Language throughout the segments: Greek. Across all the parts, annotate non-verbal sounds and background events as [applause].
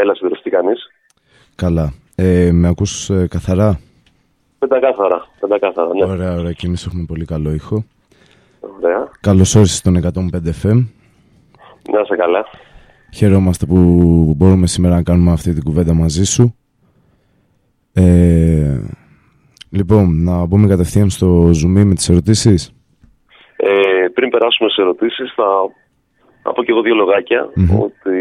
Έλα, συντηρητή κανείς. Καλά. Ε, με ακούς ε, καθαρά; Πεντακάθαρα, πεντακάθαρα, ναι. Ωραία, ωραία. Και εμείς έχουμε πολύ καλό ήχο. Ωραία. Καλώς όρισες στον 105 FM. Να είσαι καλά. Χαιρόμαστε που μπορούμε σήμερα να κάνουμε αυτή την κουβέντα μαζί σου. Ε, λοιπόν, να μπούμε κατευθείαν στο Zoom με τις ερωτήσεις. Ε, πριν περάσουμε σε ερωτήσεις, θα, θα πω και εγώ δύο λογάκια, Μμμ. ότι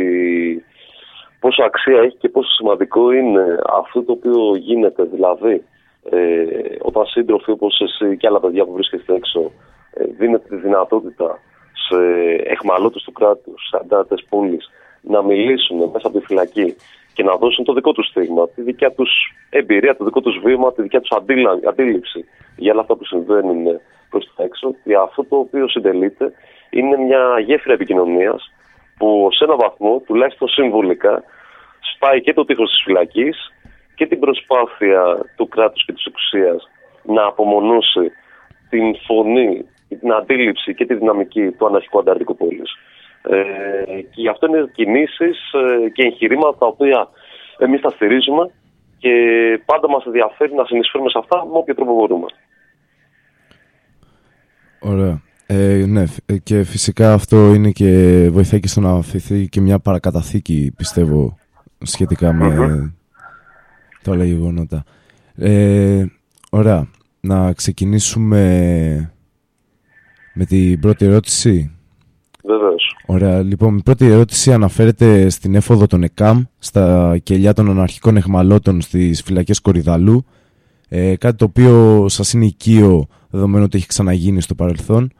πόσο αξία έχει και πόσο σημαντικό είναι αυτό το οποίο γίνεται. Δηλαδή, ε, όταν σύντροφοι όπως εσύ και άλλα παιδιά που βρίσκεστε έξω ε, δίνετε τη δυνατότητα σε εχμαλώτες του κράτους, σε αντάτες πόλης, να μιλήσουν μέσα από τη φυλακή και να δώσουν το δικό τους στίγμα, τη δικιά τους εμπειρία, το δικό τους βήμα, τη δικιά τους αντίλα- αντίληψη για όλα αυτά που συμβαίνουν προς τα έξω και αυτό το οποίο συντελείται είναι μια γέφυρα επικοινωνίας που σε έναν βαθμό, τουλάχιστον συμβολικά, σπάει και το τείχος της φυλακής και την προσπάθεια του κράτους και της εξουσίας να απομονώσει την φωνή, την αντίληψη και τη δυναμική του αναρχικού ανταρτικού πόλης. Ε, και γι' αυτό είναι κινήσεις ε, και εγχειρήματα τα οποία εμείς τα στηρίζουμε και πάντα μας ενδιαφέρει να συνεισφέρουμε σε αυτά με όποιο τρόπο μπορούμε. Ωραία. Ε, ναι, φ- ε, και φυσικά αυτό είναι και βοηθάει και στο να αφηθεί και μια παρακαταθήκη, πιστεύω, σχετικά με τα όλα γεγονότα. Ε, ωραία. Να ξεκινήσουμε με την πρώτη ερώτηση. Βεβαίως. Ωραία. Λοιπόν, η πρώτη ερώτηση αναφέρεται στην έφοδο των ΕΚΑΜ στα κελιά των αναρχικών εχμαλώτων στις φυλακές Κορυδαλού. Ε, κάτι το οποίο σας είναι οικείο, δεδομένου ότι έχει ξαναγίνει στο παρελθόν.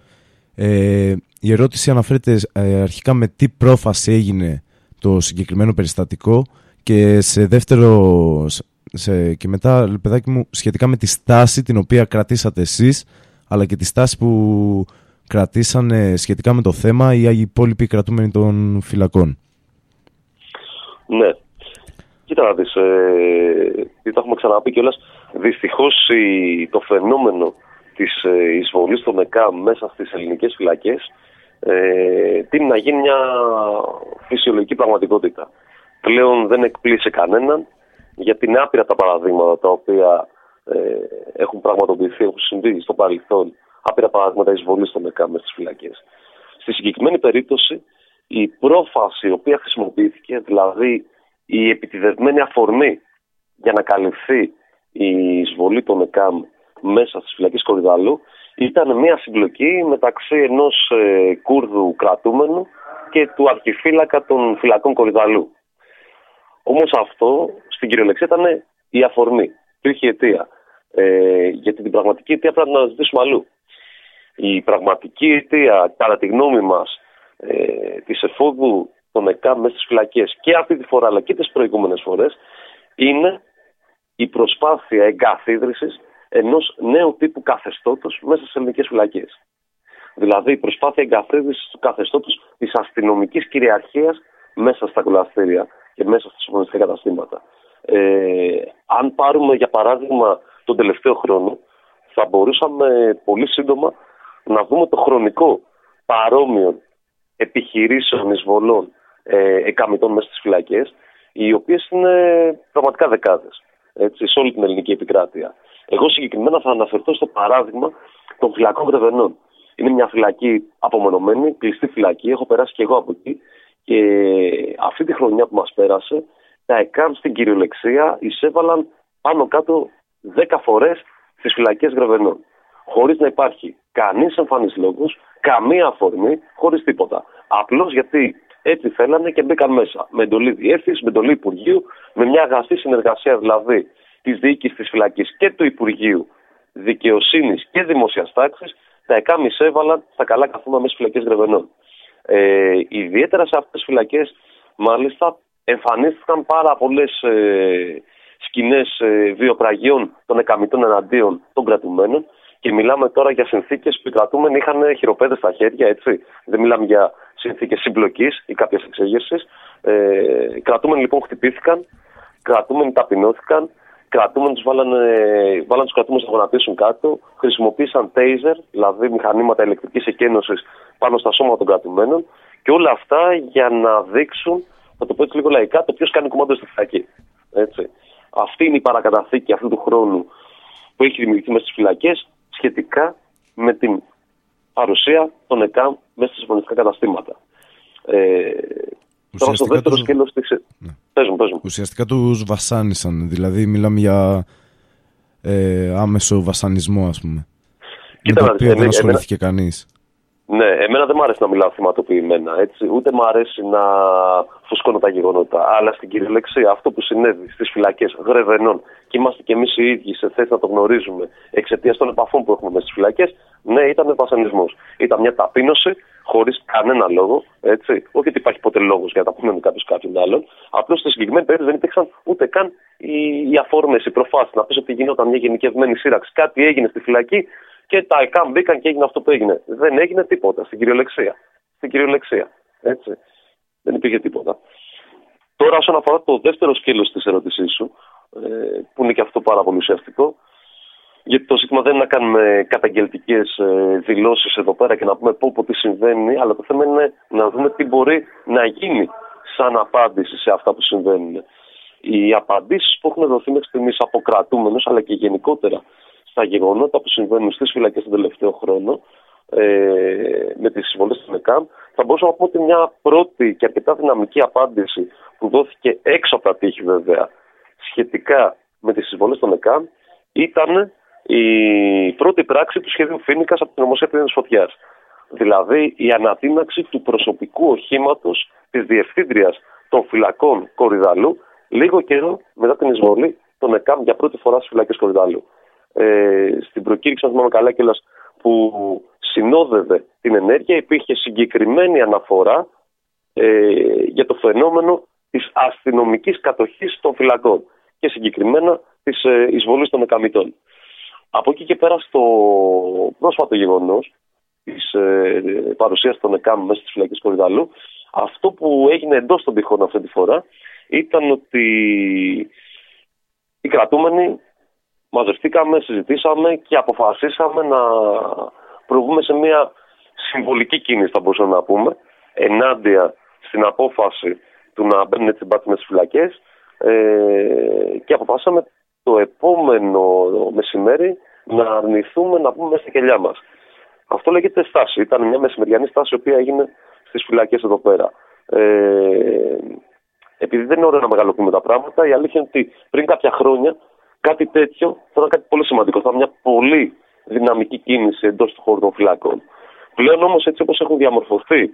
Ε, η ερώτηση αναφέρεται ε, αρχικά με τι πρόφαση έγινε το συγκεκριμένο περιστατικό και σε δεύτερο σε, και μετά, παιδάκι μου, σχετικά με τη στάση την οποία κρατήσατε εσείς αλλά και τη στάση που κρατήσανε σχετικά με το θέμα οι υπόλοιποι κρατούμενοι των φυλακών. Ναι. Κοίτα να δεις, ε, τι το έχουμε ξαναπεί κιόλας, δυστυχώς η- το φαινόμενο της ε, εισβολής των ΕΚΑ μέσα στις ελληνικές φυλακές ε, τίνει να γίνει μια φυσιολογική πραγματικότητα. Πλέον δεν εκπλήσει κανέναν γιατί είναι άπειρα τα παραδείγματα τα οποία ε, έχουν πραγματοποιηθεί, έχουν συμβεί στο παρελθόν, άπειρα παραδείγματα εισβολής των ΕΚΑ μέσα στις φυλακές. Στη συγκεκριμένη περίπτωση η πρόφαση η οποία χρησιμοποιήθηκε, δηλαδή η επιτιδευμένη αφορμή για να καλυφθεί η εισβολή των ΕΚΑΜ μέσα στις φυλακές Κορυδαλού ήταν μια συμπλοκή μεταξύ ενός ε, Κούρδου κρατούμενου και του αρχιφύλακα των φυλακών Κορυδαλού. Όμως αυτό στην κυριολεξία ήταν η αφορμή. Υπήρχε αιτία. Ε, γιατί την πραγματική αιτία πρέπει να ζητήσουμε αλλού. Η πραγματική αιτία, κατά τη γνώμη μας, ε, της εφόδου των ΕΚΑ μέσα στις φυλακές και αυτή τη φορά αλλά και τις προηγούμενες φορές είναι η προσπάθεια εγκαθίδρυσης ενός νέου τύπου καθεστώτος μέσα στις ελληνικές φυλακές. Δηλαδή η προσπάθεια εγκαθίδρυσης του καθεστώτος της αστυνομικής κυριαρχίας μέσα στα κολαστήρια και μέσα στα σοφρονιστικά καταστήματα. Ε, αν πάρουμε για παράδειγμα τον τελευταίο χρόνο θα μπορούσαμε πολύ σύντομα να δούμε το χρονικό παρόμοιο επιχειρήσεων εισβολών ε, εκαμητών μέσα στις φυλακές, οι οποίες είναι πραγματικά δεκάδες έτσι, σε όλη την ελληνική επικράτεια. Εγώ συγκεκριμένα θα αναφερθώ στο παράδειγμα των φυλακών Γρεβενών. Είναι μια φυλακή απομονωμένη, κλειστή φυλακή, έχω περάσει και εγώ από εκεί και αυτή τη χρονιά που μας πέρασε τα ΕΚΑΜ στην κυριολεξία εισέβαλαν πάνω κάτω 10 φορές στις φυλακές Γρεβενών χωρίς να υπάρχει κανείς εμφανής λόγος, καμία αφορμή, χωρίς τίποτα. Απλώς γιατί έτσι θέλανε και μπήκαν μέσα. Με εντολή διεύθυνσης, με εντολή Υπουργείου, με μια αγαστή συνεργασία δηλαδή της διοίκησης της φυλακής και του Υπουργείου Δικαιοσύνης και Δημόσια Τάξης, τα ΕΚΑΜ εισέβαλαν στα καλά καθόλου μέσα στις φυλακές Γρεβενών. Ε, ιδιαίτερα σε αυτές τις φυλακές, μάλιστα, εμφανίστηκαν πάρα πολλές ε, σκηνές ε, βιοπραγιών των εκαμητών εναντίον των κρατουμένων και μιλάμε τώρα για συνθήκες που οι κρατούμενοι είχαν χειροπέδες στα χέρια, έτσι. Δεν μιλάμε για συνθήκες συμπλοκής ή κάποια εξέγερση. Ε, οι κρατούμενοι λοιπόν χτυπήθηκαν, κρατούμενοι ταπεινώθηκαν, κρατούμενοι τους βάλανε, βάλανε τους κρατούμενους να γονατίσουν κάτω, χρησιμοποίησαν taser, δηλαδή μηχανήματα ηλεκτρικής εκένωσης πάνω στα σώματα των κρατουμένων και όλα αυτά για να δείξουν θα το πω έτσι λίγο λαϊκά, το ποιος κάνει κομμάτι στη φυλακή. Έτσι. Αυτή είναι η παρακαταθήκη αυτού του χρόνου που έχει δημιουργηθεί μέσα στις φυλακές σχετικά με την παρουσία των ΕΚΑΜ μέσα στα συμφωνιστικά καταστήματα. Ε, τώρα στο δεύτερο τους... σκέλος της... Ναι. Πες μου, πες μου. Ουσιαστικά τους βασάνισαν, δηλαδή μιλάμε για ε, άμεσο βασανισμό ας πούμε. Κοίτα, με το οποίο δεν ασχολήθηκε εμένα... κανείς. Ναι, εμένα δεν μου αρέσει να μιλάω θυματοποιημένα, έτσι. Ούτε μου αρέσει να φουσκώνω τα γεγονότα. Αλλά στην κυριολεξία αυτό που συνέβη στις φυλακές Γρεβενών και είμαστε κι εμείς οι ίδιοι σε θέση να το γνωρίζουμε εξαιτίας των επαφών που έχουμε μέσα στις φυλακές, ναι, ήταν βασανισμός. Ήταν μια ταπείνωση χωρίς κανένα λόγο, έτσι. Όχι ότι υπάρχει ποτέ λόγος για να τα πούμε με κάποιο κάποιον άλλον. Απλώς στη συγκεκριμένη περίπτωση δεν υπήρξαν ούτε καν οι, οι αφόρμες, οι προφάσεις. Να πεις ότι γινόταν μια γενικευμένη σύραξη. Κάτι έγινε στη φυλακή και τα ΕΚΑΜ μπήκαν και έγινε αυτό που έγινε. Δεν έγινε τίποτα στην κυριολεξία. Στην κυριολεξία. Έτσι. Δεν υπήρχε τίποτα. Τώρα, όσον αφορά το δεύτερο σκέλος της ερώτησή σου, ε, που είναι και αυτό πάρα πολύ ουσιαστικό, γιατί το ζήτημα δεν είναι να κάνουμε καταγγελτικές ε, δηλώσεις εδώ πέρα και να πούμε πω, πω τι συμβαίνει, αλλά το θέμα είναι να δούμε τι μπορεί να γίνει σαν απάντηση σε αυτά που συμβαίνουν. Οι απαντήσεις που έχουν δοθεί μέχρι στιγμής από κρατούμενους, αλλά και γενικότερα στα γεγονότα που συμβαίνουν στις φυλακές τον τελευταίο χρόνο, ε, με τις συμβολές του ΕΚΑΜ, θα μπορούσαμε να πούμε ότι μια πρώτη και αρκετά δυναμική απάντηση που δόθηκε έξω από τα τείχη βέβαια σχετικά με τις συμβολές των ΕΚΑΜ ήταν η πρώτη πράξη του σχέδιου Φίνικας από την Ομοσία τη Φωτιάς. Δηλαδή η ανατείναξη του προσωπικού οχήματος της διευθύντριας των φυλακών Κορυδαλού λίγο καιρό μετά την εισβολή των ΕΚΑΜ για πρώτη φορά στις φυλακές Κορυδαλού. Ε, στην προκήρυξη, αν θυμάμαι καλά κιόλα, που συνόδευε την ενέργεια, υπήρχε συγκεκριμένη αναφορά ε, για το φαινόμενο της αστυνομικής κατοχής των φυλακών και συγκεκριμένα της ε, εισβολής των εκαμητών. Από εκεί και πέρα στο πρόσφατο γεγονός της ε, παρουσίας των ΕΚΑΜ μέσα στις φυλακές Κορυδαλού, αυτό που έγινε εντός των τυχών αυτή τη φορά ήταν ότι οι κρατούμενοι μαζευτήκαμε, συζητήσαμε και αποφασίσαμε να προβούμε σε μια συμβολική κίνηση, θα μπορούσαμε να πούμε, ενάντια στην απόφαση του να μπαίνουν έτσι μπάτσι με τις φυλακές ε, και αποφάσισαμε το επόμενο μεσημέρι να αρνηθούμε να πούμε μέσα στα κελιά μας. Αυτό λέγεται στάση. Ήταν μια μεσημεριανή στάση η οποία έγινε στις φυλακές εδώ πέρα. Ε, επειδή δεν είναι ωραίο να μεγαλοποιούμε τα πράγματα, η αλήθεια είναι ότι πριν κάποια χρόνια κάτι τέτοιο θα ήταν κάτι πολύ σημαντικό. Θα ήταν μια πολύ δυναμική κίνηση εντός του χώρου των φυλακών. Πλέον όμως έτσι όπως έχουν διαμορφωθεί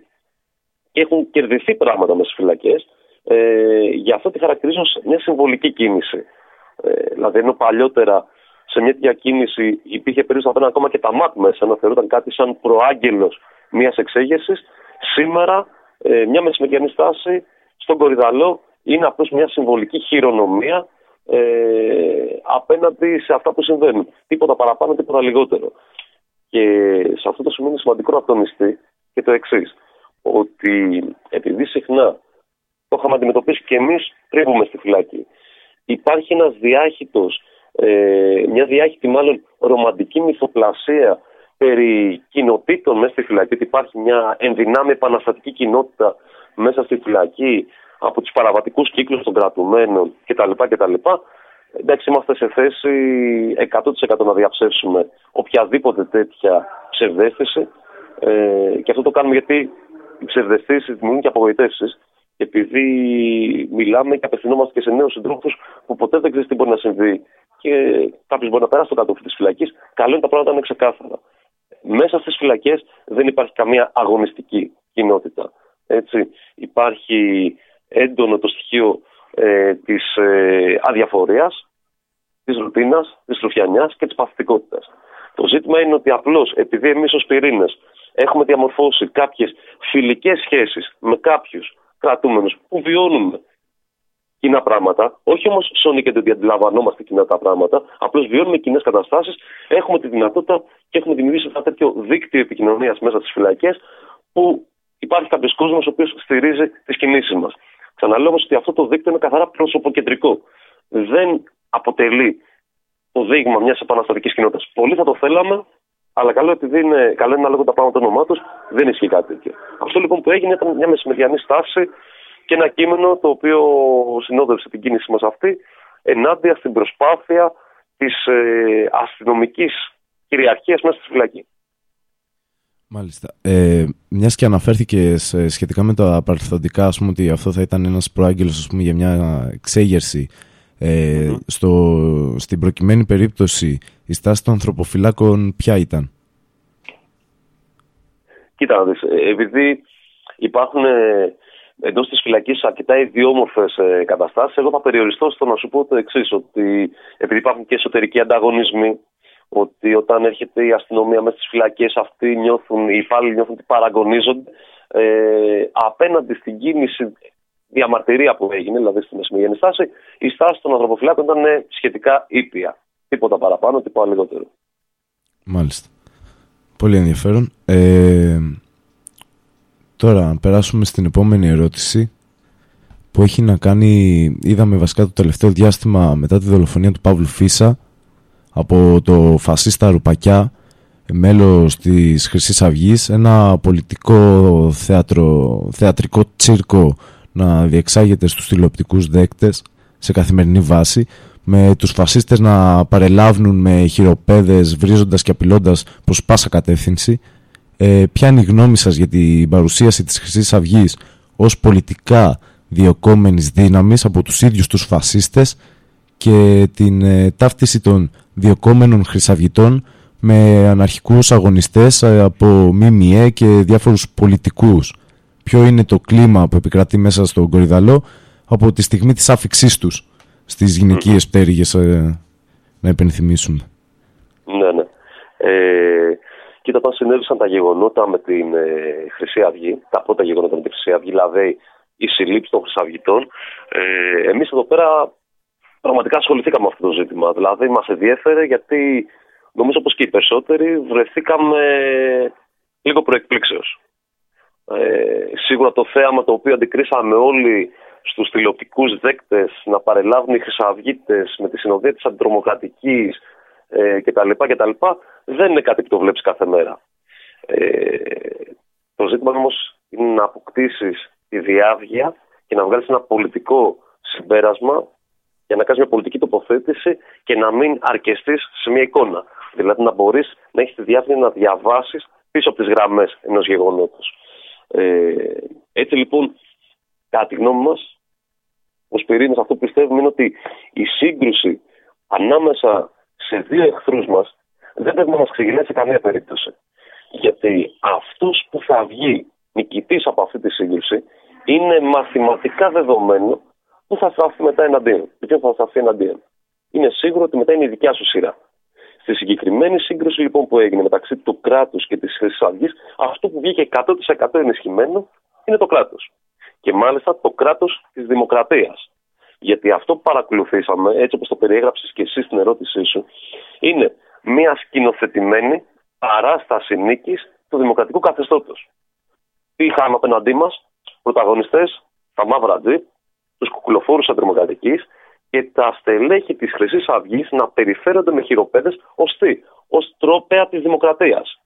και έχουν κερδιθεί πράγματα με στις φυλακές, ε, γι' αυτό τη χαρακτηρίζω μια συμβολική κίνηση. Ε, δηλαδή, ενώ παλιότερα σε μια τέτοια κίνηση υπήρχε περίπτωση να παίρνει ακόμα και τα ΜΑΤ μέσα, να θεωρούνταν κάτι σαν προάγγελος μιας εξέγερσης, σήμερα ε, μια μεσημεριανή στάση στον Κορυδαλό είναι απλώς μια συμβολική χειρονομία ε, απέναντι σε αυτά που συμβαίνουν. Τίποτα παραπάνω, τίποτα λιγότερο. Και σε αυτό το σημείο είναι σημαντικό να τονιστεί και το εξής. Ότι επειδή συχνά το είχαμε αντιμετωπίσει και εμείς πριν μπούμε στη φυλάκη, υπάρχει ένας διάχυτος, ε, μια διάχυτη μάλλον ρομαντική μυθοπλασία περί κοινοτήτων μέσα στη φυλακή, ότι υπάρχει μια ενδυνάμει επαναστατική κοινότητα μέσα στη φυλακή, από τους παραβατικούς κύκλους των κρατουμένων κτλ. κτλ. Εντάξει, είμαστε σε θέση 100% να διαψεύσουμε οποιαδήποτε τέτοια ψευδέστηση ε, και αυτό το κάνουμε γιατί οι ψευδεστήσεις δημιουργούν και απογοητεύσεις. Και επειδή μιλάμε και απευθυνόμαστε και σε νέους συντρόφους που ποτέ δεν ξέρεις τι μπορεί να συμβεί και κάποιος μπορεί να περάσει το κατόφλι της φυλακής, καλό είναι τα πράγματα να είναι ξεκάθαρα. Μέσα στις φυλακές δεν υπάρχει καμία αγωνιστική κοινότητα. Έτσι. Υπάρχει έντονο το στοιχείο ε, της ε, αδιαφορίας, της ρουτίνας, της ρουφιανιάς και της παθητικότητας. Το ζήτημα είναι ότι απλώς επειδή εμείς ως πυρήνες έχουμε διαμορφώσει κάποιες φιλικές σχέσεις με κάποιους κρατούμενους που βιώνουμε κοινά πράγματα, όχι όμως σώνει και δεν αντιλαμβανόμαστε κοινά τα πράγματα, απλώς βιώνουμε κοινές καταστάσεις, έχουμε τη δυνατότητα και έχουμε δημιουργήσει ένα τέτοιο δίκτυο επικοινωνίας μέσα στις φυλακές, που υπάρχει κάποιος κόσμος ο οποίος στηρίζει τις κινήσεις μας. Ξαναλέω όμως ότι αυτό το δίκτυο είναι καθαρά προσωποκεντρικό. Δεν αποτελεί το δείγμα μιας επαναστατικής κοινότητας. Πολλοί θα το θέλαμε, αλλά καλό επειδή είναι, καλό είναι να λέγονται τα πράγματα ονομά τους, δεν ισχύει κάτι τέτοιο. Αυτό λοιπόν που έγινε ήταν μια μεσημεριανή στάση και ένα κείμενο το οποίο συνόδευσε την κίνηση μας αυτή ενάντια στην προσπάθεια της ε, αστυνομικής κυριαρχίας μέσα στη φυλακή. Μάλιστα. Ε, Μιας και αναφέρθηκε σχετικά με τα παρελθοντικά, ας πούμε, ότι αυτό θα ήταν ένας προάγγελος για μια εξέγερση. Ε, στο, στην προκειμένη περίπτωση, η στάση των ανθρωποφυλάκων ποια ήταν; Κοίτα να δεις, ε, επειδή υπάρχουν ε, εντός της φυλακής αρκετά ιδιόμορφες ε, καταστάσεις, εγώ θα περιοριστώ στο να σου πω το εξής, ότι επειδή υπάρχουν και εσωτερικοί ανταγωνισμοί, ότι όταν έρχεται η αστυνομία μέσα στις φυλακές, αυτοί νιώθουν, οι υπάλληλοι νιώθουν ότι παραγωνίζονται ε, απέναντι στην κίνηση διαμαρτυρία που έγινε, δηλαδή στη μεσημερινή στάση, η στάση των ανθρωποφυλάκων ήταν σχετικά ήπια. Τίποτα παραπάνω, τίποτα λιγότερο. Μάλιστα. Πολύ ενδιαφέρον. Ε, τώρα, να περάσουμε στην επόμενη ερώτηση που έχει να κάνει, είδαμε βασικά το τελευταίο διάστημα μετά τη δολοφονία του Παύλου Φίσα από το φασίστα Ρουπακιά, μέλος της Χρυσής Αυγής, ένα πολιτικό θέατρο, θεατρικό τσίρκο να διεξάγεται στους τηλεοπτικούς δέκτες σε καθημερινή βάση με τους φασίστες να παρελάβουν με χειροπέδες βρίζοντας και απειλώντας προς πάσα κατεύθυνση. Ε, ποια είναι η γνώμη σας για την παρουσίαση της χρυσής αυγής ως πολιτικά διοκόμενης δύναμης από τους ίδιους τους φασίστες και την ε, ταύτιση των διοκόμενων χρυσαυγητών με αναρχικούς αγωνιστές ε, από ΜΜΕ και διάφορους πολιτικούς; Ποιο είναι το κλίμα που επικρατεί μέσα στον Κορυδαλό από τη στιγμή της άφηξής τους στις γυναικείες πτέρυγες ε, να επενθυμίσουμε. Ναι, ναι. Ε, κοίτα, όταν συνέβησαν τα γεγονότα με την ε, Χρυσή Αυγή, τα πρώτα γεγονότα με την Χρυσή Αυγή, δηλαδή η συλλήψη των Χρυσαυγητών, ε, εμείς εδώ πέρα πραγματικά ασχοληθήκαμε με αυτό το ζήτημα. Δηλαδή μας ενδιέφερε γιατί νομίζω πως και οι περισσότεροι βρεθήκαμε λίγο προεκπλήξεως. Ε, σίγουρα το θέαμα το οποίο αντικρίσαμε όλοι στους τηλεοπτικούς δέκτες να παρελάβουν οι χρυσαυγίτες με τη συνοδεία της αντιτρομοκρατικής ε, κτλ, κτλ. δεν είναι κάτι που το βλέπεις κάθε μέρα. Ε, το ζήτημα όμως είναι να αποκτήσεις τη διάβγεια και να βγάλεις ένα πολιτικό συμπέρασμα για να κάνεις μια πολιτική τοποθέτηση και να μην αρκεστείς σε μια εικόνα. Δηλαδή να μπορείς να έχεις τη διάβγεια να διαβάσεις πίσω από τις γραμμές ενός γεγονότος. Ε, έτσι λοιπόν, κατά τη γνώμη μας, ω πυρήνα αυτό που πιστεύουμε είναι ότι η σύγκρουση ανάμεσα σε δύο εχθρούς μας δεν πρέπει να μας ξεγελάσει σε καμία περίπτωση. Γιατί αυτός που θα βγει νικητής από αυτή τη σύγκρουση είναι μαθηματικά δεδομένο που θα στραφεί μετά εναντίον. Ποιον θα στραφεί εναντίον. Είναι σίγουρο ότι μετά είναι η δικιά σου σειρά. Στη συγκεκριμένη σύγκρουση λοιπόν που έγινε μεταξύ του κράτους και της Χρυσή Αυγή, αυτό που βγήκε 100% ενισχυμένο είναι το κράτος και μάλιστα το κράτος της δημοκρατίας. Γιατί αυτό που παρακολουθήσαμε, έτσι όπως το περιέγραψες και εσύ στην ερώτησή σου, είναι μια σκηνοθετημένη παράσταση νίκης του δημοκρατικού καθεστώτος. Τι είχαμε απέναντί μας, πρωταγωνιστές, τα μαύρα τζιπ, τους κουκουλοφόρους αντιδημοκρατική και τα στελέχη της Χρυσής Αυγής να περιφέρονται με χειροπέδες ως τι, ως τρόπεα της δημοκρατίας.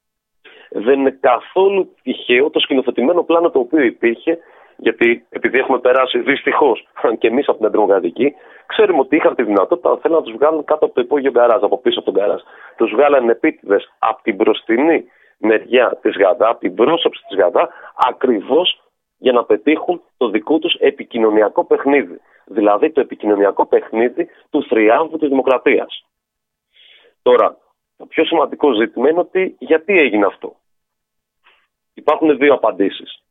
Δεν είναι καθόλου τυχαίο το σκηνοθετημένο πλάνο το οποίο υπήρχε γιατί επειδή έχουμε περάσει δυστυχώς, αν και εμείς από την Αντιδημοκρατική, ξέρουμε ότι είχαν τη δυνατότητα θέλουν να τους βγάλουν κάτω από το υπόγειο γκαράζ, από πίσω από τον γκαράζ. Τους βγάλανε επίτηδες από την μπροστινή μεριά της Γαδά, από την πρόσωψη της Γαδά, ακριβώς για να πετύχουν το δικό τους επικοινωνιακό παιχνίδι. Δηλαδή το επικοινωνιακό παιχνίδι του θριάμβου της δημοκρατίας. Τώρα, το πιο σημαντικό ζήτημα είναι ότι γιατί έγινε αυτό. Υπάρχουν δύο απαντήσεις.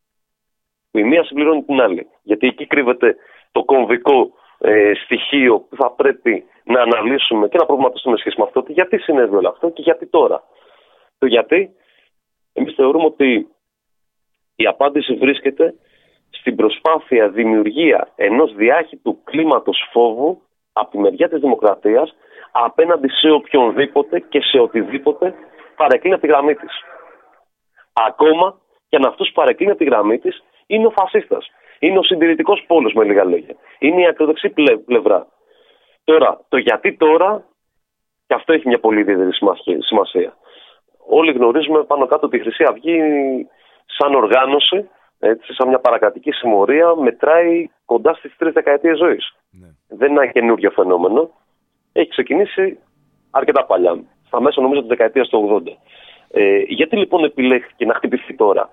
Η μία συμπληρώνει την άλλη. Γιατί εκεί κρύβεται το κομβικό ε, στοιχείο που θα πρέπει να αναλύσουμε και να προβληματιστούμε σχέση με αυτό. γιατί συνέβη όλο αυτό και γιατί τώρα. Το γιατί, εμείς θεωρούμε ότι η απάντηση βρίσκεται στην προσπάθεια δημιουργία ενός διάχυτου κλίματος φόβου από τη μεριά της δημοκρατίας απέναντι σε οποιονδήποτε και σε οτιδήποτε παρεκκλίνει από τη γραμμή της. Ακόμα και αν αυτούς παρεκκλίνει από τη γραμμή της είναι ο φασίστας. Είναι ο συντηρητικός πόλος, με λίγα λόγια. Είναι η ακροδεξή πλευρά. Τώρα, το γιατί τώρα, και αυτό έχει μια πολύ ιδιαίτερη σημασία. Όλοι γνωρίζουμε πάνω κάτω τη Χρυσή Αυγή σαν οργάνωση Έτσι, σαν μια παρακρατική συμμορία μετράει κοντά στις τρεις δεκαετίες ζωής. Ναι. Δεν είναι ένα καινούριο φαινόμενο. Έχει ξεκινήσει αρκετά παλιά. Στα μέσα νομίζω της δεκαετίας του 80. Ε, γιατί λοιπόν επιλέχθηκε να χτυπηθεί τώρα;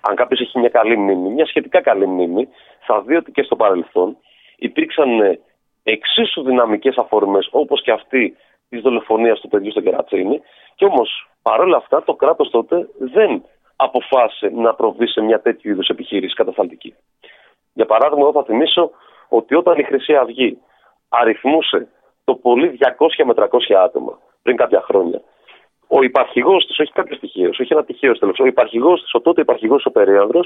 Αν κάποιος έχει μια καλή μνήμη, μια σχετικά καλή μνήμη, θα δει ότι και στο παρελθόν υπήρξαν ε, εξίσου δυναμικές αφορμές όπως και αυτή της δολοφονίας του παιδιού στο Κερατσίνη. Και όμως παρόλα αυτά το κράτος τότε δεν αποφάσισε να προβεί σε μια τέτοιου είδους επιχείρηση κατασταλτική. Για παράδειγμα, εγώ θα θυμίσω ότι όταν η Χρυσή Αυγή αριθμούσε το πολύ 200 με 300 άτομα πριν κάποια χρόνια, ο υπαρχηγός της, όχι κάποιος τυχαίος, όχι ένα τυχαίος τέλος, ο υπαρχηγός της, ο τότε υπαρχηγός ο Περίανδρο,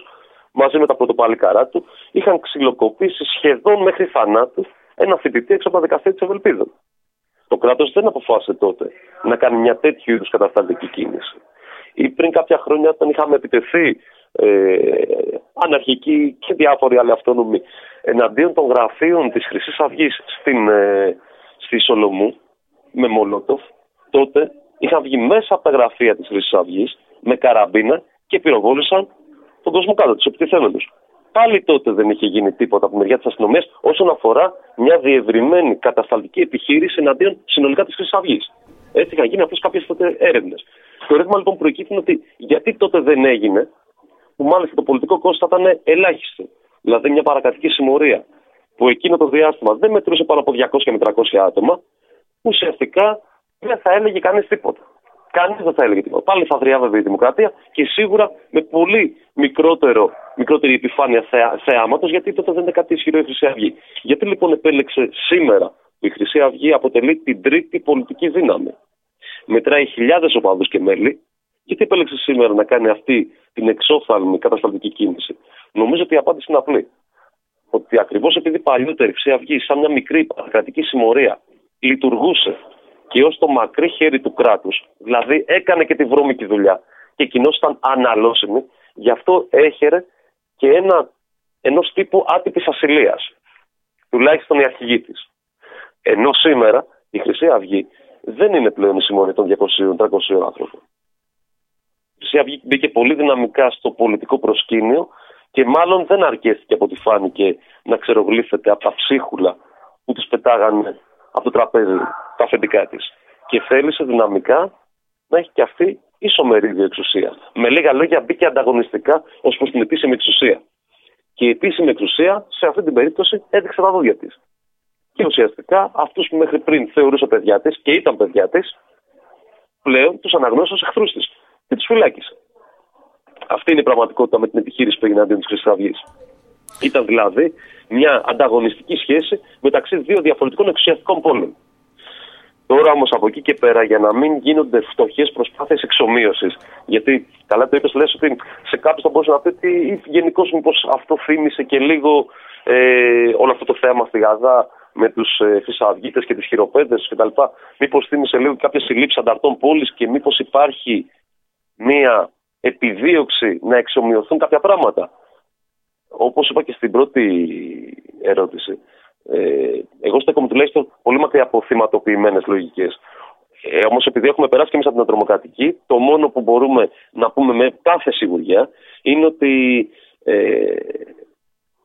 μαζί με τα πρωτοπαλικαρά του, είχαν ξυλοκοπήσει σχεδόν μέχρι θανάτου ένα φοιτητή έξω από τα δικαστήρια της Ευελπίδων. Το κράτος δεν αποφάσισε τότε να κάνει μια τέτοιου είδους κατασταλτική κίνηση. Ή πριν κάποια χρόνια, όταν είχαμε επιτεθεί ε, αναρχικοί και διάφοροι άλλοι αυτόνομοι εναντίον των γραφείων της Χρυσής Αυγής ε, στη Σολομού με Μολότοφ, τότε είχαν βγει μέσα από τα γραφεία της Χρυσής Αυγής με καραμπίνα και πυροβόλησαν τον κόσμο κάτω, τους επιτιθέμενου. Πάλι τότε δεν είχε γίνει τίποτα από μεριά της αστυνομίας όσον αφορά μια διευρυμένη κατασταλτική επιχείρηση εναντίον συνολικά της Χρυσής Αυγής. Έτσι είχαν γίνει απλώς κάποιες τότε έρευνες. Το ρεύμα λοιπόν προκύπτει ότι γιατί τότε δεν έγινε, που μάλιστα το πολιτικό κόστος θα ήταν ελάχιστο. Δηλαδή μια παρακατοική συμμορία που εκείνο το διάστημα δεν μετρούσε πάνω από 200 με 300 άτομα, ουσιαστικά δεν θα έλεγε κανείς τίποτα. Κανείς δεν θα έλεγε τίποτα. Πάλι θα θριάβευε η δημοκρατία και σίγουρα με πολύ μικρότερο, μικρότερη επιφάνεια θεάματος, γιατί τότε δεν είναι κάτι ισχυρό η Χρυσή Αυγή. Γιατί λοιπόν επέλεξε σήμερα που η Χρυσή Αυγή αποτελεί την τρίτη πολιτική δύναμη. Μετράει χιλιάδες οπαδούς και μέλη. Γιατί επέλεξε σήμερα να κάνει αυτή την εξόφθαλμη κατασταλτική κίνηση. Νομίζω ότι η απάντηση είναι απλή. Ότι ακριβώς επειδή παλιότερη η Χρυσή Αυγή, σαν μια μικρή παρακρατική συμμορία, λειτουργούσε και ως το μακρύ χέρι του κράτους, δηλαδή έκανε και τη βρώμικη δουλειά και εκείνο ήταν αναλώσιμη, γι' αυτό έχερε και ένα ενός τύπου άτυπης ασυλίας. Τουλάχιστον η αρχηγή της. Ενώ σήμερα η Χρυσή Αυγή δεν είναι πλέον η συμμορία των 200-300 άνθρωπων. Η Χρυσή Αυγή μπήκε πολύ δυναμικά στο πολιτικό προσκήνιο και μάλλον δεν αρκέστηκε από ό,τι φάνηκε να ξερογλύφεται από τα ψίχουλα που του πετάγανε από το τραπέζι τα αφεντικά της. Και θέλησε δυναμικά να έχει και αυτή ισομερίδιο εξουσία. Με λίγα λόγια, μπήκε ανταγωνιστικά ως προς την επίσημη εξουσία. Και η επίσημη εξουσία σε αυτή την περίπτωση έδειξε τα δόντια της. Και ουσιαστικά αυτούς που μέχρι πριν θεωρούσε παιδιά της και ήταν παιδιά της, πλέον τους αναγνώρισε ως εχθρούς της και τους φυλάκισε. Αυτή είναι η πραγματικότητα με την επιχείρηση που έγινε αντίον της Χρυσής Αυγής. Ήταν δηλαδή μια ανταγωνιστική σχέση μεταξύ δύο διαφορετικών εξουσιαστικών πόλεων. Τώρα όμως από εκεί και πέρα, για να μην γίνονται φτωχές προσπάθειες εξομοίωσης, γιατί καλά το είπες, λες ότι σε κάποιους θα μπορούσε να πει ότι γενικώς μήπως αυτό θύμισε και λίγο ε, όλο αυτό το θέμα στη Γαζά με τους ε, και του χειροπέδες κτλ. Μήπως θύμισε λίγο κάποιε συλλήψει ανταρτών πόλης και μήπως υπάρχει μία επιδίωξη να εξομοιωθούν κάποια πράγματα. Όπως είπα και στην πρώτη ερώτηση, ε, εγώ στέκομαι τουλάχιστον πολύ μακριά από θυματοποιημένες λογικές. Ε, Όμως, επειδή έχουμε περάσει και εμείς από την τρομοκρατική, το μόνο που μπορούμε να πούμε με κάθε σιγουριά είναι ότι ε,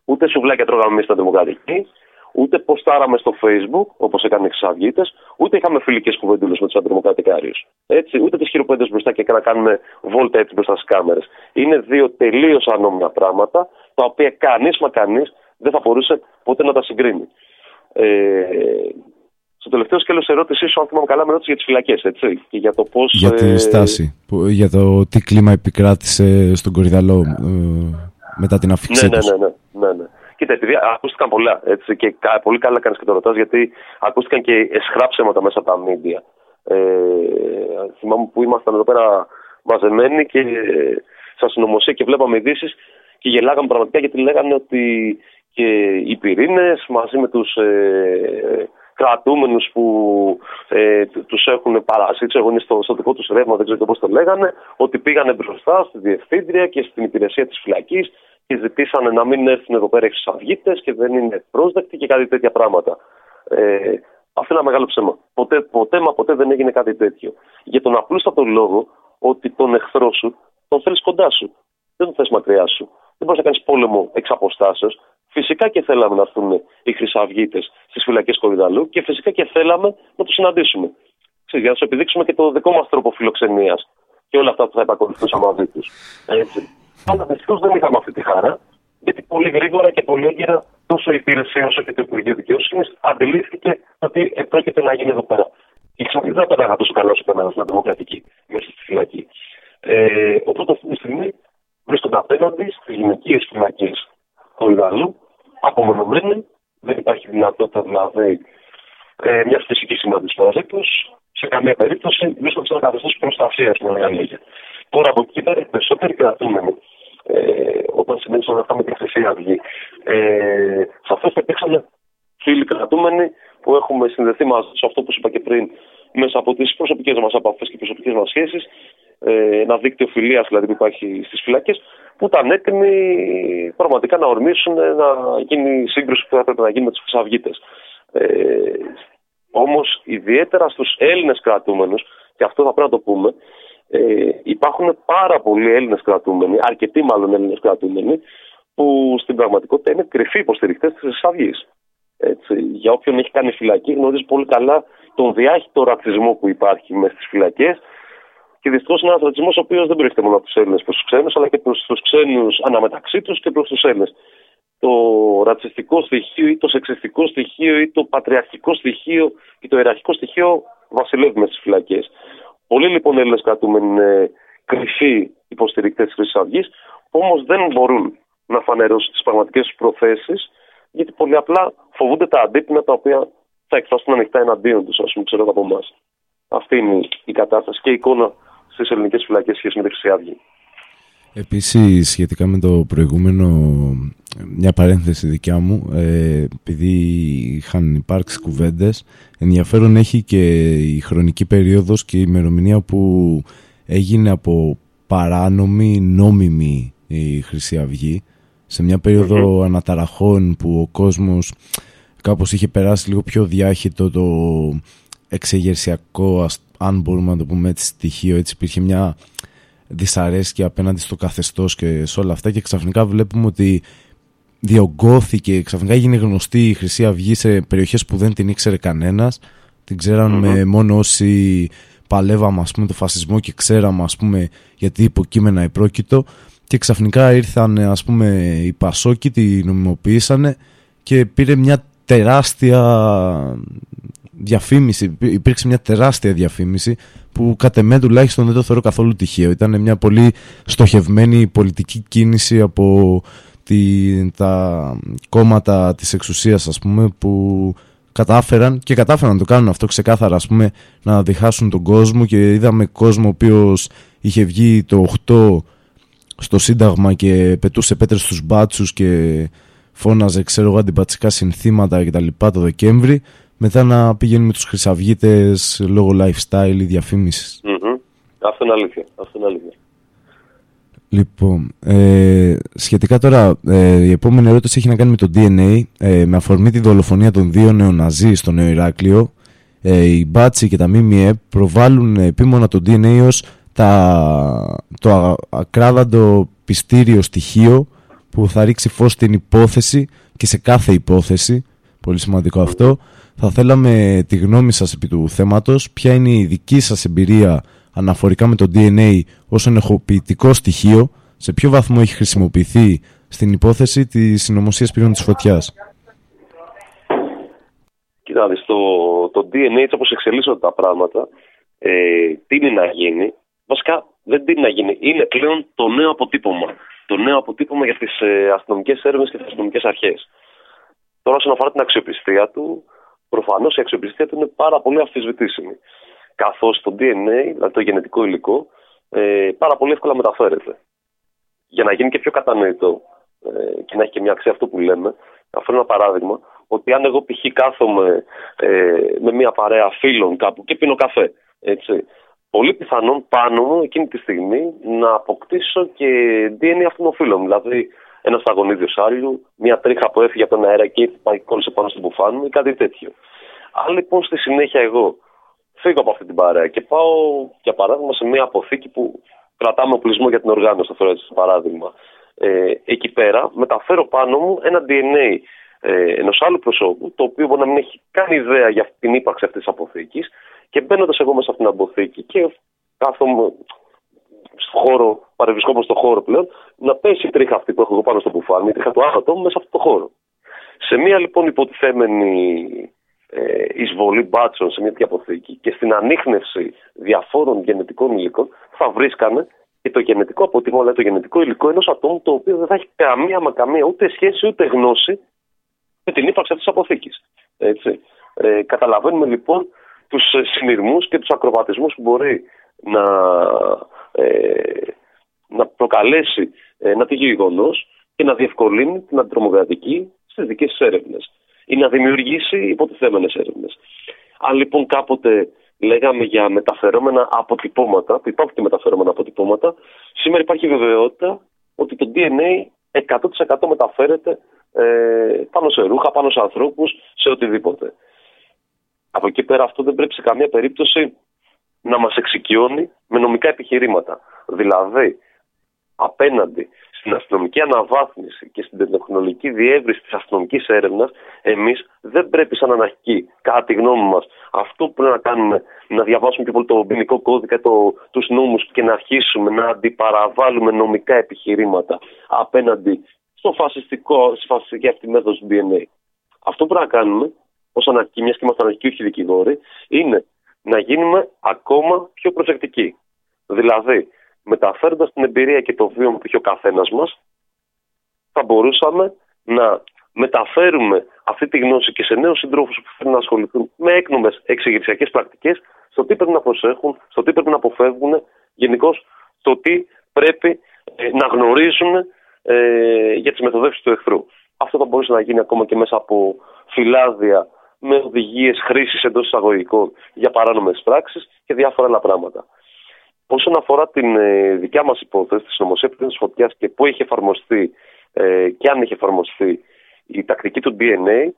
ούτε σουβλάκια τρώγαμε εμείς στην τρομοκρατική, ούτε ποστάραμε στο Facebook, όπως έκανε οι εξαγγίτε, ούτε είχαμε φιλικές κουβεντούλες με τους αντιδημοκρατικάριους. Έτσι, ούτε τις χειροπέντε μπροστά και να κάνουμε βόλτα έτσι μπροστά στις κάμερες. Είναι δύο τελείως ανώμια πράγματα, τα οποία κανείς μα κανείς δεν θα μπορούσε ποτέ να τα συγκρίνει. Ε, στο τελευταίο σκέλος ερώτησής σου, αν θυμάμαι καλά, με ρώτησε για τις φυλακές, έτσι. Και για το πώς, Για τη ε, στάση. Για το τι κλίμα επικράτησε στον Κορυδαλό ε, μετά την αφήξή ναι, ναι, ναι, ναι, ναι, ναι. Κοίτα, επειδή ακούστηκαν πολλά έτσι, και πολύ καλά κάνεις και το ρωτάς, γιατί ακούστηκαν και εσχράψεματα μέσα από τα μίντια. Ε, θυμάμαι που ήμασταν εδώ πέρα μαζεμένοι και στα συνωμοσία και βλέπαμε ειδήσεις και γελάγαμε πραγματικά γιατί λέγανε ότι και οι πυρήνες μαζί με τους ε, κρατούμενους που ε, τους έχουν παρασύξει, έχουν στο, στο δικό τους ρεύμα, δεν ξέρω πώς το λέγανε, ότι πήγανε μπροστά στη διευθύντρια και στην υπηρεσία της φυλακής και ζητήσανε να μην έρθουν εδώ πέρα εξαγγίτες και δεν είναι πρόσδεκτοι και κάτι τέτοια πράγματα. Ε, αυτό είναι ένα μεγάλο ψέμα. Ποτέ, ποτέ μα ποτέ δεν έγινε κάτι τέτοιο. Για τον απλούστατο λόγο ότι τον εχθρό σου τον θέλεις κοντά σου. Δεν τον θες μακριά σου. δεν μπορείς να κάνεις πόλεμο εξ αποστάσεως. Φυσικά και θέλαμε να έρθουν οι Χρυσαυγίτε στις φυλακές Κορυδαλού και φυσικά και θέλαμε να τους συναντήσουμε. Ξέρεις, για να τους επιδείξουμε και το δικό μας τρόπο φιλοξενίας και όλα αυτά που θα επακολουθούσαμε μαζί τους. Αλλά δυστυχώς δεν είχαμε αυτή τη χαρά, γιατί πολύ γρήγορα και πολύ έγκαιρα τόσο η υπηρεσία όσο και το Υπουργείο Δικαιοσύνης αντιλήφθηκε ότι πρόκειται να γίνει εδώ πέρα. Η Χρυσαυγίτε δεν πέταγα τόσο καλός όσο στην δημοκρατική μέσα στη φυλακή. Ε, οπότε αυτή τη στιγμή βρίσκονται απέναντι στι γυναικείε φυλακέ του Ιδαλού, απομονωμένοι, δεν υπάρχει δυνατότητα δηλαδή ε, μια φυσική συνάντηση μαζί τους. Σε καμία περίπτωση βρίσκονται σε ένα καθεστώς προστασίας με λίγα λόγια. Τώρα από εκεί πέρα οι περισσότεροι κρατούμενοι, ε, όταν συνέβησαν αυτά με τη Χρυσή Αυγή, ε, σαφώς υπήρξαν φίλοι κρατούμενοι που έχουμε συνδεθεί μαζί σε αυτό που είπα και πριν, μέσα από τις προσωπικές μας επαφές και προσωπικές μας σχέσεις, ε, ένα δίκτυο φιλίας δηλαδή που υπάρχει στις φυλακέ, που ήταν έτοιμοι πραγματικά να ορμήσουν να γίνει σύγκρουση που θα έπρεπε να γίνει με τους Χρυσαυγίτες. Ε, Όμως, ιδιαίτερα στους Έλληνες κρατούμενους, και αυτό θα πρέπει να το πούμε, ε, υπάρχουν πάρα πολλοί Έλληνες κρατούμενοι, αρκετοί μάλλον Έλληνες κρατούμενοι, που στην πραγματικότητα είναι κρυφοί υποστηρικτέ της Χρυσαυγή. Για όποιον έχει κάνει φυλακή, γνωρίζει πολύ καλά τον διάχυτο ρατσισμό που υπάρχει μέσα στις φυλακές και δυστυχώς είναι ένας ρατσισμός ο οποίος δεν προέρχεται μόνο από τους Έλληνες προς τους ξένους, αλλά και προς τους ξένους αναμεταξύ τους και προς τους Έλληνες. Το ρατσιστικό στοιχείο ή το σεξιστικό στοιχείο ή το πατριαρχικό στοιχείο ή το ιεραρχικό στοιχείο βασιλεύει στις φυλακές. Πολλοί λοιπόν Έλληνες κρατούμενοι είναι κρυφοί υποστηρικτές της Χρυσής Αυγής, όμως δεν μπορούν να φανερώσουν τις πραγματικές τους προθέσεις, γιατί πολύ απλά φοβούνται τα αντίπεινα τα οποία θα εκφραστούν ανοιχτά εναντίον τους, ας πούμε, ξέρω από εμάς. Αυτή είναι η κατάσταση και η εικόνα στις ελληνικές φυλακές σχέση με τη Χρυσή Αυγή. Επίσης, σχετικά με το προηγούμενο, μια παρένθεση δικιά μου, ε, επειδή είχαν υπάρξει κουβέντες, ενδιαφέρον έχει και η χρονική περίοδος και η ημερομηνία που έγινε από παράνομη, νόμιμη η Χρυσή Αυγή, σε μια περίοδο αναταραχών που ο κόσμος κάπως είχε περάσει λίγο πιο διάχυτο το εξεγερσιακό, αν μπορούμε να το πούμε έτσι, στοιχείο. Έτσι υπήρχε μια δυσαρέσκεια απέναντι στο καθεστώς και σε όλα αυτά και ξαφνικά βλέπουμε ότι διωγγώθηκε, ξαφνικά έγινε γνωστή η Χρυσή Αυγή σε περιοχές που δεν την ήξερε κανένας. Την ξέραμε μόνο όσοι παλεύαμε ας πούμε το φασισμό και ξέραμε ας πούμε γιατί υποκείμενα επρόκειτο και ξαφνικά ήρθαν ας πούμε οι Πασόκοι, τη νομιμοποιήσανε και πήρε μια τεράστια διαφήμιση, υπήρξε μια τεράστια διαφήμιση που κατ' εμέ τουλάχιστον δεν το θεωρώ καθόλου τυχαίο. Ήταν μια πολύ στοχευμένη πολιτική κίνηση από τη, τα κόμματα της εξουσίας ας πούμε που κατάφεραν και κατάφεραν να το κάνουν αυτό ξεκάθαρα ας πούμε να διχάσουν τον κόσμο και είδαμε κόσμο ο οποίος είχε βγει το 8 στο Σύνταγμα και πετούσε πέτρες στους μπάτσους και φώναζε ξέρω εγώ αντιπατσικά συνθήματα και τα λοιπά το Δεκέμβρη μετά να πηγαίνει με τους χρυσαυγίτες λόγω lifestyle ή διαφήμισης. Αυτό είναι αλήθεια. Αυτό είναι αλήθεια. Λοιπόν, ε, σχετικά τώρα, ε, η επόμενη ερώτηση έχει να κάνει με το DNA. Ε, με αφορμή τη δολοφονία των δύο νεοναζί στο Νέο Ηράκλειο, ε, οι Μπάτσι και τα ΜΜΕ προβάλλουν επίμονα το DNA ως τα, το ακράδαντο πιστήριο στοιχείο που θα ρίξει φως στην υπόθεση και σε κάθε υπόθεση, πολύ σημαντικό αυτό. Θα θέλαμε τη γνώμη σας επί του θέματος, ποια είναι η δική σας εμπειρία αναφορικά με το DNA ως ενεχοποιητικό στοιχείο, σε ποιο βαθμό έχει χρησιμοποιηθεί στην υπόθεση της συνωμοσίας πυρών της φωτιάς; Κοιτάξτε, το, το DNA έτσι όπως εξελίσσονται τα πράγματα, ε, τι είναι να γίνει, βασικά δεν τι είναι να γίνει, είναι πλέον το νέο αποτύπωμα. Το νέο αποτύπωμα για τις ε, αστυνομικές έρευνες και τις αστυνομικές αρχές. Τώρα όσον αφορά την αξιοπιστία του, προφανώς η αξιοπιστία του είναι πάρα πολύ αμφισβητήσιμη καθώς το DNA, δηλαδή το γενετικό υλικό, ε, πάρα πολύ εύκολα μεταφέρεται. Για να γίνει και πιο κατανοητό ε, και να έχει και μια αξία αυτό που λέμε, αυτό είναι ένα παράδειγμα, ότι αν εγώ π.χ. κάθομαι ε, με μια παρέα φίλων κάπου και πίνω καφέ, έτσι, πολύ πιθανόν πάνω μου εκείνη τη στιγμή να αποκτήσω και DNA αυτών των φίλων Δηλαδή, ένας σταγονίδιο άλλου, μια τρίχα που έφυγε από τον αέρα και κόλλησε πάνω στην πουφάν μου ή κάτι τέτοιο. Αν λοιπόν στη συνέχεια εγώ φύγω από αυτή την παρέα και πάω, για παράδειγμα, σε μια αποθήκη που κρατάμε οπλισμό για την οργάνωση, αυτό έτσι, παράδειγμα. ε, εκεί πέρα μεταφέρω πάνω μου ένα DNA ε, ενός άλλου προσώπου, το οποίο μπορεί να μην έχει καν ιδέα για την ύπαρξη αυτής της αποθήκης, και μπαίνοντας εγώ μέσα από την αποθήκη και κάθομαι στο χώρο, παρευρισκόμαστε στο χώρο πλέον, να πέσει η τρίχα αυτή που έχω εγώ πάνω στο μπουφάνι, η τρίχα του άτομου μέσα σε αυτό το χώρο. Σε μία λοιπόν υποτιθέμενη ε, εισβολή μπάτσων σε μια τέτοια αποθήκη και στην ανείχνευση διαφόρων γενετικών υλικών θα βρίσκανε και το γενετικό αποτύπωμα, δηλαδή το γενετικό υλικό ενός ατόμου το οποίο δεν θα έχει καμία μα καμία ούτε σχέση ούτε γνώση με την ύπαρξη αυτής της αποθήκης. Ε, καταλαβαίνουμε λοιπόν τους συνειρμούς και τους ακροβατισμούς που μπορεί να, ε, να προκαλέσει ε, ένα τέτοιο γεγονό και να διευκολύνει την αντιτρομοκρατική στις δικές της έρευνες ή να δημιουργήσει υποτιθέμενες έρευνες. Αν λοιπόν κάποτε λέγαμε για μεταφερόμενα αποτυπώματα, που υπάρχουν και μεταφερόμενα αποτυπώματα, σήμερα υπάρχει βεβαιότητα ότι το DNA 100% μεταφέρεται ε, πάνω σε ρούχα, πάνω σε ανθρώπους, σε οτιδήποτε. Από εκεί πέρα αυτό δεν πρέπει σε καμία περίπτωση να μας εξοικειώνει με νομικά επιχειρήματα. Δηλαδή, απέναντι στην αστυνομική αναβάθμιση και στην τεχνολογική διεύρυνση της αστυνομικής έρευνας, εμείς δεν πρέπει σαν αναρχικοί, κατά τη γνώμη μας, αυτό που πρέπει να κάνουμε, να διαβάσουμε πιο πολύ το ποινικό κώδικα, το, τους νόμους και να αρχίσουμε να αντιπαραβάλουμε νομικά επιχειρήματα απέναντι στο φασιστικό, στη φασιστική αυτή μέθοδος του DNA. Αυτό που πρέπει να κάνουμε, ως αναρχικοί, μιας και είμαστε αναρχικοί, όχι δικηγόροι, είναι να γίνουμε ακόμα πιο προσεκτικοί. Δηλαδή, μεταφέροντας την εμπειρία και το βίωμα που έχει ο καθένας μας, θα μπορούσαμε να μεταφέρουμε αυτή τη γνώση και σε νέους συντρόφους που θέλουν να ασχοληθούν με έκνομες εξηγησιακές πρακτικές, στο τι πρέπει να προσέχουν, στο τι πρέπει να αποφεύγουν, γενικώς στο τι πρέπει ε, να γνωρίζουν ε, για τις μεθοδεύσεις του εχθρού. Αυτό θα μπορούσε να γίνει ακόμα και μέσα από φυλάδια με οδηγίες χρήσης εντός εισαγωγικών για παράνομες πράξεις και διάφορα άλλα πράγματα. Όσον αφορά την ε, δικιά μας υπόθεση της νομοσία τη φωτιάς και πού έχει εφαρμοστεί ε, και αν έχει εφαρμοστεί η τακτική του DNA,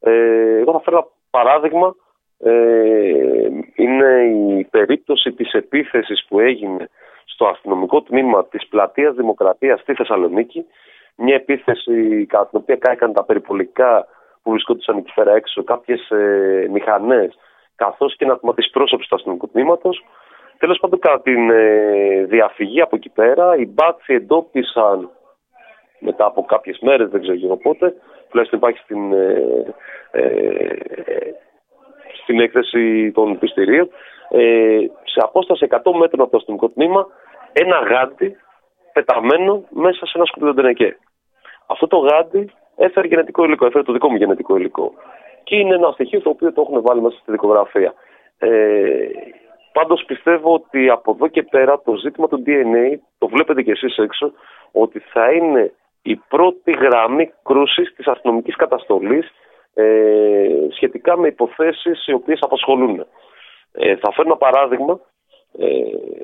ε, εγώ θα φέρω ένα παράδειγμα. Ε, είναι η περίπτωση της επίθεσης που έγινε στο αστυνομικό τμήμα της πλατείας Δημοκρατίας στη Θεσσαλονίκη μια επίθεση κατά την οποία κάηκαν τα περιπολικά που βρισκόντουσαν εκεί πέρα έξω κάποιες ε, μηχανές καθώς και ένα τμήμα της πρόσωπης του αστυνομικού τμήματος Τέλος πάντων, κατά τη ε, διαφυγή από εκεί πέρα, οι μπάτσοι εντόπισαν μετά από κάποιες μέρες, δεν ξέρω πότε, τουλάχιστον υπάρχει στην, ε, ε, στην έκθεση των πιστηρίων, ε, σε απόσταση 100 μέτρων από το αστυνομικό τμήμα, ένα γάντι πεταμένο μέσα σε ένα σκουπιδοντενεκέ. Αυτό το γάντι έφερε γενετικό υλικό, έφερε το δικό μου γενετικό υλικό. Και είναι ένα στοιχείο το οποίο το έχουν βάλει μέσα στη δικογραφία. Ε, Πάντως πιστεύω ότι από εδώ και πέρα το ζήτημα του DNA, το βλέπετε κι εσείς έξω, ότι θα είναι η πρώτη γραμμή κρούσης της αστυνομικής καταστολής ε, σχετικά με υποθέσεις οι οποίες απασχολούν. Ε, θα φέρω ένα παράδειγμα ε,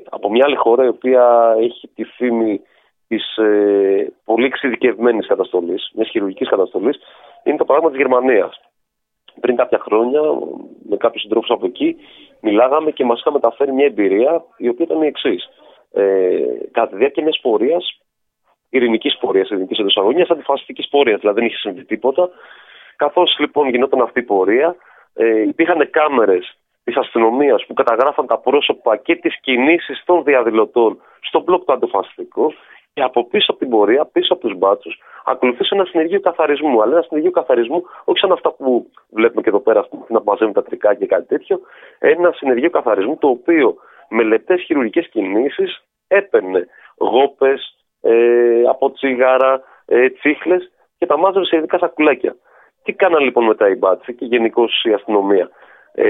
από μια άλλη χώρα η οποία έχει τη φήμη της ε, πολύ εξειδικευμένης καταστολής, μιας χειρουργικής καταστολής, είναι το παράδειγμα της Γερμανίας πριν κάποια χρόνια με κάποιους συντρόφους από εκεί μιλάγαμε και μας είχαν μεταφέρει μια εμπειρία η οποία ήταν η εξής. Ε, κατά τη διάρκεια μιας πορείας, ειρηνικής πορείας, ειρηνικής εντός αγωνίας, αντιφασιστικής πορείας, δηλαδή δεν είχε συμβεί τίποτα. Καθώς λοιπόν γινόταν αυτή η πορεία, ε, υπήρχαν κάμερες της αστυνομίας που καταγράφαν τα πρόσωπα και τις κινήσεις των διαδηλωτών στο μπλοκ του αντιφασιστικού και από πίσω από την πορεία, πίσω από τους μπάτσους, ακολουθούσε ένα συνεργείο καθαρισμού. Αλλά ένα συνεργείο καθαρισμού, όχι σαν αυτά που βλέπουμε και εδώ πέρα, να μαζεύουν τα τρικά και κάτι τέτοιο. Ένα συνεργείο καθαρισμού το οποίο με λεπτέ χειρουργικές κινήσεις έπαιρνε γόπες ε, από τσίγαρα, ε, τσίχλες και τα μάζευε σε ειδικά σακουλάκια. Τι κάναν λοιπόν μετά οι μπάτσοι και γενικώ η αστυνομία; Ε,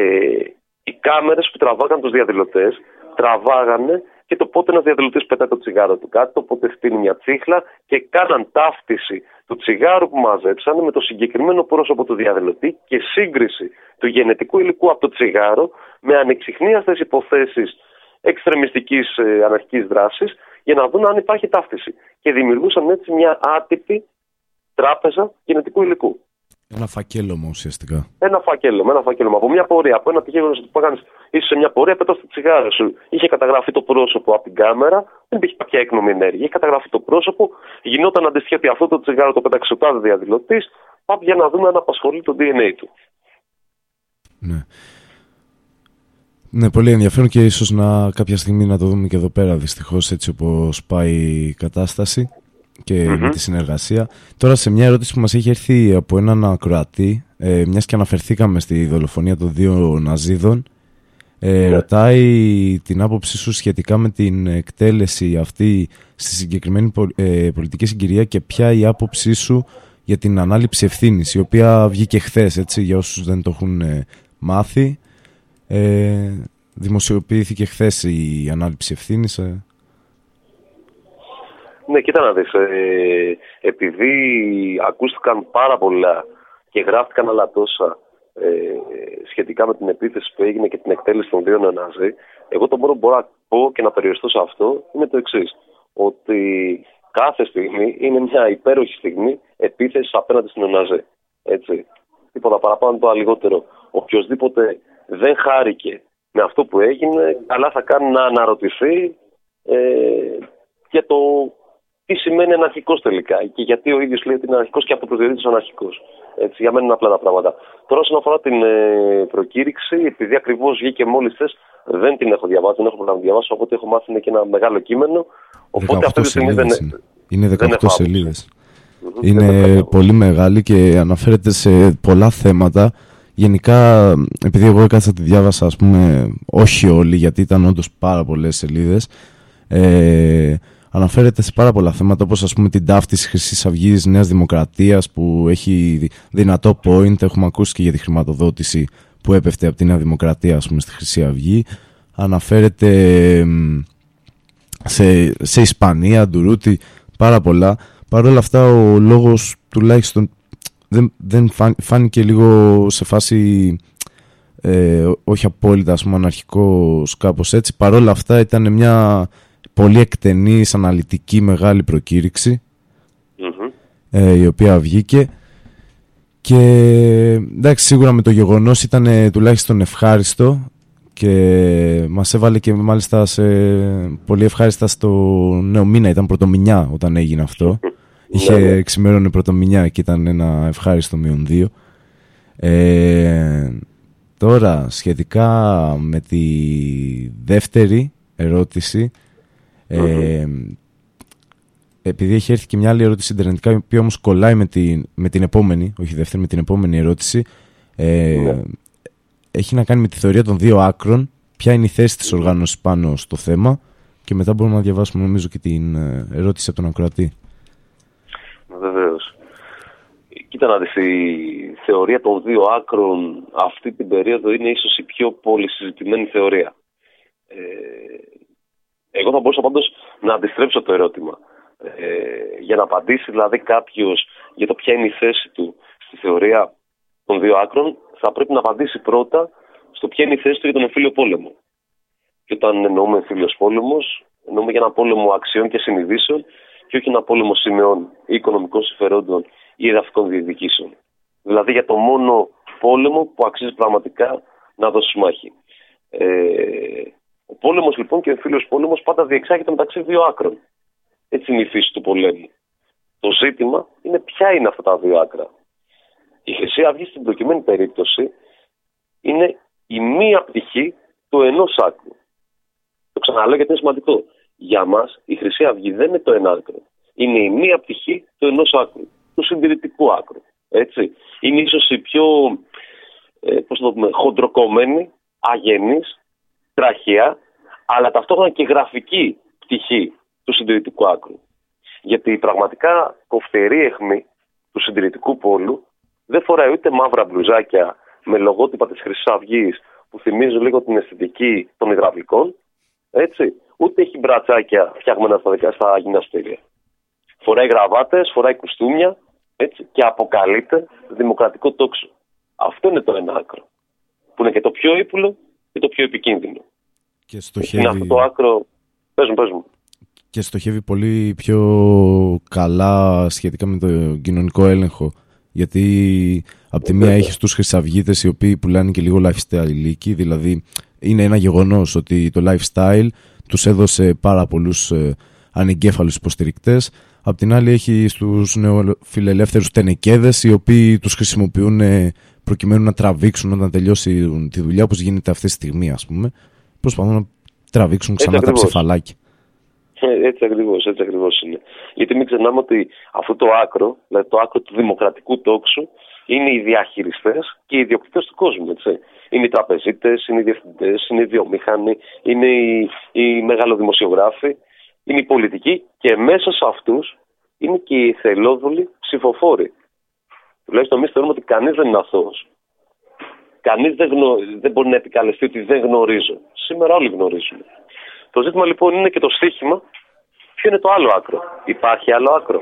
οι κάμερες που τραβάγαν τους διαδηλωτές τραβάγανε και το πότε ένα διαδηλωτής πετάει το τσιγάρο του κάτω, πότε στείλει μια τσίχλα και κάναν ταύτιση του τσιγάρου που μαζέψανε με το συγκεκριμένο πρόσωπο του διαδηλωτή και σύγκριση του γενετικού υλικού από το τσιγάρο με ανεξιχνίαστες υποθέσεις εξτρεμιστικής ε, αναρχικής δράσης για να δουν αν υπάρχει ταύτιση. Και δημιουργούσαν έτσι μια άτυπη τράπεζα γενετικού υλικού. Ένα φακέλωμα ουσιαστικά. Ένα φακέλωμα, ένα φακέλωμα. Από μια πορεία, από ένα τυχαίο που έκανε, είσαι σε μια πορεία, πετάς το τσιγάρο σου. Είχε καταγραφεί το πρόσωπο από την κάμερα, δεν υπήρχε κάποια έκνομη ενέργεια. Είχε καταγραφεί το πρόσωπο, γινόταν αντίστοιχα ότι αυτό το τσιγάρο το πέταξε ο τάδε διαδηλωτής, πάμε για να δούμε αν απασχολεί το DNA του. Ναι. Ναι, πολύ ενδιαφέρον και ίσως να κάποια στιγμή να το δούμε και εδώ πέρα δυστυχώς έτσι όπως πάει η κατάσταση και με τη συνεργασία. Τώρα σε μια ερώτηση που μας έχει έρθει από έναν ακροατή, ε, μιας και αναφερθήκαμε στη δολοφονία των δύο Ναζίδων, ε, ναι. ρωτάει την άποψή σου σχετικά με την εκτέλεση αυτή στη συγκεκριμένη ε, πολιτική συγκυρία και ποια η άποψή σου για την ανάληψη ευθύνης, η οποία βγήκε χθες, έτσι, για όσους δεν το έχουν ε, μάθει. Ε, δημοσιοποιήθηκε χθες η ανάληψη ευθύνης. Ε. Ναι, κοίτα να δεις, ε, επειδή ακούστηκαν πάρα πολλά και γράφτηκαν άλλα τόσα ε, σχετικά με την επίθεση που έγινε και την εκτέλεση των δύο νεοναζί, εγώ το μόνο που μπορώ να πω και να περιοριστώ σε αυτό είναι το εξής. Ότι κάθε στιγμή είναι μια υπέροχη στιγμή επίθεσης απέναντι στην νεοναζί. Έτσι. Τίποτα παραπάνω, το λιγότερο. Οποιοδήποτε δεν χάρηκε με αυτό που έγινε, αλλά θα κάνει να αναρωτηθεί ε, για το τι σημαίνει αναρχικός τελικά και γιατί ο ίδιος λέει ότι είναι αναρχικός και αποδοτηρείται ως αναρχικός. Έτσι, για μένα είναι απλά τα πράγματα. Τώρα, όσον αφορά την ε, προκήρυξη, επειδή ακριβώς βγήκε μόλις χθες, δεν την έχω διαβάσει, δεν έχω προλάβει να διαβάσω, οπότε έχω μάθει είναι και ένα μεγάλο κείμενο. Οπότε αυτή τη στιγμή δεν είναι. 18 σελίδες. Είναι πολύ μεγάλη και αναφέρεται σε πολλά θέματα. Γενικά, επειδή εγώ έκατσα τη διάβασα, ας πούμε, όχι όλοι, γιατί ήταν όντως πάρα πολλές σελίδες, ε, αναφέρεται σε πάρα πολλά θέματα όπως ας πούμε την ταύτιση χρυσής Αυγής Νέας Δημοκρατίας που έχει δυνατό point, έχουμε ακούσει και για τη χρηματοδότηση που έπεφτε από τη Νέα Δημοκρατία ας πούμε στη Χρυσή Αυγή. Αναφέρεται σε, σε Ισπανία, Ντουρούτι, πάρα πολλά. Παρ' όλα αυτά ο λόγος τουλάχιστον δεν, δεν φάνηκε λίγο σε φάση ε, όχι απόλυτα ας πούμε αναρχικός κάπως έτσι. Παρ' όλα αυτά ήταν μια πολύ εκτενής, αναλυτική, μεγάλη ε, η οποία βγήκε και εντάξει σίγουρα με το γεγονός ήταν τουλάχιστον ευχάριστο και μας έβαλε και μάλιστα σε πολύ ευχάριστα στο νέο μήνα, ήταν πρωτομηνιά όταν έγινε αυτό. Είχε ναι. ξημέρωνε πρωτομηνιά και ήταν ένα ευχάριστο μείον δύο. Ε, τώρα σχετικά με τη δεύτερη ερώτηση ε, επειδή έχει έρθει και μια άλλη ερώτηση συντερνετικά, η οποία όμως κολλάει με την, με την επόμενη, όχι δεύτερη, με την επόμενη ερώτηση. Ε, ναι. Έχει να κάνει με τη θεωρία των δύο άκρων. Ποια είναι η θέση της οργάνωσης πάνω στο θέμα. Και μετά μπορούμε να διαβάσουμε, νομίζω, και την ε, ερώτηση από τον ακροατή. Βεβαίως. Κοίτα να δεις, η θεωρία των δύο άκρων αυτή την περίοδο είναι ίσως η πιο πολυσυζητημένη θεωρία. Ε, εγώ θα μπορούσα πάντως να αντιστρέψω το ερώτημα. Ε, για να απαντήσει δηλαδή κάποιος για το ποια είναι η θέση του στη θεωρία των δύο άκρων, θα πρέπει να απαντήσει πρώτα στο ποια είναι η θέση του για τον εμφύλιο πόλεμο. Και όταν εννοούμε εμφύλιος πόλεμος, εννοούμε για ένα πόλεμο αξιών και συνειδήσεων και όχι ένα πόλεμο σημεών ή οικονομικών συμφερόντων ή εδαφικών διεκδικήσεων. Δηλαδή για το μόνο πόλεμο που αξίζει πραγματικά να δώσει μάχη. Ε, ο πόλεμος λοιπόν και ο φίλος πόλεμος πάντα διεξάγεται μεταξύ δύο άκρων. Έτσι είναι η φύση του πολέμου. Το ζήτημα είναι ποια είναι αυτά τα δύο άκρα. Η Χρυσή Αυγής στην προκειμένη περίπτωση είναι η μία πτυχή του ενός άκρου. Το ξαναλέω γιατί είναι σημαντικό. Για μας η Χρυσή Αυγή δεν είναι το ένα άκρο. Είναι η μία πτυχή του ενός άκρου. Του συντηρητικού άκρου. Έτσι. Είναι ίσως η πιο ε, πώς το πούμε, χοντροκομμένη, αγενής τραχία, αλλά ταυτόχρονα και γραφική πτυχή του συντηρητικού άκρου. Γιατί πραγματικά κοφτερή αιχμή του συντηρητικού πόλου δεν φοράει ούτε μαύρα μπλουζάκια με λογότυπα της Χρυσής Αυγής που θυμίζουν λίγο την αισθητική των υδραυλικών, έτσι, ούτε έχει μπρατσάκια φτιαγμένα στα, δεκα, στα γυμναστήρια. Φοράει γραβάτες, φοράει κουστούμια έτσι, και αποκαλείται δημοκρατικό τόξο. Αυτό είναι το ένα άκρο. Που είναι και το πιο ύπουλο και το πιο επικίνδυνο. Και στοχεύει... Είναι αυτό το άκρο... Πες μου, πες μου. Και στοχεύει πολύ πιο καλά σχετικά με το κοινωνικό έλεγχο. Γιατί από τη μία έχεις τους χρυσαυγίτες οι οποίοι πουλάνε και λίγο lifestyle ηλίκη. Δηλαδή είναι ένα γεγονός ότι το lifestyle τους έδωσε πάρα πολλούς ε, ανεγκέφαλους υποστηρικτές. Απ' την άλλη έχει στους νεοφιλελεύθερους τενεκέδες οι οποίοι τους χρησιμοποιούν ε, προκειμένου να τραβήξουν όταν τελειώσει τη δουλειά όπως γίνεται αυτή τη στιγμή ας πούμε. Προσπαθούν να τραβήξουν ξανά τα ψεφαλάκια. Ε, έτσι ακριβώς, έτσι ακριβώς είναι. Γιατί μην ξεχνάμε ότι αυτό το άκρο, δηλαδή το άκρο του δημοκρατικού τόξου, είναι οι διαχειριστές και οι ιδιοκτήτες του κόσμου. Έτσι. Είναι οι τραπεζίτες, είναι οι διευθυντές, είναι οι βιομήχανοι, είναι οι, οι μεγαλοδημοσιογράφοι, είναι οι πολιτικοί και μέσα σε αυτούς είναι και οι θελόδουλοι ψηφοφόροι. Τουλάχιστον εμεί θεωρούμε ότι κανείς δεν είναι αθώος. Κανείς δεν, δεν μπορεί να επικαλεστεί ότι δεν γνωρίζω. Σήμερα όλοι γνωρίζουμε. Το ζήτημα λοιπόν είναι και το στίχημα. Ποιο είναι το άλλο άκρο; Υπάρχει άλλο άκρο.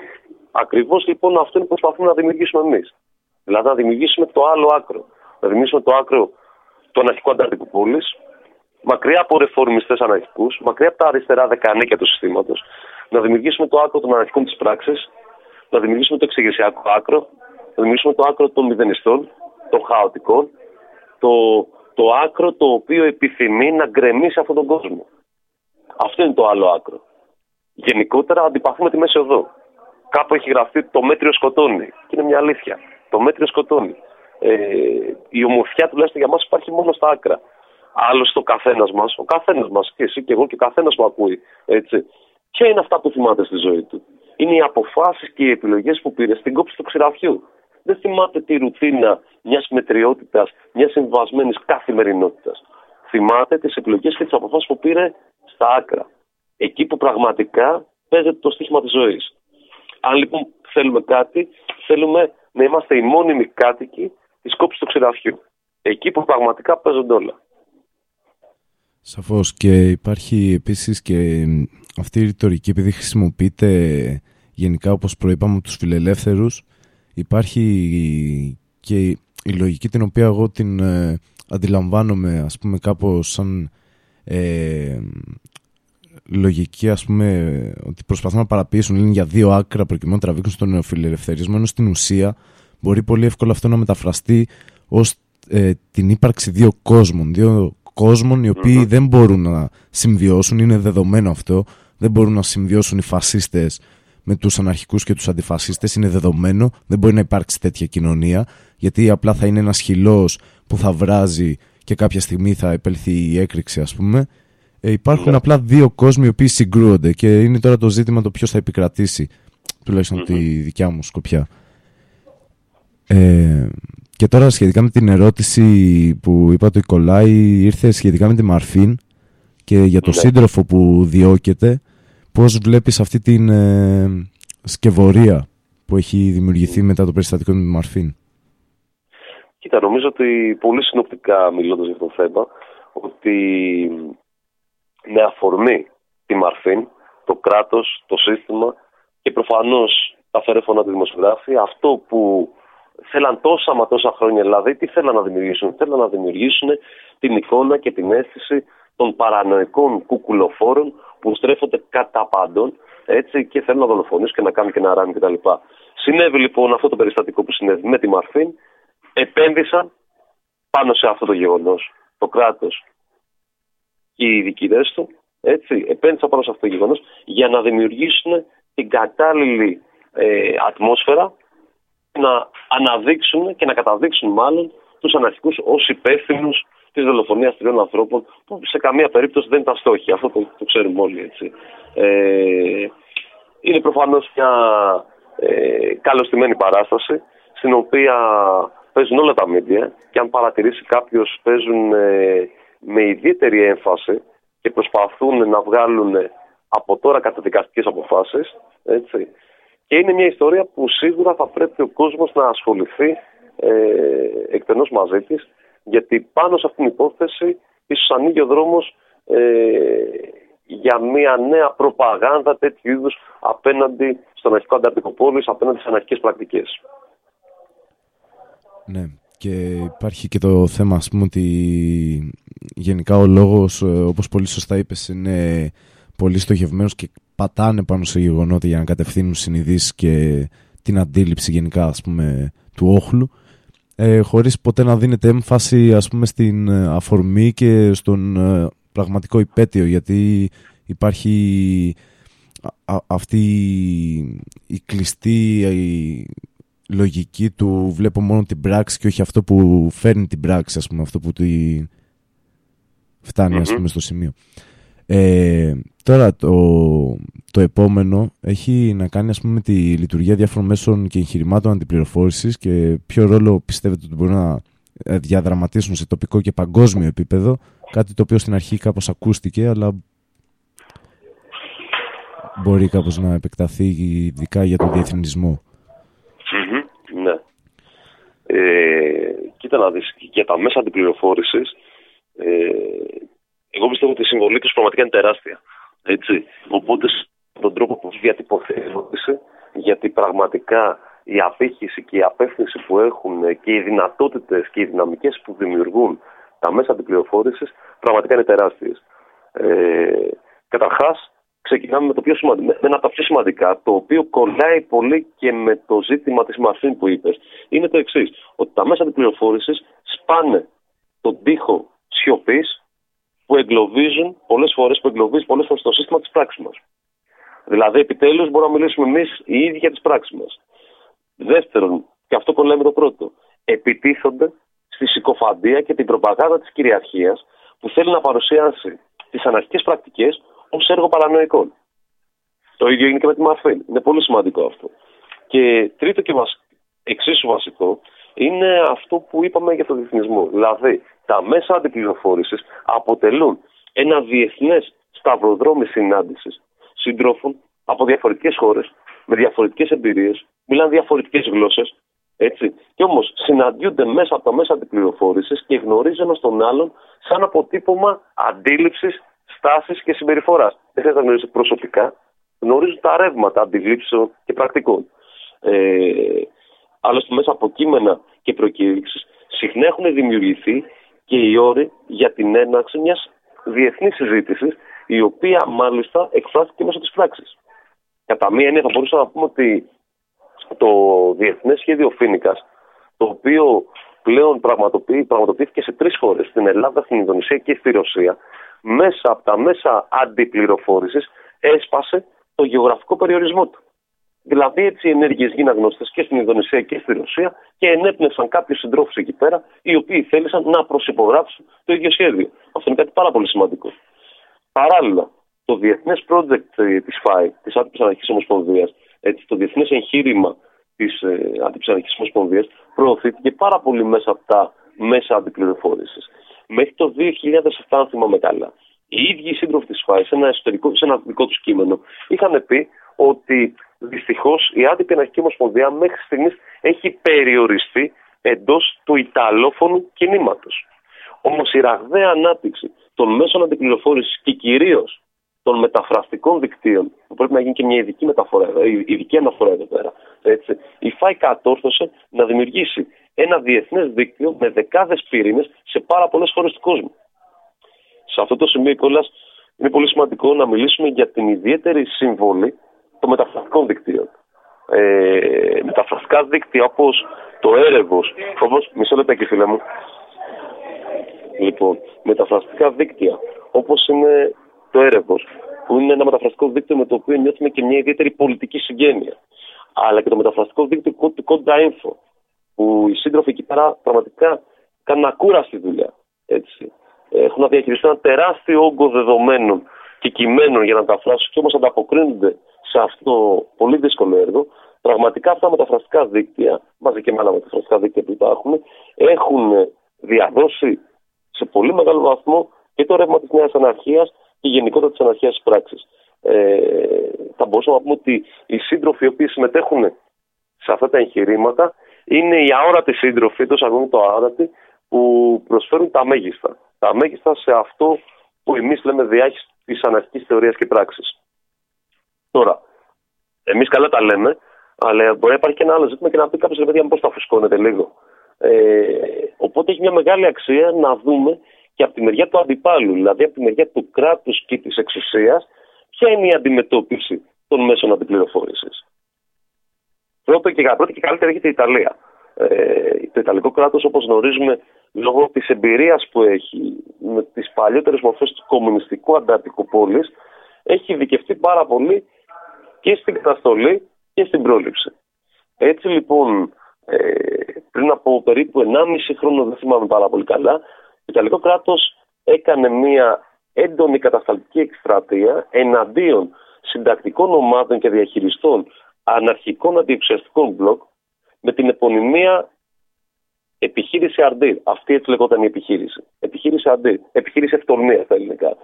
Ακριβώς λοιπόν αυτό είναι που προσπαθούμε να δημιουργήσουμε εμείς. Δηλαδή να δημιουργήσουμε το άλλο άκρο. Να δημιουργήσουμε το άκρο του αναρχικού ανταρτικού πόλης, μακριά από ρεφορμιστέ αναρχικούς, μακριά από τα αριστερά δεκανίκια του συστήματος, να δημιουργήσουμε το άκρο των αναρχικών της πράξης, να δημιουργήσουμε το εξηγησιακό άκρο, να δημιουργήσουμε το άκρο των μηδενιστών, των χαοτικών, το, το άκρο το οποίο επιθυμεί να γκρεμίσει αυτόν τον κόσμο. Αυτό είναι το άλλο άκρο. Γενικότερα αντιπαθούμε τη μέση οδό. Κάπου έχει γραφτεί το μέτριο σκοτώνει. Και είναι μια αλήθεια. Το μέτριο σκοτώνει. Ε, η ομορφιά τουλάχιστον για μας υπάρχει μόνο στα άκρα. Άλλωστε ο καθένας μας, ο καθένας μας και εσύ και εγώ και ο καθένας που ακούει. Έτσι. Ποια είναι αυτά που θυμάται στη ζωή του. Είναι οι αποφάσεις και οι επιλογές που πήρε στην κόψη του ξηραφιού. Δεν θυμάται τη ρουτίνα μιας μετριότητας, μιας συμβασμένη καθημερινότητας. Θυμάται τις επιλογές και τις αποφάσεις που πήρε στα άκρα. Εκεί που πραγματικά παίζεται το στίχημα της ζωής. Αν λοιπόν θέλουμε κάτι, θέλουμε να είμαστε οι μόνιμοι κάτοικοι της κόψη του ξηραφιού. Εκεί που πραγματικά παίζονται όλα. Σαφώς και υπάρχει επίσης και αυτή η ρητορική επειδή χρησιμοποιείται γενικά όπως προείπαμε από τους φιλελεύθερους υπάρχει και η λογική την οποία εγώ την ε, αντιλαμβάνομαι ας πούμε κάπως σαν ε, λογική ας πούμε ότι προσπαθούν να παραποιήσουν είναι για δύο άκρα προκειμένου να τραβήξουν στον νεοφιλελευθερισμό ενώ στην ουσία μπορεί πολύ εύκολα αυτό να μεταφραστεί ως ε, την ύπαρξη δύο κόσμων. Δύο κόσμων οι οποιοι δεν μπορούν να συμβιώσουν είναι δεδομένο αυτό δεν μπορούν να συμβιώσουν οι φασίστες με τους αναρχικούς και τους αντιφασίστες είναι δεδομένο δεν μπορεί να υπάρξει τέτοια κοινωνία γιατί απλά θα είναι ένας χυλός που θα βράζει και κάποια στιγμή θα επέλθει η έκρηξη ας πούμε ε, υπάρχουν ναι. απλά δύο κόσμοι οι οποίοι συγκρούονται και είναι τώρα το ζήτημα το ποιος θα επικρατήσει, τουλάχιστον τη δικιά μου σκοπιά. Ε, και τώρα σχετικά με την ερώτηση που είπα το Ικολάη ήρθε σχετικά με τη Μαρφίν και για το ναι. σύντροφο που διώκεται πώς βλέπεις αυτή την ε, σκευωρία που έχει δημιουργηθεί μετά το περιστατικό με τη Μαρφίν; Κοίτα, νομίζω ότι πολύ συνοπτικά μιλώντας για το θέμα ότι με αφορμή τη Μαρφίν, το κράτος, το σύστημα και προφανώς τα φερέφωνα του δημοσιογράφη, αυτό που θέλαν τόσα μα τόσα χρόνια δηλαδή, τι θέλαν να δημιουργήσουν; Θέλαν να δημιουργήσουν την εικόνα και την αίσθηση των παρανοϊκών κουκουλοφόρων που στρέφονται κατά πάντων έτσι, και θέλουν να δολοφονήσουν και να κάνουν και να ράνουν κτλ. Συνέβη λοιπόν αυτό το περιστατικό που συνέβη με τη Μαρφίν, επένδυσαν πάνω σε αυτό το γεγονός. Το κράτος και οι διοικητές του έτσι, επένδυσαν πάνω σε αυτό το γεγονός για να δημιουργήσουν την κατάλληλη ε, ατμόσφαιρα να αναδείξουν και να καταδείξουν μάλλον τους αναρχικούς ως υπεύθυνους της δολοφονίας τριών ανθρώπων που σε καμία περίπτωση δεν ήταν στόχοι. Αυτό το, το ξέρουμε όλοι. Έτσι. Ε, είναι προφανώς μια ε, καλωστημένη παράσταση στην οποία παίζουν όλα τα μίντια και αν παρατηρήσει κάποιος παίζουν ε, με ιδιαίτερη έμφαση και προσπαθούν να βγάλουν από τώρα καταδικαστικές αποφάσεις. Έτσι. Και είναι μια ιστορία που σίγουρα θα πρέπει ο κόσμος να ασχοληθεί ε, εκτενώς μαζί της γιατί πάνω σε αυτήν την υπόθεση ίσως ανοίγει ο δρόμος ε, για μια νέα προπαγάνδα τέτοιου είδους απέναντι στον αρχικό ανταρτικό πόλης, απέναντι στις αναρχικές πρακτικές. Ναι. Και υπάρχει και το θέμα, ας πούμε, ότι γενικά ο λόγος, ε, όπως πολύ σωστά είπες, είναι πολύ στοχευμένος και πατάνε πάνω σε γεγονότα για να κατευθύνουν συνειδήσεις και την αντίληψη γενικά, ας πούμε, του όχλου, ε, χωρίς ποτέ να δίνεται έμφαση, ας πούμε, στην ε, αφορμή και στον ε, πραγματικό υπέτειο, γιατί υπάρχει αυτή η κλειστή η λογική του βλέπω μόνο την πράξη και όχι αυτό που φέρνει την πράξη, ας πούμε, αυτό που τη φτάνει, ας πούμε, στο σημείο. Ε, τώρα το, το επόμενο έχει να κάνει ας πούμε με τη λειτουργία διάφορων μέσων και εγχειρημάτων αντιπληροφόρησης και ποιο ρόλο πιστεύετε ότι μπορεί να ε, διαδραματίσουν σε τοπικό και παγκόσμιο επίπεδο κάτι το οποίο στην αρχή κάπως ακούστηκε αλλά μπορεί κάπως να επεκταθεί ειδικά για τον διεθνισμο ναι. Ε, κοίτα να δεις, για τα μέσα αντιπληροφόρησης ε, εγώ πιστεύω ότι η συμβολή τους πραγματικά είναι τεράστια. Έτσι. Οπότε, τον τρόπο που έχει διατυπωθεί η ερώτηση, γιατί πραγματικά η απήχηση και η απεύθυνση που έχουν και οι δυνατότητες και οι δυναμικές που δημιουργούν τα μέσα αντιπληροφόρησης πραγματικά είναι τεράστιες. Ε, Καταρχάς, ξεκινάμε με, το πιο σημαντικό, με ένα από τα πιο σημαντικά, το οποίο κολλάει πολύ και με το ζήτημα της μαθήν που είπες. Είναι το εξής, ότι τα μέσα αντιπληροφόρησης σπάνε τον τοίχο σιωπής που εγκλωβίζουν πολλές φορές, που εγκλωβίζει πολλές φορές το σύστημα της πράξης μας. Δηλαδή, επιτέλους, μπορούμε να μιλήσουμε εμείς οι ίδιοι για τις πράξεις μας. Δεύτερον, και αυτό κολλάει με το πρώτο, επιτίθονται στη συκοφαντία και την προπαγάνδα της κυριαρχίας που θέλει να παρουσιάσει τις αναρχικές πρακτικές ως έργο παρανοϊκών. Το ίδιο είναι και με τη μαφή. Είναι πολύ σημαντικό αυτό. Και τρίτο και μας εξίσου βασικό είναι αυτό που είπαμε για τον διεθνισμό. Δηλαδή, τα μέσα αντιπληροφόρησης αποτελούν ένα διεθνές σταυροδρόμι συνάντησης συντρόφων από διαφορετικές χώρες, με διαφορετικές εμπειρίες, μιλάνε διαφορετικές γλώσσες. Έτσι. Και όμως συναντιούνται μέσα από τα μέσα αντιπληροφόρησης και γνωρίζουν ένας τον άλλον σαν αποτύπωμα αντίληψης, στάσης και συμπεριφοράς. Δεν χρειάζεται να γνωρίζουν προσωπικά, γνωρίζουν τα ρεύματα αντιλήψεων και πρακτικών. Ε, άλλωστε, μέσα από κείμενα και προκήρυξεις συχνά έχουν δημιουργηθεί και οι όροι για την έναρξη μιας διεθνής συζήτησης, η οποία μάλιστα εκφράστηκε μέσω της πράξη. Κατά μία έννοια, θα μπορούσαμε να πούμε ότι το Διεθνές Σχέδιο Φίνικας, το οποίο πλέον πραγματοποιήθηκε σε τρεις χώρες, στην Ελλάδα, στην Ινδονησία και στη Ρωσία, μέσα από τα μέσα αντιπληροφόρησης έσπασε το γεωγραφικό περιορισμό του. Δηλαδή, έτσι οι ενέργειες γίνανε γνωστές και στην Ινδονησία και στη Ρωσία και ενέπνευσαν κάποιους συντρόφους εκεί πέρα, οι οποίοι θέλησαν να προσυπογράψουν το ίδιο σχέδιο. Αυτό είναι κάτι πάρα πολύ σημαντικό. Παράλληλα, το διεθνές project της ΦΑΗ, της Άτυπη Αναρχική Ομοσπονδία, το διεθνές εγχείρημα της ε, Άτυπη Αναρχική Ομοσπονδίας, προωθήθηκε πάρα πολύ μέσα από τα μέσα αντιπληροφόρησης. Μέχρι το 2007, αν θυμάμαι καλά, οι ίδιοι οι σύντροφοι της ΦΑΗ, σε ένα, εσωτερικό, σε ένα δικό τους κείμενο, είχαν πει ότι δυστυχώς η άτυπη αναρχική ομοσπονδία μέχρι στιγμής έχει περιοριστεί εντός του Ιταλόφωνου κινήματος. Όμως η ραγδαία ανάπτυξη των μέσων αντιπληροφόρησης και κυρίως των μεταφραστικών δικτύων, που πρέπει να γίνει και μια ειδική, μεταφορά, ε, ειδική αναφορά εδώ πέρα, έτσι, η ΦΑΙ κατόρθωσε να δημιουργήσει ένα διεθνές δίκτυο με δεκάδες πύρινε σε πάρα πολλές χώρες του κόσμου. Σε αυτό το σημείο, κιόλα, είναι πολύ σημαντικό να μιλήσουμε για την ιδιαίτερη συμβολή των μεταφραστικών δικτύων. Ε, μεταφραστικά δίκτυα όπως το έρευο, όπω. Μισό λεπτό και φίλε μου. Λοιπόν, μεταφραστικά δίκτυα όπως είναι το έρευο, που είναι ένα μεταφραστικό δίκτυο με το οποίο νιώθουμε και μια ιδιαίτερη πολιτική συγγένεια. Αλλά και το μεταφραστικό δίκτυο του Conda Info, που οι σύντροφοι εκεί πέρα πραγματικά κάνουν ακούραστη δουλειά. Έτσι. Έχουν να διαχειριστούν ένα τεράστιο όγκο δεδομένων και κειμένων για να τα φράσουν και όμως ανταποκρίνονται σε αυτό το πολύ δύσκολο έργο. Πραγματικά αυτά τα μεταφραστικά δίκτυα, μαζί και με άλλα μεταφραστικά δίκτυα που υπάρχουν, έχουν διαδώσει σε πολύ μεγάλο βαθμό και το ρεύμα της νέας αναρχίας και γενικότερα της αναρχίας τη πράξης. Ε, θα μπορούσαμε να πούμε ότι οι σύντροφοι οι οποίοι συμμετέχουν σε αυτά τα εγχειρήματα είναι οι αόρατοι σύντροφοι, το αγώνι το αόρατοι, που προσφέρουν τα μέγιστα. Τα μέγιστα σε αυτό που εμείς λέμε διάχυση της αναρχικής θεωρίας και πράξης. Τώρα, εμείς καλά τα λέμε, αλλά μπορεί να υπάρχει και ένα άλλο ζήτημα και να πει κάποιος ρε παιδιά, πώ τα φουσκώνετε λίγο. Ε, οπότε έχει μια μεγάλη αξία να δούμε και από τη μεριά του αντιπάλου, δηλαδή από τη μεριά του κράτους και της εξουσίας, ποια είναι η αντιμετώπιση των μέσων αντιπληροφόρησης. Πρώτο και, πρώτη και καλύτερα έχει η Ιταλία. Ε, το Ιταλικό κράτος, όπως γνωρίζουμε, λόγω της εμπειρίας που έχει με τις παλιότερες μορφές του κομμουνιστικού ανταρτικού πόλης, έχει ειδικευτεί πάρα πολύ και στην καταστολή και στην πρόληψη. Έτσι λοιπόν, ε, πριν από περίπου 1,5 χρόνο, δεν θυμάμαι πάρα πολύ καλά, το Ιταλικό κράτος έκανε μια έντονη κατασταλτική εκστρατεία εναντίον συντακτικών ομάδων και διαχειριστών αναρχικών αντιεξουσιαστικών μπλοκ με την επωνυμία επιχείρηση Αρντή. Αυτή έτσι λεγόταν η επιχείρηση. Επιχείρηση Αρντή. Επιχείρηση Ευτολμία στα ελληνικά.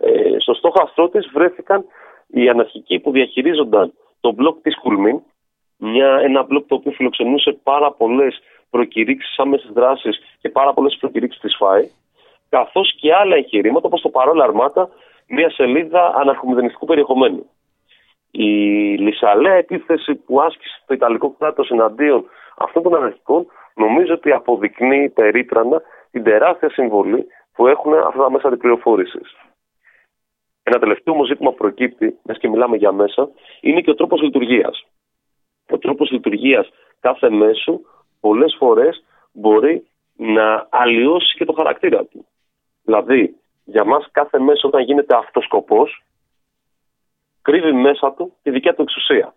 Ε, στο στόχαστρό της βρέθηκαν οι αναρχικοί που διαχειρίζονταν το μπλοκ της Κουλμίν, μια, ένα μπλοκ το οποίο φιλοξενούσε πάρα πολλές προκηρύξεις άμεση δράση και πάρα πολλές προκηρύξεις της ΦΑΕ, καθώς και άλλα εγχειρήματα όπως το Παρόλα Αρμάτα, μια σελίδα αναρχομηδενιστικού περιεχομένου. Η λυσαλέα επίθεση που άσκησε το Ιταλικό κράτος εναντίον αυτών των αναρχικών νομίζω ότι αποδεικνύει περίτρανα την τεράστια συμβολή που έχουν αυτά τα μέσα αντιπληροφόρηση. Ένα τελευταίο όμως ζήτημα που προκύπτει, μιας και μιλάμε για μέσα, είναι και ο τρόπος λειτουργίας. Ο τρόπος λειτουργίας κάθε μέσου πολλές φορές μπορεί να αλλοιώσει και το χαρακτήρα του. Δηλαδή, για μας κάθε μέσο όταν γίνεται αυτοσκοπό, κρύβει μέσα του τη δικιά του εξουσία.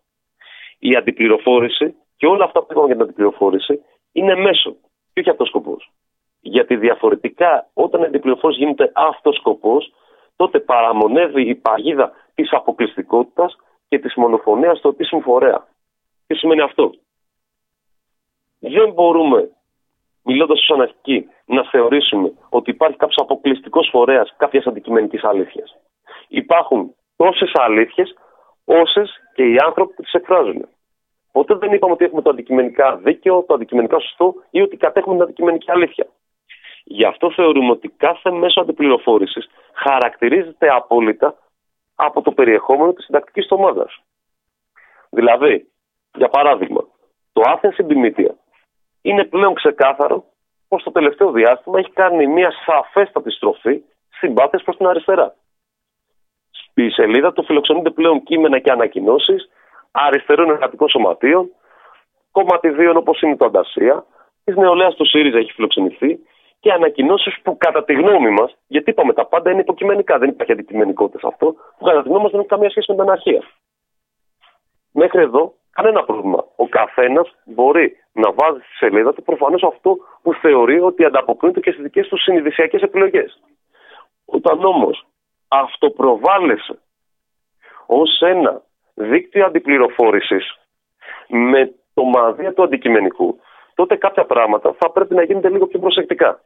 Η αντιπληροφόρηση και όλα αυτά που είπαμε για την αντιπληροφόρηση είναι μέσο και όχι αυτό σκοπό. Γιατί διαφορετικά, όταν η αντιπληροφόρηση γίνεται αυτό σκοπό, τότε παραμονεύει η παγίδα της αποκλειστικότητας και της μονοφωνίας στο επίσημο φορέα. Τι σημαίνει αυτό; Δεν μπορούμε, μιλώντας ως αναρχικοί, να θεωρήσουμε ότι υπάρχει κάποιος αποκλειστικός φορέας κάποιας αντικειμενικής αλήθειας. Υπάρχουν τόσες αλήθειες όσες και οι άνθρωποι που τις εκφράζουν. Ποτέ δεν είπαμε ότι έχουμε το αντικειμενικά δίκαιο, το αντικειμενικά σωστό ή ότι κατέχουμε την αντικειμενική αλήθεια. Γι' αυτό θεωρούμε ότι κάθε μέσο αντιπληροφόρησης χαρακτηρίζεται απόλυτα από το περιεχόμενο της συντακτικής ομάδας. Δηλαδή, για παράδειγμα, το Athens Media είναι πλέον ξεκάθαρο πως το τελευταίο διάστημα έχει κάνει μια σαφέστατη στροφή συμπάθειας προς την αριστερά. Στη σελίδα του φιλοξενούνται πλέον κείμενα και ανακοινώσεις αριστερών εργατικών σωματείων, κομματιδίων όπως είναι το Αντασία, της νεολαίας του ΣΥΡΙΖΑ έχει φιλοξενηθεί και ανακοινώσεις που κατά τη γνώμη μας, γιατί είπαμε τα πάντα είναι υποκειμενικά, δεν υπάρχει αντικειμενικότητα σε αυτό, που κατά τη γνώμη μας δεν έχει καμία σχέση με την αναρχία. Μέχρι εδώ κανένα πρόβλημα. Ο καθένας μπορεί να βάζει στη σελίδα του προφανώς αυτό που θεωρεί ότι ανταποκρίνεται και στις δικές του συνειδησιακές επιλογές. Όταν όμως αυτοπροβάλλεσαι ως ένα δίκτυο αντιπληροφόρησης με το μαδία του αντικειμενικού, τότε κάποια πράγματα θα πρέπει να γίνονται λίγο πιο προσεκτικά.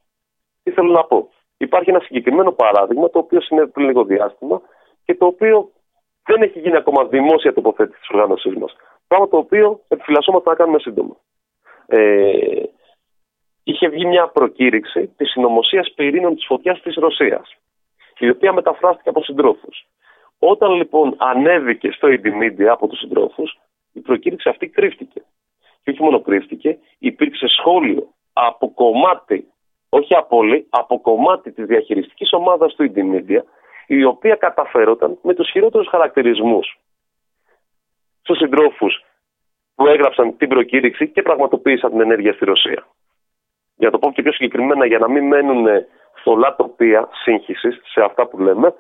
Τι θέλω να πω; Υπάρχει ένα συγκεκριμένο παράδειγμα το οποίο συνέβη πριν λίγο διάστημα και το οποίο δεν έχει γίνει ακόμα δημόσια τοποθέτηση της οργάνωσής μας. Πράγμα το οποίο επιφυλασσόμαστε να κάνουμε σύντομα. Ε, είχε βγει μια προκήρυξη της συνωμοσίας πυρήνων της φωτιάς της Ρωσίας, η οποία μεταφράστηκε από συντρόφους. Όταν λοιπόν ανέβηκε στο Media από τους συντρόφους, η προκήρυξη αυτή κρύφτηκε. Και όχι μόνο κρύφτηκε, υπήρξε σχόλιο από κομμάτι, όχι από όλοι, από κομμάτι της διαχειριστικής ομάδας του Media, η οποία καταφέρονταν με τους χειρότερους χαρακτηρισμούς στους συντρόφους που έγραψαν την προκήρυξη και πραγματοποίησαν την ενέργεια στη Ρωσία. Για να το πω και πιο συγκεκριμένα, για να μην μένουν στολά τοπία σύγχυσης σε αυτά που λέμε,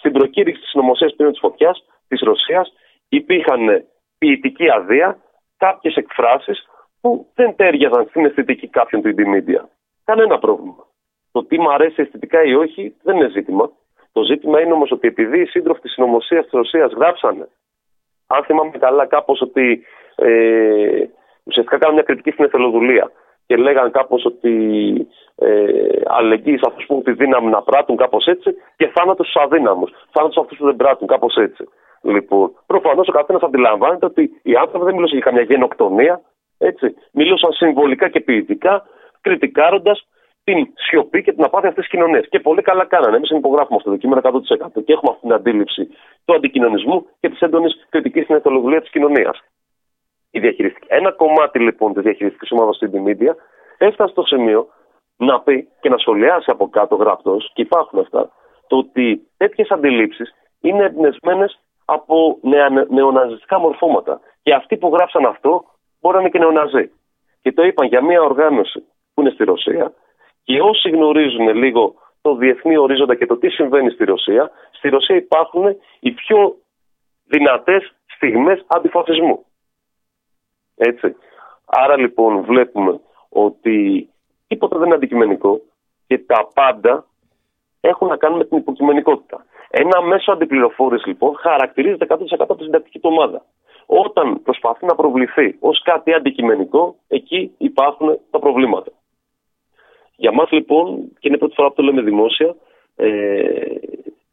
στην προκήρυξη της νομοσίας πριν της φωτιάς της Ρωσίας υπήρχαν ποιητική αδεία, κάποιες εκφράσεις που δεν τέριαζαν στην αισθητική κάποιων του Indymedia. Κανένα πρόβλημα. Το τι μου αρέσει αισθητικά ή όχι δεν είναι ζήτημα. Το ζήτημα είναι όμως ότι επειδή οι σύντροφοι της συνωμοσία της Ρωσίας γράψανε, αν θυμάμαι καλά, κάπως ότι ε, ουσιαστικά κάνουν μια κριτική στην εθελοδουλία και λέγαν κάπως ότι ε, αλληλεγγύης σε αυτού που έχουν τη δύναμη να πράττουν κάπως έτσι και θάνατος στους αδύναμους. Θάνατος σε αυτούς που δεν πράττουν κάπως έτσι. Λοιπόν, προφανώς ο καθένας αντιλαμβάνεται ότι οι άνθρωποι δεν μιλούσαν για καμιά γενοκτονία. Έτσι. Μιλούσαν συμβολικά και ποιητικά, κριτικάροντας την σιωπή και την απάθεια αυτής της κοινωνίας. Και πολύ καλά κάνανε. Εμείς υπογράφουμε αυτό το κείμενο 100% και έχουμε αυτή την αντίληψη του αντικοινωνισμού και της έντονης κριτικής στην εθολογία της κοινωνίας. Η διαχειριστική. Ένα κομμάτι λοιπόν της διαχειριστικής ομάδας του Media έφτασε στο σημείο να πει και να σχολιάσει από κάτω γραπτός, και υπάρχουν αυτά, το ότι τέτοιες αντιλήψεις είναι εμπνευσμένες από νεοναζιστικά μορφώματα. Και αυτοί που γράψαν αυτό μπορεί να είναι και νεοναζί. Και το είπαν για μια οργάνωση που είναι στη Ρωσία και όσοι γνωρίζουν λίγο το διεθνή ορίζοντα και το τι συμβαίνει στη Ρωσία, στη Ρωσία υπάρχουν οι πιο δυνατές στιγμές αντιφασισμού. Έτσι. Άρα λοιπόν βλέπουμε ότι τίποτα δεν είναι αντικειμενικό και τα πάντα έχουν να κάνουν με την υποκειμενικότητα. Ένα μέσο αντιπληροφόρησης λοιπόν χαρακτηρίζεται 100% από τη συντακτική του ομάδα. Όταν προσπαθεί να προβληθεί ως κάτι αντικειμενικό, εκεί υπάρχουν τα προβλήματα. Για μας λοιπόν, και είναι πρώτη φορά που το λέμε δημόσια, ε,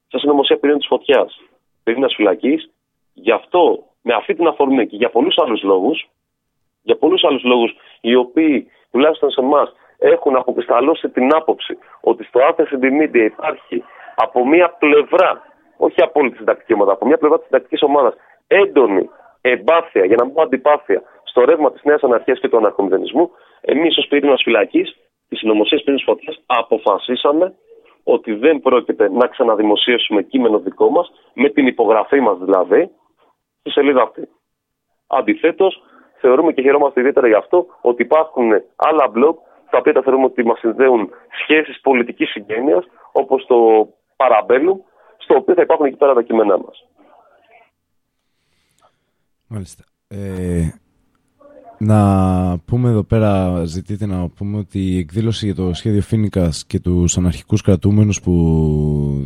σαν συνωμοσία πυρήνων της φωτιάς, πυρήνας φυλακής, γι' αυτό, με αυτή την αφορμή και για πολλούς άλλους λόγους, για πολλούς άλλους λόγους, οι οποίοι τουλάχιστον σε εμάς έχουν αποκρισταλώσει την άποψη ότι στο Athens Media υπάρχει από μία πλευρά, όχι απόλυτη συντακτική ομάδα, από μία πλευρά της συντακτικής ομάδας έντονη εμπάθεια, για να μην πω αντιπάθεια, στο ρεύμα της νέας αναρχίας και του αναρχομηδενισμού, εμείς ως πυρήνας φυλακής, τη συνωμοσία πυρήνας φωτιά, αποφασίσαμε ότι δεν πρόκειται να ξαναδημοσιεύσουμε κείμενο δικό μας, με την υπογραφή μας δηλαδή, στη σελίδα αυτή. Αντιθέτως, θεωρούμε και χαιρόμαστε ιδιαίτερα γι' αυτό ότι υπάρχουν άλλα blog τα οποία τα θεωρούμε ότι μας συνδέουν σχέσεις πολιτικής συγγένειας, όπως το Παραμπέλου, στο οποίο θα υπάρχουν εκεί πέρα τα κείμενά μας. Μάλιστα. Ε, να πούμε εδώ πέρα, ζητείτε να πούμε ότι η εκδήλωση για το σχέδιο Φίνικας και τους αναρχικούς κρατούμενους που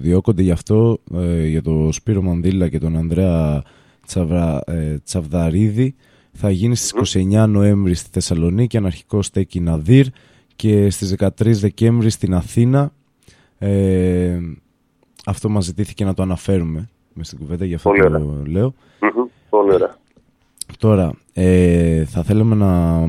διώκονται γι' αυτό, ε, για το Σπύρο Μανδύλα και τον Ανδρέα Τσαβρα, ε, Τσαβδαρίδη, θα γίνει στις 29 Νοέμβρη στη Θεσσαλονίκη, αναρχικό στέκει Ναδύρ και στις 13 Δεκέμβρη στην Αθήνα. Ε, αυτό μας ζητήθηκε να το αναφέρουμε μες στην κουβέντα, γι' αυτό Πολύ το λέω. Πολύ ωραία. Τώρα, ε, θα θέλαμε να,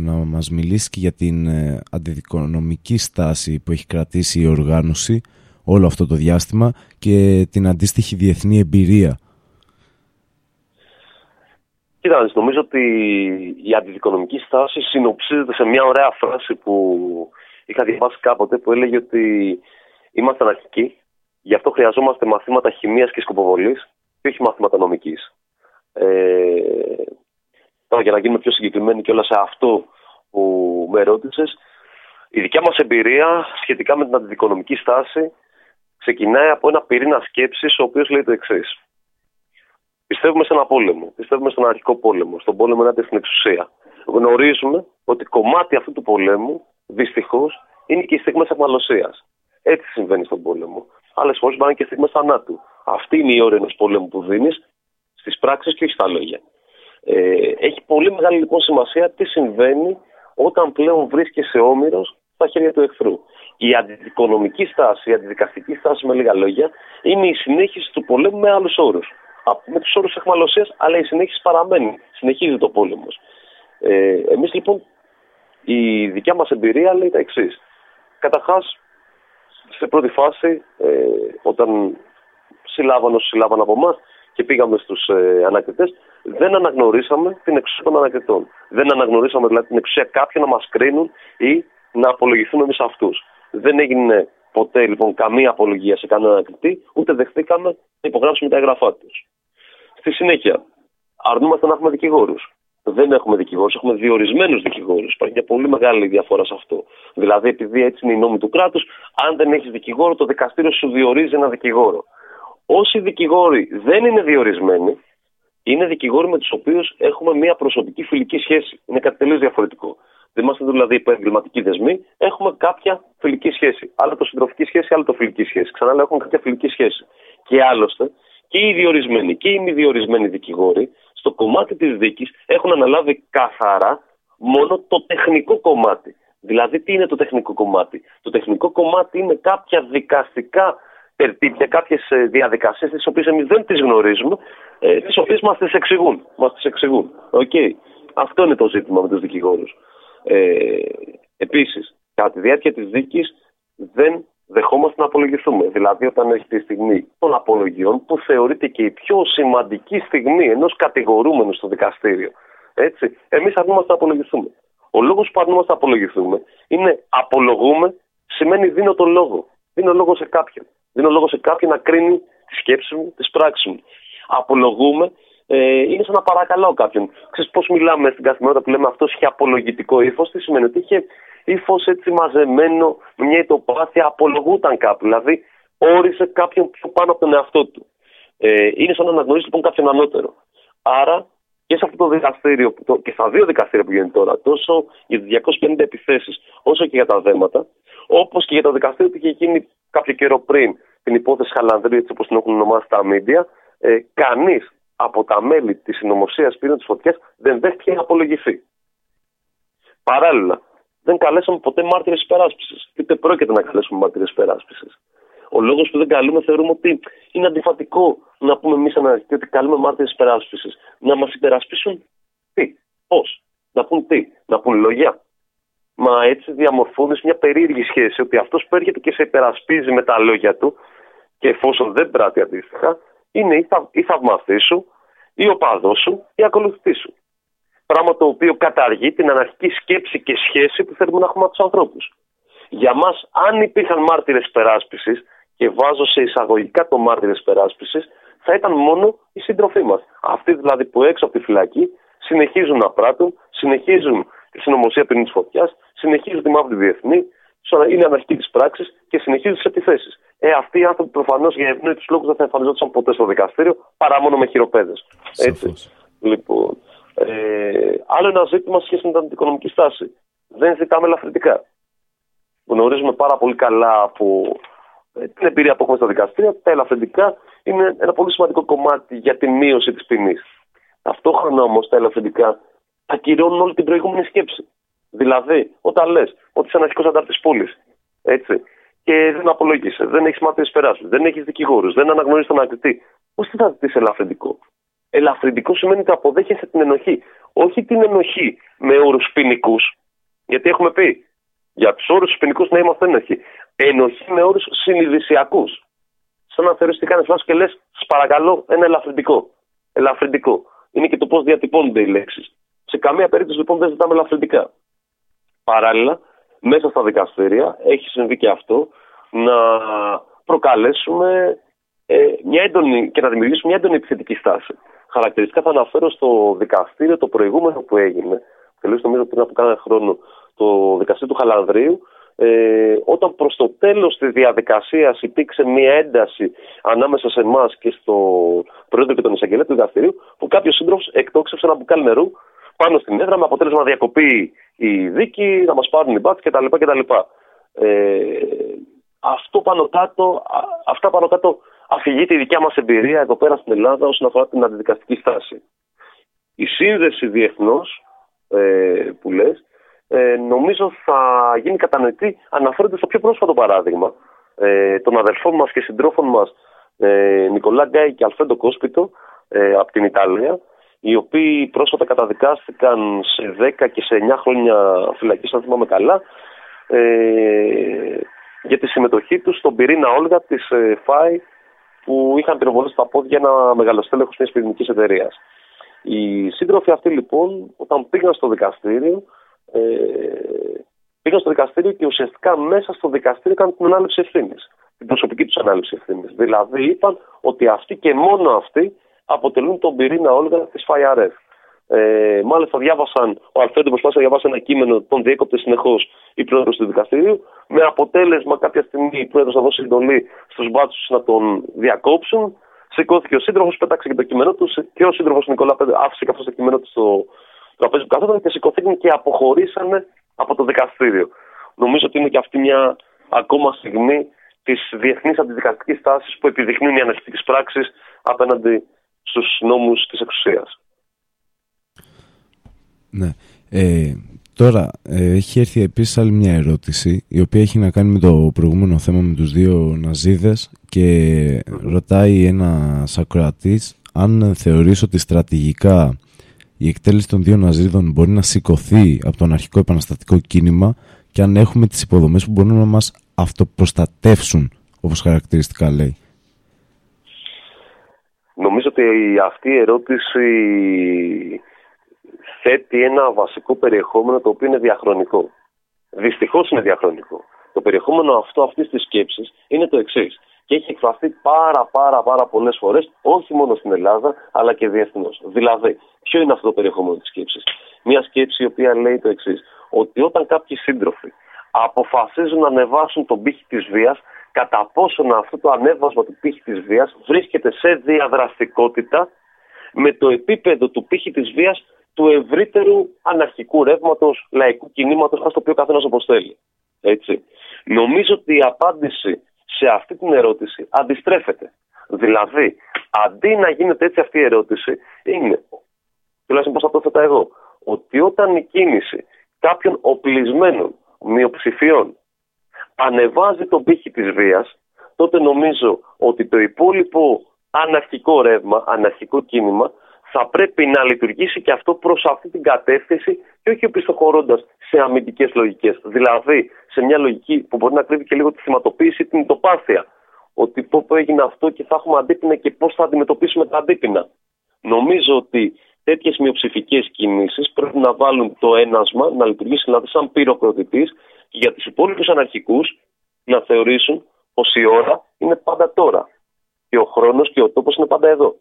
να μας μιλήσει και για την ε, αντιδικονομική στάση που έχει κρατήσει η οργάνωση όλο αυτό το διάστημα και την αντίστοιχη διεθνή εμπειρία. Κοίτα, νομίζω ότι η αντιδικονομική στάση συνοψίζεται σε μια ωραία φράση που είχα διαβάσει κάποτε που έλεγε ότι είμαστε αναρχικοί, γι' αυτό χρειαζόμαστε μαθήματα χημίας και σκοποβολής και όχι μαθήματα νομικής. Ε, τώρα για να γίνουμε πιο συγκεκριμένοι και όλα σε αυτό που με ρώτησες, η δικιά μας εμπειρία σχετικά με την αντιδικονομική στάση ξεκινάει από ένα πυρήνα σκέψης, ο οποίος λέει το εξής. Πιστεύουμε σε ένα πόλεμο. Πιστεύουμε στον αρχικό πόλεμο, στον πόλεμο ενάντια στην εξουσία. Γνωρίζουμε ότι κομμάτι αυτού του πολέμου, δυστυχώς, είναι και οι στιγμές αχμαλωσία. Έτσι συμβαίνει στον πόλεμο. Άλλες φορές μπορεί και στιγμές θανάτου. Αυτή είναι η ώρα ενός πολέμου που δίνεις στις πράξεις και όχι στα λόγια. Ε, έχει πολύ μεγάλη λοιπόν σημασία τι συμβαίνει όταν πλέον βρίσκεσαι όμοιρος στα χέρια του εχθρού. Η αντιδικονομική στάση, η αντιδικαστική στάση με λίγα λόγια, είναι η συνέχιση του πολέμου με άλλους όρους. Με τους όρους εχμαλωσία, αλλά η συνέχιση παραμένει. Συνεχίζει το πόλεμος. Ε, Εμείς λοιπόν, η δικιά μας εμπειρία λέει τα εξής. Καταρχάς, σε πρώτη φάση, ε, όταν συλλάβαν όσοι συλλάβαν από εμά, και πήγαμε στους ε, ανακριτές, δεν αναγνωρίσαμε την εξουσία των ανακριτών. Δεν αναγνωρίσαμε δηλαδή την εξουσία κάποιων να μας κρίνουν ή να απολογηθούμε εμείς αυτούς. Δεν έγινε ποτέ λοιπόν καμία απολογία σε κανέναν ανακριτή, ούτε δεχτήκαμε να υπογράψουμε τα έγγραφά τους. Στη συνέχεια, αρνούμαστε να έχουμε δικηγόρους. Δεν έχουμε δικηγόρους, έχουμε διορισμένους δικηγόρους. Υπάρχει μια πολύ μεγάλη διαφορά σε αυτό. Δηλαδή, επειδή έτσι είναι η νόμη του κράτους, αν δεν έχεις δικηγόρο, το δικαστήριο σου διορίζει ένα δικηγόρο. Όσοι δικηγόροι δεν είναι διορισμένοι, είναι δικηγόροι με τους οποίους έχουμε μια προσωπική φιλική σχέση. Είναι κάτι τελείως διαφορετικό. Δεν είμαστε δηλαδή επαγγελματικοί δεσμοί, έχουμε κάποια φιλική σχέση. Άλλο το συντροφική σχέση, άλλο το φιλική σχέση. Ξανά λέω, έχουμε κάποια φιλική σχέση. Και άλλωστε, και οι διορισμένοι και οι μη διορισμένοι δικηγόροι, στο κομμάτι της δίκης έχουν αναλάβει καθαρά μόνο το τεχνικό κομμάτι. Δηλαδή, τι είναι το τεχνικό κομμάτι; Το τεχνικό κομμάτι είναι κάποια δικαστικά τερτύπια, κάποιες διαδικασίες, τις οποίες εμείς δεν τις γνωρίζουμε, ε, τις οποίες μας τις εξηγούν. Μας τις εξηγούν. Okay. Αυτό είναι το ζήτημα με τους δικηγόρους. Ε, Επίσης, κατά τη διάρκεια της δίκης δεν δεχόμαστε να απολογηθούμε. Δηλαδή, όταν έχει τη στιγμή των απολογιών, που θεωρείται και η πιο σημαντική στιγμή ενός κατηγορούμενου στο δικαστήριο. Έτσι, εμείς αρνούμαστε να απολογηθούμε. Ο λόγος που αρνούμαστε να απολογηθούμε είναι απολογούμε σημαίνει δίνω τον λόγο. Δίνω λόγο σε κάποιον. Δίνω λόγο σε κάποιον να κρίνει τη σκέψη μου, τις πράξεις μου. Απολογούμε ε, είναι σαν να παρακαλώ κάποιον. Ξέρεις πώς μιλάμε στην καθημερινότητα που λέμε αυτός είχε απολογητικό ύφος, τι σημαίνει ότι είχε ύφο έτσι μαζεμένο, με μια ητοπάθεια, απολογούταν κάπου. Δηλαδή, όρισε κάποιον πιο πάνω από τον εαυτό του. Ε, είναι σαν να αναγνωρίσει λοιπόν κάποιον ανώτερο. Άρα και σε αυτό το δικαστήριο και στα δύο δικαστήρια που γίνεται τώρα, τόσο για τις 250 επιθέσεις όσο και για τα δέματα, όπως και για το δικαστήριο που είχε γίνει κάποιο καιρό πριν την υπόθεση Χαλανδρίου, έτσι όπως την έχουν ονομάσει τα μίντια, ε, κανείς από τα μέλη της συνωμοσίας πήρε τη φωτιά δεν δέχτηκε να απολογηθεί. Παράλληλα, δεν καλέσαμε ποτέ μάρτυρες υπεράσπισης. Ούτε πρόκειται να καλέσουμε μάρτυρες υπεράσπισης. Ο λόγος που δεν καλούμε θεωρούμε ότι είναι αντιφατικό να πούμε εμείς αναρχικοί ότι καλούμε μάρτυρες υπεράσπισης. Να μας υπερασπίσουν τι, πώς, να πούν τι, να πούν λόγια; Μα έτσι διαμορφώνεις μια περίεργη σχέση ότι αυτός που έρχεται και σε υπερασπίζει με τα λόγια του και εφόσον δεν πράττει αντίστοιχα, είναι ή, θα, ή θαυμαστή σου, ή ο παδό σου, ή ακολουθητή σου. Πράγμα το οποίο καταργεί την αναρχική σκέψη και σχέση που θέλουμε να έχουμε από τους ανθρώπους. Για μας, αν υπήρχαν μάρτυρες υπεράσπιση, και βάζω σε εισαγωγικά το μάρτυρες υπεράσπιση, θα ήταν μόνο οι σύντροφοί μας. Αυτοί δηλαδή που έξω από τη φυλακή συνεχίζουν να πράττουν, συνεχίζουν τη συνωμοσία ποινή φωτιάς, συνεχίζουν τη μαύρη διεθνή, είναι αναρχική της πράξης και συνεχίζουν τις επιθέσεις. Ε, αυτοί οι άνθρωποι προφανώς για ευνόητους λόγους δεν θα εμφανιζόταν ποτέ στο δικαστήριο παρά μόνο με χειροπέδες. Έτσι. Λοιπόν, ε, άλλο ένα ζήτημα σχέση με την αντικονομική στάση. Δεν ζητάμε ελαφρυντικά. Γνωρίζουμε πάρα πολύ καλά από ε, την εμπειρία που έχουμε στα δικαστήρια, τα ελαφρυντικά είναι ένα πολύ σημαντικό κομμάτι για τη μείωση της ποινή. Ταυτόχρονα όμως τα ελαφρυντικά ακυρώνουν όλη την προηγούμενη σκέψη. Δηλαδή, όταν λες ότι είσαι αρχικό αντάρτης πόλη, έτσι, και δεν απολογείσαι, δεν έχεις μάθει περάσεις, δεν έχεις δικηγόρους, δεν αναγνωρίζεις τον ακριτή, πώς θα ζητήσει ελαφρυντικό; Ελαφρυντικό σημαίνει ότι αποδέχεσαι την ενοχή. Όχι την ενοχή με όρους ποινικούς, γιατί έχουμε πει για τους όρους ποινικούς να είμαστε ενοχή. Ενοχή με όρους συνειδησιακούς. Σαν να θεωρείς ότι κάνεις λάθος και λες, παρακαλώ, ένα ελαφρυντικό. Ελαφρυντικό. Είναι και το πώς διατυπώνονται οι λέξεις. Σε καμία περίπτωση λοιπόν δεν ζητάμε ελαφρυντικά. Παράλληλα, μέσα στα δικαστήρια έχει συμβεί και αυτό να προκαλέσουμε ε, μια έντονη και να δημιουργήσουμε μια έντονη επιθετική στάση. Χαρακτηριστικά θα αναφέρω στο δικαστήριο το προηγούμενο που έγινε, τελείως νομίζω πριν από κάνα χρόνο, το δικαστήριο του Χαλανδρίου, ε, όταν προς το τέλος της διαδικασίας υπήρξε μια ένταση ανάμεσα σε εμάς και στο πρόεδρο και τον εισαγγελέα του δικαστηρίου, που κάποιος σύντροφος εκτόξευσε ένα μπουκάλι νερού πάνω στην έδρα με αποτέλεσμα να διακοπεί η δίκη, να μας πάρουν οι μπάτσε κτλ. κτλ. Ε, αυτό πάνω κάτω, αυτά πάνω κάτω αφηγείται η δικιά μας εμπειρία εδώ πέρα στην Ελλάδα όσον αφορά την αντιδικαστική στάση. Η σύνδεση διεθνώς ε, που λες, ε, νομίζω θα γίνει κατανοητή αναφέροντας στο πιο πρόσφατο παράδειγμα ε, των αδελφών μας και συντρόφων μας ε, Νικολά Γκάι και Αλφέντο Κόσπιτο ε, από την Ιταλία, οι οποίοι πρόσφατα καταδικάστηκαν σε 10 και σε 9 χρόνια φυλακή, αν θυμάμαι καλά, ε, για τη συμμετοχή τους στον πυρήνα Όλγα της ε, ΦΑΙ που είχαν πυροβολήσει στα πόδια ένα μεγαλοστέλεχος μιας πυρηνικής εταιρείας. Οι σύντροφοι αυτοί λοιπόν, όταν πήγαν στο δικαστήριο, ε, πήγαν στο δικαστήριο και ουσιαστικά μέσα στο δικαστήριο έκαναν την ανάληψη ευθύνης. Την προσωπική τους ανάληψη ευθύνης. Δηλαδή είπαν ότι αυτοί και μόνο αυτοί αποτελούν τον πυρήνα όλγα της ΦΑΙΑΡΕΦ. Ε, μάλιστα, διάβασαν, ο Αλφέντο προσπάθησε να διαβάσει ένα κείμενο, τον διέκοπτε συνεχώς η πρόεδρος του δικαστηρίου, με αποτέλεσμα κάποια στιγμή η πρόεδρος να δώσει εντολή στους μπάτσους να τον διακόψουν. Σηκώθηκε ο σύντροφος, πέταξε και το κείμενό τους και ο σύντροφος Νικολά άφησε και αυτό το κείμενο του στο τραπέζι που καθόταν και σηκωθήκαν και αποχωρήσανε από το δικαστήριο. Νομίζω ότι είναι και αυτή μια ακόμα στιγμή της διεθνής αντιδικαστικής τάσης που επιδεικνύουν οι αναρχικέ πράξεις απέναντι στους νόμους της εξουσίας. Ναι. Ε, τώρα, ε, έχει έρθει επίσης άλλη μια ερώτηση η οποία έχει να κάνει με το προηγούμενο θέμα με τους δύο Ναζίδες και ρωτάει ένα ακροατής αν θεωρείς ότι στρατηγικά η εκτέλεση των δύο Ναζίδων μπορεί να σηκωθεί από το αρχικό επαναστατικό κίνημα και αν έχουμε τις υποδομές που μπορούν να μας αυτοπροστατεύσουν όπως χαρακτηριστικά λέει. Νομίζω ότι αυτή η ερώτηση θέτει ένα βασικό περιεχόμενο το οποίο είναι διαχρονικό. Δυστυχώς είναι διαχρονικό. Το περιεχόμενο αυτό αυτής της σκέψης είναι το εξής. και έχει εκφραστεί πάρα πάρα πάρα πολλές φορές, όχι μόνο στην Ελλάδα, αλλά και διεθνώς. Δηλαδή, ποιο είναι αυτό το περιεχόμενο της σκέψης; Μια σκέψη η οποία λέει το εξής ότι όταν κάποιοι σύντροφοι αποφασίζουν να ανεβάσουν τον πύχη της βίας, κατά πόσον αυτό το ανέβασμα του πύχη της βίας βρίσκεται σε διαδραστικότητα με το επίπεδο του πύχη της βίας του ευρύτερου αναρχικού ρεύματος, λαϊκού κινήματος, ας το πει ο καθένας όπως θέλει. Έτσι. Νομίζω ότι η απάντηση σε αυτή την ερώτηση αντιστρέφεται. Δηλαδή, αντί να γίνεται έτσι αυτή η ερώτηση, είναι, τουλάχιστον πώς θα το θέτω εγώ, ότι όταν η κίνηση κάποιων οπλισμένων μειοψηφιών ανεβάζει τον πύχη της βίας, τότε νομίζω ότι το υπόλοιπο αναρχικό ρεύμα, αναρχικό κίνημα θα πρέπει να λειτουργήσει και αυτό προς αυτή την κατεύθυνση και όχι επιστοχωρώντα σε αμυντικές λογικές. Δηλαδή, σε μια λογική που μπορεί να κρύβει και λίγο τη θυματοποίηση, την τοπάθεια. Ότι πώ έγινε αυτό και θα έχουμε αντίπεινα και πώς θα αντιμετωπίσουμε τα αντίπεινα. Νομίζω ότι τέτοιες μειοψηφικές κινήσεις πρέπει να βάλουν το ένασμα, να λειτουργήσει δηλαδή σαν πυροκροτητής και για τους υπόλοιπους αναρχικούς να θεωρήσουν πως η ώρα είναι πάντα τώρα. Και ο χρόνος και ο τόπος είναι πάντα εδώ.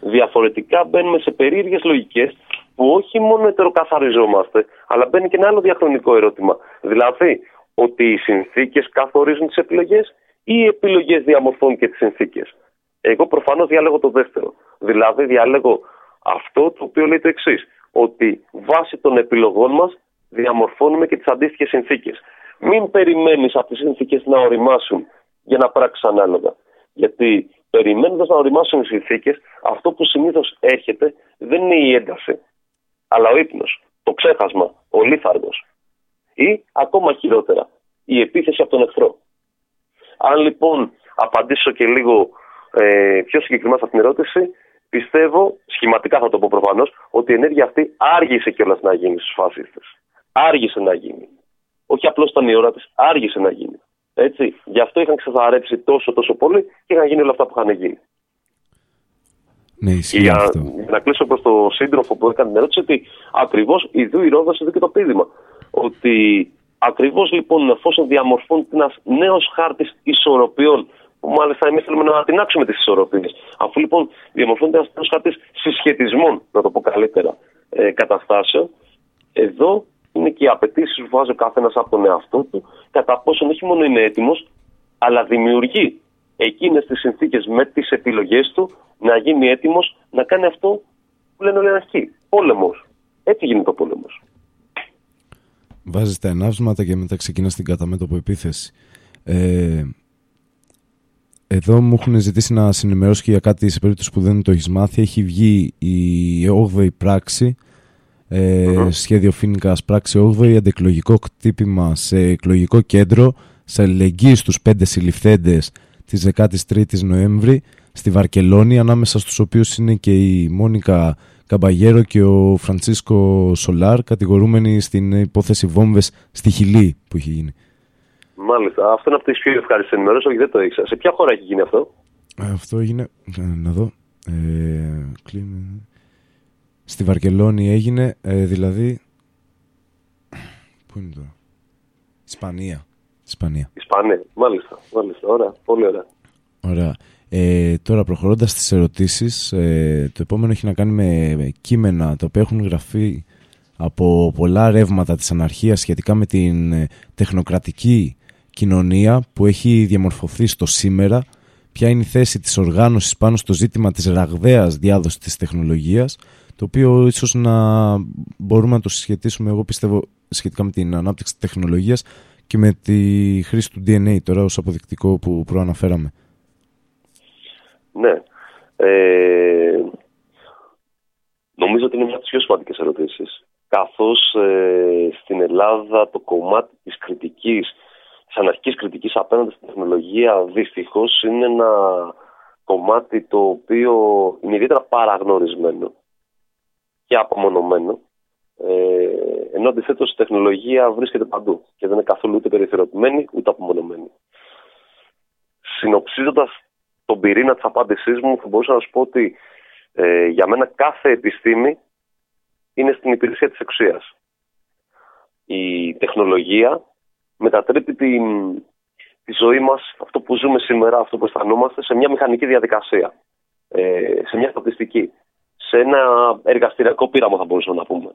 Διαφορετικά μπαίνουμε σε περίεργες λογικές που όχι μόνο ετεροκαθαριζόμαστε, αλλά μπαίνει και ένα άλλο διαχρονικό ερώτημα. Δηλαδή, ότι οι συνθήκες καθορίζουν τις επιλογές ή οι επιλογές διαμορφώνουν και τις συνθήκες. Εγώ προφανώς διάλεγω το δεύτερο. Δηλαδή, διάλεγω αυτό το οποίο λέει το εξής, ότι βάσει των επιλογών μας διαμορφώνουμε και τις αντίστοιχες συνθήκες. Μην περιμένεις από τις συνθήκες να οριμάσουν για να πράξεις ανάλογα. Γιατί περιμένοντας να οριμάσουν οι συνθήκες, αυτό που συνήθως έρχεται δεν είναι η ένταση, αλλά ο ύπνος, το ξέχασμα, ο λίθαργος. Ή ακόμα χειρότερα, η επίθεση από τον εχθρό. Αν λοιπόν απαντήσω και λίγο ε, πιο συγκεκριμένα σε αυτήν την ερώτηση, πιστεύω, σχηματικά θα το πω προφανώς, ότι η ενέργεια αυτή άργησε κιόλας να γίνει στου φασίστε. Άργησε να γίνει. Όχι απλώς ήταν η ώρα της, άργησε να γίνει. Έτσι. Γι' αυτό είχαν ξεθαρρέψει τόσο τόσο πολύ και είχαν γίνει όλα αυτά που είχαν γίνει. Ναι, ισχύει για, αυτό. για να κλείσω προς το σύντροφο που έκανε την ερώτηση, ότι ακριβώς ιδού η Ρόδα εδώ και το πείδημα. Ότι ακριβώς λοιπόν εφόσον διαμορφώνεται ένας νέος χάρτης ισορροπιών, που μάλιστα εμείς θέλουμε να άξουμε τις ισορροπίες, αφού λοιπόν διαμορφώνεται ένας νέος χάρτης συσχετισμών, να το πω καλύτερα, ε, καταστάσεων, εδώ είναι και οι απαιτήσεις που βάζει ο καθένας από τον εαυτό του, κατά πόσον όχι μόνο είναι έτοιμος, αλλά δημιουργεί εκείνες τις συνθήκες με τις επιλογές του να γίνει έτοιμος να κάνει αυτό που λένε όλοι αρχή. Πόλεμος. Έτσι γίνεται ο πόλεμος. Βάζεις τα ενάψματα και μετά ξεκινάς την καταμέτωπο επίθεση. Ε, εδώ μου έχουν ζητήσει να συνημερώσω και για κάτι σε περίπτωση που δεν το έχεις μάθει. Έχει βγει η 8η πράξη ε, σχέδιο Φίνικα πράξη 8η, αντεκλογικό κτύπημα σε εκλογικό κέντρο, σε αλληλεγγύη στους πέντε συλληφθέντες της 13ης Νοέμβρη στη Βαρκελόνη, ανάμεσα στους οποίους είναι και η Μόνικα Καμπαγέρο και ο Φραντσίσκο Σολάρ, κατηγορούμενοι στην υπόθεση βόμβες στη Χιλή που έχει γίνει. Μάλιστα. Αυτό είναι από τις πιο ευχάριστες ενημερώσεις. Όχι, δεν το ήξερα. Σε ποια χώρα έχει γίνει αυτό, Αυτό έγινε. Να δω. Ε, Στη Βαρκελόνη έγινε, ε, δηλαδή... Πού είναι το... Ισπανία. Ισπανία. Ισπανία, μάλιστα, μάλιστα. Ωραία, πολύ ωραία. Ωραία. Ε, τώρα προχωρώντας στις ερωτήσεις, ε, το επόμενο έχει να κάνει με κείμενα τα οποία έχουν γραφεί από πολλά ρεύματα της αναρχίας σχετικά με την ε, τεχνοκρατική κοινωνία που έχει διαμορφωθεί στο σήμερα, ποια είναι η θέση της οργάνωσης πάνω στο ζήτημα της ραγδαίας διάδοσης της τεχνολογίας, το οποίο ίσως να μπορούμε να το συσχετίσουμε, εγώ πιστεύω, σχετικά με την ανάπτυξη της τεχνολογίας και με τη χρήση του DNA τώρα ως αποδεικτικό που προαναφέραμε. Ναι. Ε, νομίζω ότι είναι μια από τις πιο σημαντικές ερωτήσεις. Καθώς ε, στην Ελλάδα το κομμάτι της κριτικής, της αναρχικής κριτικής απέναντι στην τεχνολογία δυστυχώς είναι ένα κομμάτι το οποίο είναι ιδιαίτερα παραγνωρισμένο και απομονωμένο. Ε, ενώ αντιθέτως η τεχνολογία βρίσκεται παντού και δεν είναι καθόλου ούτε περιθωριοποιημένη ούτε απομονωμένη. Συνοψίζοντας τον πυρήνα της απάντησής μου, θα μπορούσα να σου πω ότι ε, για μένα κάθε επιστήμη είναι στην υπηρεσία της εξουσίας. Η τεχνολογία μετατρέπει την, τη ζωή μας, αυτό που ζούμε σήμερα, αυτό που αισθανόμαστε, σε μια μηχανική διαδικασία. Ε, σε μια στατιστική. Σε ένα εργαστηριακό πείραμα, θα μπορούσαμε να πούμε.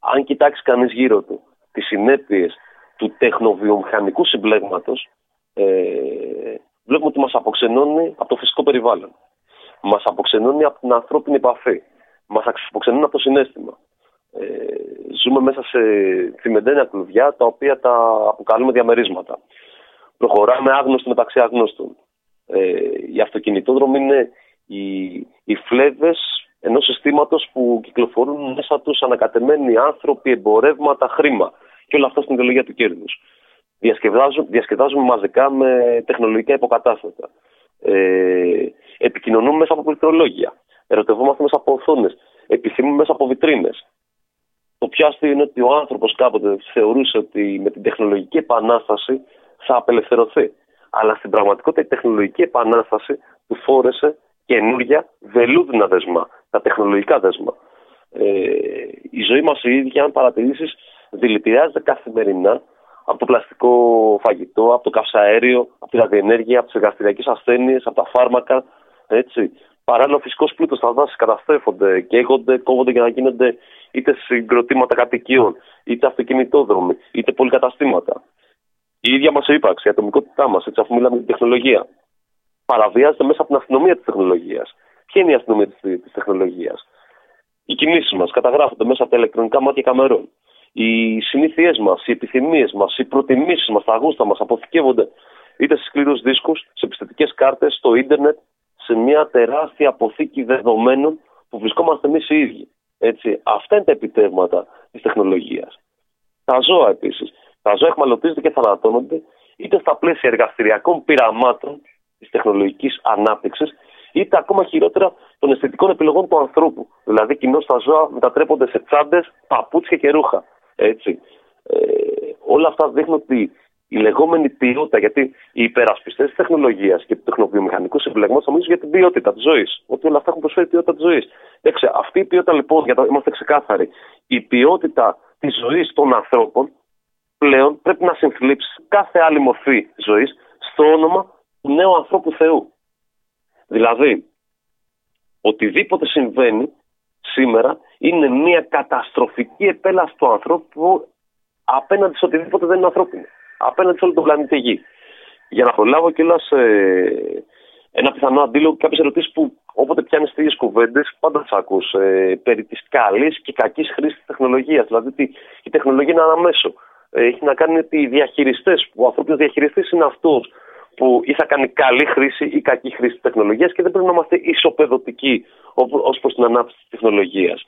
Αν κοιτάξει κανείς γύρω του τις συνέπειες του τεχνοβιομηχανικού συμπλέγματος, ε, βλέπουμε ότι μας αποξενώνει από το φυσικό περιβάλλον. Μας αποξενώνει από την ανθρώπινη επαφή. Μας αποξενώνει από το συνέστημα. Ε, ζούμε μέσα σε θυμεντένια κλουβιά τα οποία τα αποκαλούμε διαμερίσματα. Προχωράμε άγνωστο μεταξύ άγνωστων. Ε, οι αυτοκινητόδρομοι είναι οι, οι φλέβες ενός συστήματος που κυκλοφορούν μέσα τους ανακατεμένοι άνθρωποι, εμπορεύματα, χρήμα. Και όλα αυτά στην ιδεολογία του κέρδους. Διασκεδάζουμε, διασκεδάζουμε μαζικά με τεχνολογικά υποκατάστατα. Ε, επικοινωνούμε μέσα από πληκτρολόγια. Ερωτευόμαστε μέσα από οθόνες. Επιθυμούμε μέσα από βιτρίνες. Το πιο αστείο είναι ότι ο άνθρωπος κάποτε θεωρούσε ότι με την τεχνολογική επανάσταση θα απελευθερωθεί. Αλλά στην πραγματικότητα η τεχνολογική επανάσταση του φόρεσε καινούργια βελούδινα δεσμά, τα τεχνολογικά δέσμα. Ε, η ζωή μας η ίδια, αν παρατηρήσεις, δηλητηριάζεται καθημερινά από το πλαστικό φαγητό, από το καυσαέριο, από τη ραδιενέργεια, από τις εργαστηριακές ασθένειες, από τα φάρμακα. Έτσι. Παράλληλα, ο φυσικός πλούτος στα δάση καταστρέφονται, καίγονται, κόβονται για να γίνονται είτε συγκροτήματα κατοικίων, είτε αυτοκινητόδρομοι, είτε πολυκαταστήματα. Η ίδια μας ύπαρξη, η ατομικότητά μας, αφού μιλάμε για την τεχνολογία, παραβιάζεται μέσα από την αστυνομία της τεχνολογίας. Ποια είναι η αστυνομία της τεχνολογίας, Οι κινήσεις μας καταγράφονται μέσα από τα ηλεκτρονικά μάτια καμερών. Οι συνήθειές μας, οι επιθυμίες μας, οι προτιμήσεις μας, τα γούστα μας αποθηκεύονται είτε σε σκληρούς δίσκους, σε επιστημικέ κάρτες, στο ίντερνετ, σε μια τεράστια αποθήκη δεδομένων που βρισκόμαστε εμείς οι ίδιοι. Έτσι. Αυτά είναι τα επιτεύγματα της τεχνολογίας. Τα ζώα επίσης. Τα ζώα εχμαλωτίζονται και θανατώνονται είτε στα πλαίσια εργαστηριακών πειραμάτων της τεχνολογικής ανάπτυξης, είτε ακόμα χειρότερα των αισθητικών επιλογών του ανθρώπου. Δηλαδή, κοινώς τα ζώα μετατρέπονται σε τσάντες, παπούτσια και ρούχα. Έτσι. Ε, όλα αυτά δείχνουν ότι η λεγόμενη ποιότητα, γιατί οι υπερασπιστές της τεχνολογίας και του τεχνοβιομηχανικού συμπλεγμού θα μιλήσουν για την ποιότητα της ζωής. Ότι όλα αυτά έχουν προσφέρει ποιότητα της ζωής. Αυτή η ποιότητα λοιπόν, για να είμαστε ξεκάθαροι, η ποιότητα της ζωής των ανθρώπων πλέον πρέπει να συνθλίψει κάθε άλλη μορφή ζωής στο όνομα του νέου ανθρώπου Θεού. Δηλαδή, οτιδήποτε συμβαίνει σήμερα είναι μια καταστροφική επέλαση του ανθρώπου απέναντι σε οτιδήποτε δεν είναι ανθρώπινο. Απέναντι σε όλο τον πλανήτη Γη. Για να προλάβω κιόλας ε, ένα πιθανό αντίλογο, κάποιες ερωτήσεις που όποτε πιάνεις τέτοιε κουβέντες, πάντα τι ακούς ε, περί της καλής και κακής χρήσης της τεχνολογίας. Δηλαδή, ότι η τεχνολογία είναι ένα μέσο. Ε, έχει να κάνει ότι οι διαχειριστές, ο ανθρώπινος διαχειριστής είναι αυτός που ή θα κάνει καλή χρήση ή κακή χρήση τη τεχνολογίας και δεν πρέπει να είμαστε ισοπεδωτικοί ως προς την ανάπτυξη της τεχνολογίας.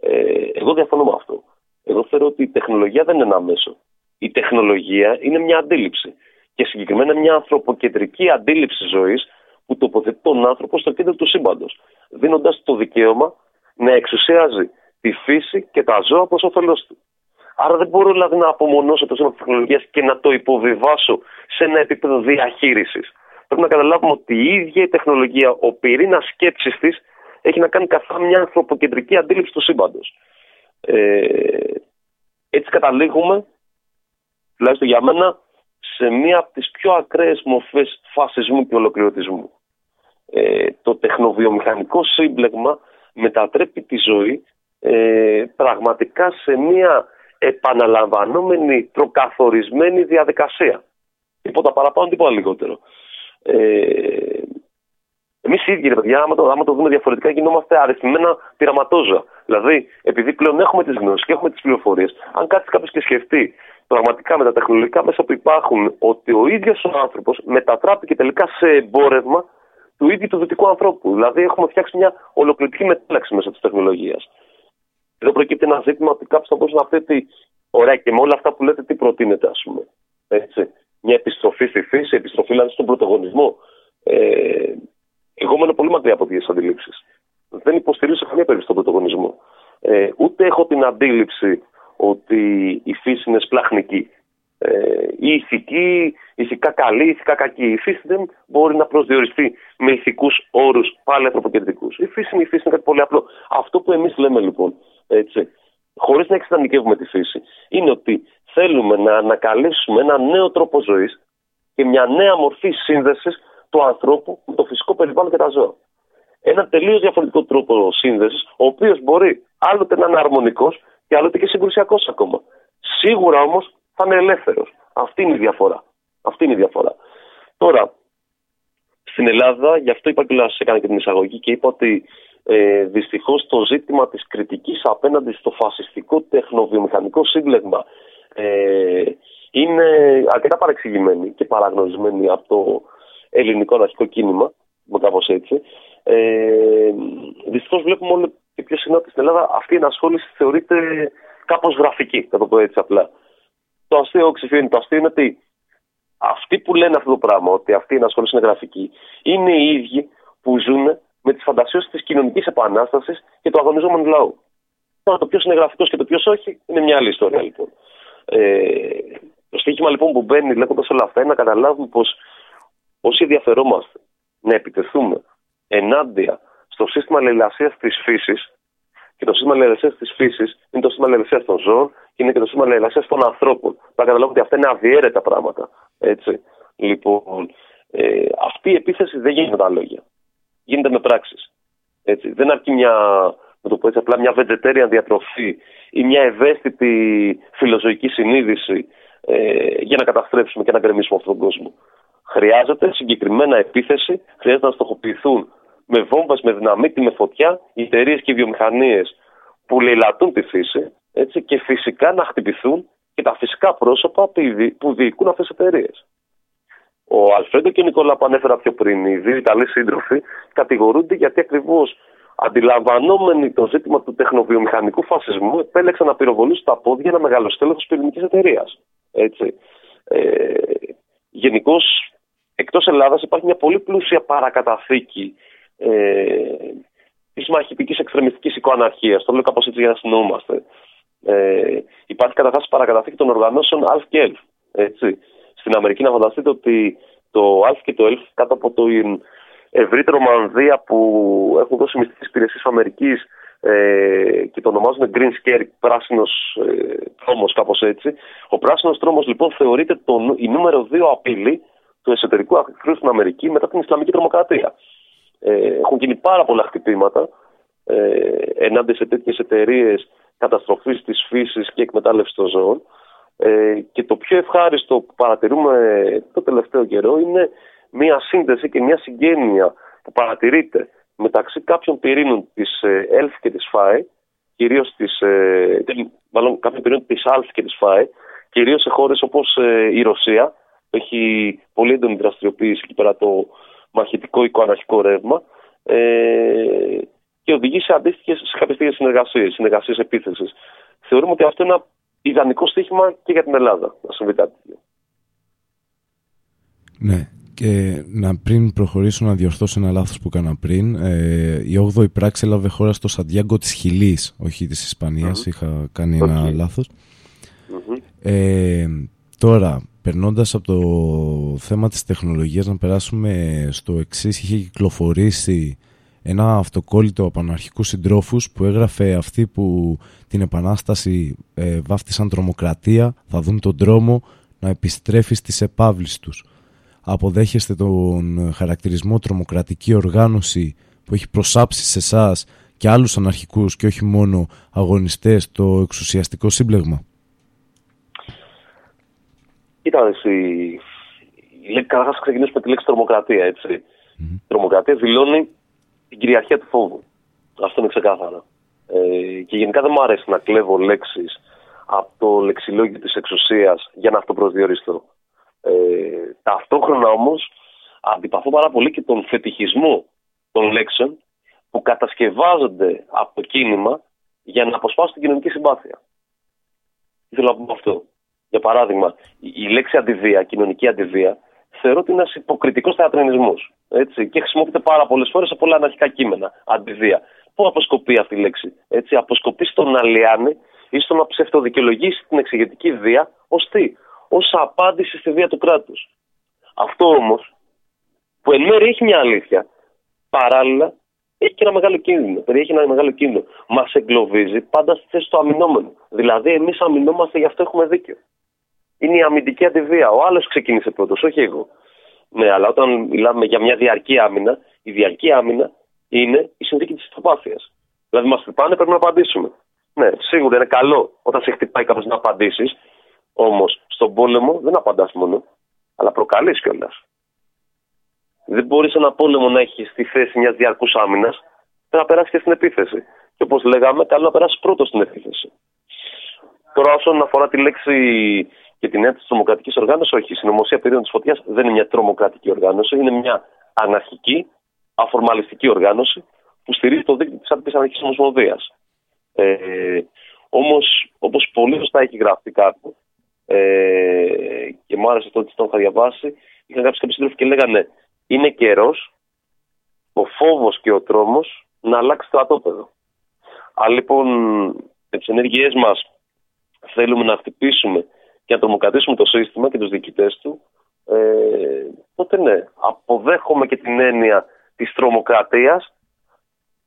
Ε, εγώ διαφωνώ με αυτό. Εγώ θεωρώ ότι η τεχνολογία δεν είναι ένα μέσο. Η τεχνολογία είναι μια αντίληψη. Και συγκεκριμένα μια ανθρωποκεντρική αντίληψη ζωής που τοποθετεί τον άνθρωπο στο κέντρο του σύμπαντος. Δίνοντας το δικαίωμα να εξουσιάζει τη φύση και τα ζώα προς όφελός του. Άρα δεν μπορώ δηλαδή να απομονώσω το σύστημα τη τεχνολογίας και να το υποβιβάσω σε ένα επίπεδο διαχείρισης. Πρέπει να καταλάβουμε ότι η ίδια η τεχνολογία, ο πυρήνας σκέψης της, έχει να κάνει καθαρά μια ανθρωποκεντρική αντίληψη του σύμπαντος. Ε, έτσι καταλήγουμε, τουλάχιστον για μένα, σε μία από τις πιο ακραίες μορφές φασισμού και ολοκληρωτισμού. Ε, το τεχνοβιομηχανικό σύμπλεγμα μετατρέπει τη ζωή ε, πραγματικά σε μία επαναλαμβανόμενη προκαθορισμένη διαδικασία. Τίποτα παραπάνω, τίποτα λιγότερο. Ε, Εμείς οι ίδιοι, παιδιά, άμα το, άμα το δούμε διαφορετικά, γινόμαστε αριθμημένα πειραματόζα. Δηλαδή, επειδή πλέον έχουμε τις γνώσεις και έχουμε τις πληροφορίες, αν κάτσει κάποιος και σκεφτεί πραγματικά με τα τεχνολογικά μέσα που υπάρχουν ότι ο ίδιος ο άνθρωπος μετατράπηκε τελικά σε εμπόρευμα του ίδιου του δυτικού ανθρώπου. Δηλαδή, έχουμε φτιάξει μια ολοκληρωτική μετάλλαξη μέσα της τεχνολογίας. Εδώ προκύπτει ένα ζήτημα ότι κάποιος θα μπορούσε να πει ότι, ωραία, και με όλα αυτά που λέτε, τι προτείνετε, ας πούμε. Έτσι. Μια επιστροφή στη φύση, επιστροφή δηλαδή στον πρωτογονισμό. Ε, εγώ μένω πολύ μακριά από τέτοιε αντιλήψεις. Δεν υποστηρίζω σε καμία περίπτωση τον πρωτογονισμό. Ε, ούτε έχω την αντίληψη ότι η φύση είναι σπλαχνική. Ε, η ηθική, ηθικά καλή, ηθικά κακή. Η φύση δεν μπορεί να προσδιοριστεί με ηθικούς όρους πάλι ανθρωποκεντρικούς. Η φύση είναι η φύση, είναι κάτι πολύ απλό. Αυτό που εμείς λέμε λοιπόν, έτσι, χωρίς να εξετανικεύουμε τη φύση, είναι ότι θέλουμε να ανακαλέσουμε ένα νέο τρόπο ζωής και μια νέα μορφή σύνδεσης του ανθρώπου με το φυσικό περιβάλλον και τα ζώα. Ένα τελείως διαφορετικό τρόπο σύνδεσης, ο οποίος μπορεί άλλοτε να είναι αρμονικός και άλλοτε και συγκρουσιακός ακόμα. Σίγουρα όμως θα είναι ελεύθερος. Αυτή είναι η διαφορά. Αυτή είναι η διαφορά. Τώρα, στην Ελλάδα, γι' αυτό είπα και σα έκανα και την εισαγωγή και είπα ότι ε, δυστυχώς το ζήτημα της κριτικής απέναντι στο φασιστικό τεχνοβιομηχανικό σύγκλεγμα ε, είναι αρκετά παρεξηγημένη και παραγνωρισμένη από το ελληνικό αναρχικό κίνημα, κάπω έτσι. Ε, Δυστυχώς βλέπουμε όλο και πιο συχνά ότι στην Ελλάδα αυτή η ενασχόληση θεωρείται κάπως γραφική, θα το πω έτσι απλά. Το αστείο ξεφύγει. Το αστείο είναι ότι αυτοί που λένε αυτό το πράγμα, ότι αυτή η ενασχόληση είναι γραφική, είναι οι ίδιοι που ζουν με τις φαντασιώσει της κοινωνικής επανάστασης και του αγωνιζόμενου λαού. Τώρα το ποιος είναι γραφικός και το ποιος όχι είναι μια άλλη ιστορία λοιπόν. Ε, το στοίχημα λοιπόν που μπαίνει λέγοντας όλα αυτά είναι να καταλάβουμε πως όσοι ενδιαφερόμαστε να επιτεθούμε ενάντια στο σύστημα λαϊλασία της φύσης, και το σύστημα λαϊλασία της φύσης είναι το σύστημα λαϊλασία των ζώων και είναι και το σύστημα λαϊλασία των ανθρώπων. Να καταλάβουμε ότι αυτά είναι αδιέρετα πράγματα. Έτσι. Λοιπόν, ε, αυτή η επίθεση δεν γίνεται με τα λόγια. Γίνεται με πράξεις. Δεν αρκεί μια, με το πω έτσι, απλά μια vegetarian διατροφή ή μια ευαίσθητη φιλοζωική συνείδηση ε, για να καταστρέψουμε και να γκρεμίσουμε αυτόν τον κόσμο. Χρειάζεται συγκεκριμένα επίθεση, χρειάζεται να στοχοποιηθούν με βόμβες, με δυναμίτη, με φωτιά οι εταιρείες και οι βιομηχανίες που λαιλατούν τη φύση έτσι, και φυσικά να χτυπηθούν και τα φυσικά πρόσωπα που διοικούν αυτές τις εταιρείες. Ο Αλφρέντο και ο Νικόλα που ανέφερα πιο πριν, οι δύο Ιταλοί σύντροφοι, κατηγορούνται γιατί ακριβώς αντιλαμβανόμενοι το ζήτημα του τεχνοβιομηχανικού φασισμού, επέλεξαν να πυροβολήσουν τα πόδια ένα μεγάλο στέλεχος πυρηνική εταιρείας. Ε, Γενικώς, εκτός Ελλάδας υπάρχει μια πολύ πλούσια παρακαταθήκη ε, της μαχητικής εξτρεμιστικής οικοαναρχίας. Το λέω κάπως έτσι για να συνεννοούμαστε. Ε, υπάρχει καταρχάς παρακαταθήκη των οργανώσεων ΑΛΦ και ΕΛΦ. Έτσι. Στην Αμερική να φανταστείτε ότι το ΑΛΦ και το ΕΛΦ κάτω από το ευρύτερο μανδύα που έχουν δώσει μυστικές υπηρεσίες Αμερικής ε, και το ονομάζουν Green Scare, πράσινος ε, τρόμος, κάπως έτσι. Ο πράσινος τρόμος λοιπόν θεωρείται το, η νούμερο δύο απειλή του εσωτερικού αχθρού στην Αμερική μετά την Ισλαμική τρομοκρατία. Ε, έχουν γίνει πάρα πολλά χτυπήματα ε, ενάντια σε τέτοιες εταιρείες καταστροφής της φύσης και εκμετάλλευσης των ζώων. Ε, και το πιο ευχάριστο που παρατηρούμε το τελευταίο καιρό είναι μια σύνδεση και μια συγγένεια που παρατηρείται μεταξύ κάποιων πυρήνων της ΕΛΦ και της ΦΑΕ, κυρίως της. μάλλον κάποιων πυρήνων της ΑΛΦ και της ΦΑΕ, κυρίως σε χώρες όπως η Ρωσία, που έχει πολύ έντονη δραστηριοποίηση εκεί πέρα το μαχητικό οικοαναρχικό ρεύμα ε, και οδηγεί σε αντίστοιχες σε κάποιες συνεργασίες, συνεργασίες επίθεσης. Θεωρούμε ότι αυτό είναι ένα ιδανικό στοίχημα και για την Ελλάδα να συμβεί κάτι Ναι. Και να πριν προχωρήσω να διορθώσω ένα λάθος που έκανα πριν, ε, η 8η πράξη έλαβε χώρα στο Σαντιάγκο της Χιλής, όχι της ισπανιας Είχα κάνει ένα okay. λαθος Ε, τώρα, περνώντας από το θέμα της τεχνολογίας να περάσουμε στο εξής. Είχε κυκλοφορήσει ένα αυτοκόλλητο από αναρχικούς συντρόφους που έγραφε αυτοί που την επανάσταση ε, βάφτισαν τρομοκρατία θα δουν τον δρόμο να επιστρέφει στις επάβλεις τους. Αποδέχεστε τον χαρακτηρισμό τρομοκρατική οργάνωση που έχει προσάψει σε εσάς και άλλους αναρχικούς και όχι μόνο αγωνιστές το εξουσιαστικό σύμπλεγμα; Κοίτα, η... καταρχάς ξεκινήσουμε με τη λέξη τρομοκρατία. Έτσι. Mm-hmm. Τρομοκρατία δηλώνει την κυριαρχία του φόβου. Αυτό είναι ξεκάθαρο. Ε, και γενικά δεν μου αρέσει να κλέβω λέξεις από το λεξιλόγιο της εξουσίας για να αυτοπροσδιοριστώ. Ε, ταυτόχρονα όμως αντιπαθώ πάρα πολύ και τον φετιχισμό των λέξεων που κατασκευάζονται από το κίνημα για να αποσπάσουν την κοινωνική συμπάθεια. Τι θέλω να πω αυτό. Για παράδειγμα, η λέξη αντιβία, κοινωνική αντιβία, θεωρώ ότι είναι ένας υποκριτικός θεατρινισμός. Και χρησιμοποιείται πάρα πολλές φορές σε πολλά αναρχικά κείμενα. Αντιβία. Πού αποσκοπεί αυτή η λέξη, έτσι, Αποσκοπεί στο να λιάνει ή στο να ψευτοδικαιολογήσει την εξηγητική βία ως τι, ως απάντηση στη βία του κράτους. Αυτό όμως, που εν μέρει έχει μια αλήθεια, παράλληλα έχει και ένα μεγάλο κίνδυνο. Περιέχει ένα μεγάλο κίνδυνο. Μας εγκλωβίζει πάντα στη θέση του αμυνόμενου. Δηλαδή, εμείς αμυνόμαστε, γι' αυτό έχουμε δίκιο. Είναι η αμυντική αντιβία. Ο άλλος ξεκίνησε πρώτος, όχι εγώ. Ναι, αλλά όταν μιλάμε για μια διαρκή άμυνα, η διαρκή άμυνα είναι η συνθήκη της αυτοπάθειας. Δηλαδή, μας χτυπάνε, πρέπει να απαντήσουμε. Ναι, σίγουρα είναι καλό όταν σε χτυπάει κάποιος να απαντήσεις. Όμως, στον πόλεμο δεν απαντάς μόνο, αλλά προκαλείς κιόλας. Δεν μπορείς ένα πόλεμο να έχεις στη θέση μιας διαρκούς άμυνας, πρέπει να περάσεις και στην επίθεση. Και όπως λέγαμε, καλό να περάσεις πρώτος στην επίθεση. Τώρα, όσον αφορά τη λέξη και την έννοια της τρομοκρατικής οργάνωσης, όχι. Η συνωμοσία περίοδο της φωτιάς δεν είναι μια τρομοκρατική οργάνωση, είναι μια αναρχική, αφορμαλιστική οργάνωση που στηρίζει το δίκτυο της Άτυπης Αναρχικής Ομοσπονδίας. Ε, Όμως, όπως πολύ σωστά έχει γραφτεί κάπου, ε, και μου άρεσε το ότι το είχα διαβάσει, είχαν κάποιοι σύντροφοι και λέγανε είναι καιρός ο φόβος και ο τρόμος να αλλάξει το ατόπεδο. Αν λοιπόν με τις ενέργειές μας θέλουμε να χτυπήσουμε και να τρομοκρατήσουμε το σύστημα και τους διοικητές του, ε, τότε ναι, αποδέχομαι και την έννοια της τρομοκρατίας,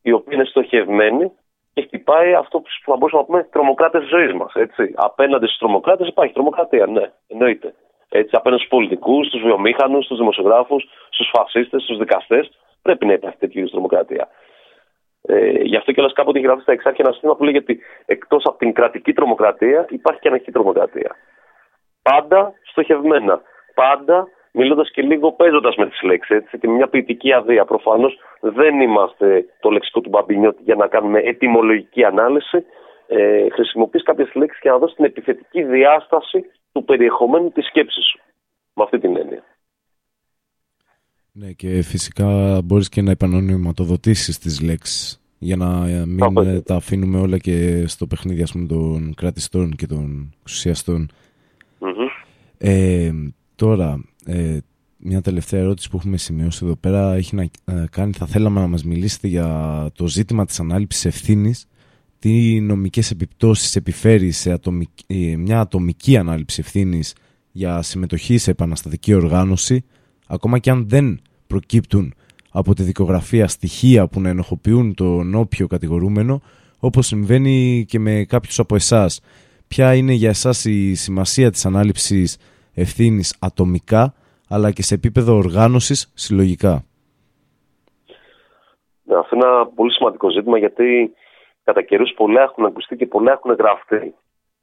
η οποία είναι στοχευμένη και χτυπάει αυτό που θα μπορούσαμε να πούμε τρομοκράτες της ζωής μας. Απέναντι στους τρομοκράτες υπάρχει τρομοκρατία, ναι, εννοείται. Έτσι, απέναντι στους πολιτικούς, στους βιομήχανους, στους δημοσιογράφους, στους φασίστες, στους δικαστές, πρέπει να υπάρχει τέτοιου είδους τρομοκρατία. Ε, γι' αυτό και κάποτε έχει γραφεί στα εξάρχεια ένα σύστημα που λέει ότι εκτός από την κρατική τρομοκρατία υπάρχει και ανοιχτή τρομοκρατία. Πάντα στοχευμένα. Πάντα μιλώντας και λίγο παίζοντας με τις λέξεις. Έτσι, και μια ποιητική αδεία. Προφανώς δεν είμαστε το λεξικό του Μπαμπινιώτη για να κάνουμε ετοιμολογική ανάλυση. Ε, Χρησιμοποιείς κάποιες λέξεις και να δώσεις την επιθετική διάσταση του περιεχομένου της σκέψης σου. Με αυτή την έννοια. Ναι, και φυσικά μπορείς και να επανονοιματοδοτήσεις τις λέξεις για να μην τα αφήνουμε όλα και στο παιχνίδι πούμε, των κρατιστών και των εξουσιαστων ε, τώρα, ε, μια τελευταία ερώτηση που έχουμε σημειώσει εδώ πέρα έχει να ε, κάνει, θα θέλαμε να μας μιλήσετε για το ζήτημα της ανάληψης ευθύνης, τι νομικές επιπτώσεις επιφέρει σε ατομική, μια ατομική ανάληψη ευθύνης για συμμετοχή σε επαναστατική οργάνωση, ακόμα και αν δεν προκύπτουν από τη δικογραφία στοιχεία που να ενοχοποιούν τον όποιο κατηγορούμενο, όπως συμβαίνει και με κάποιους από εσάς. Ποια είναι για εσάς η σημασία της ανάληψης ευθύνης ατομικά, αλλά και σε επίπεδο οργάνωσης συλλογικά. Ναι, αυτό είναι ένα πολύ σημαντικό ζήτημα, γιατί κατά καιρούς πολλά έχουν ακουστεί και πολλά έχουν γραφτεί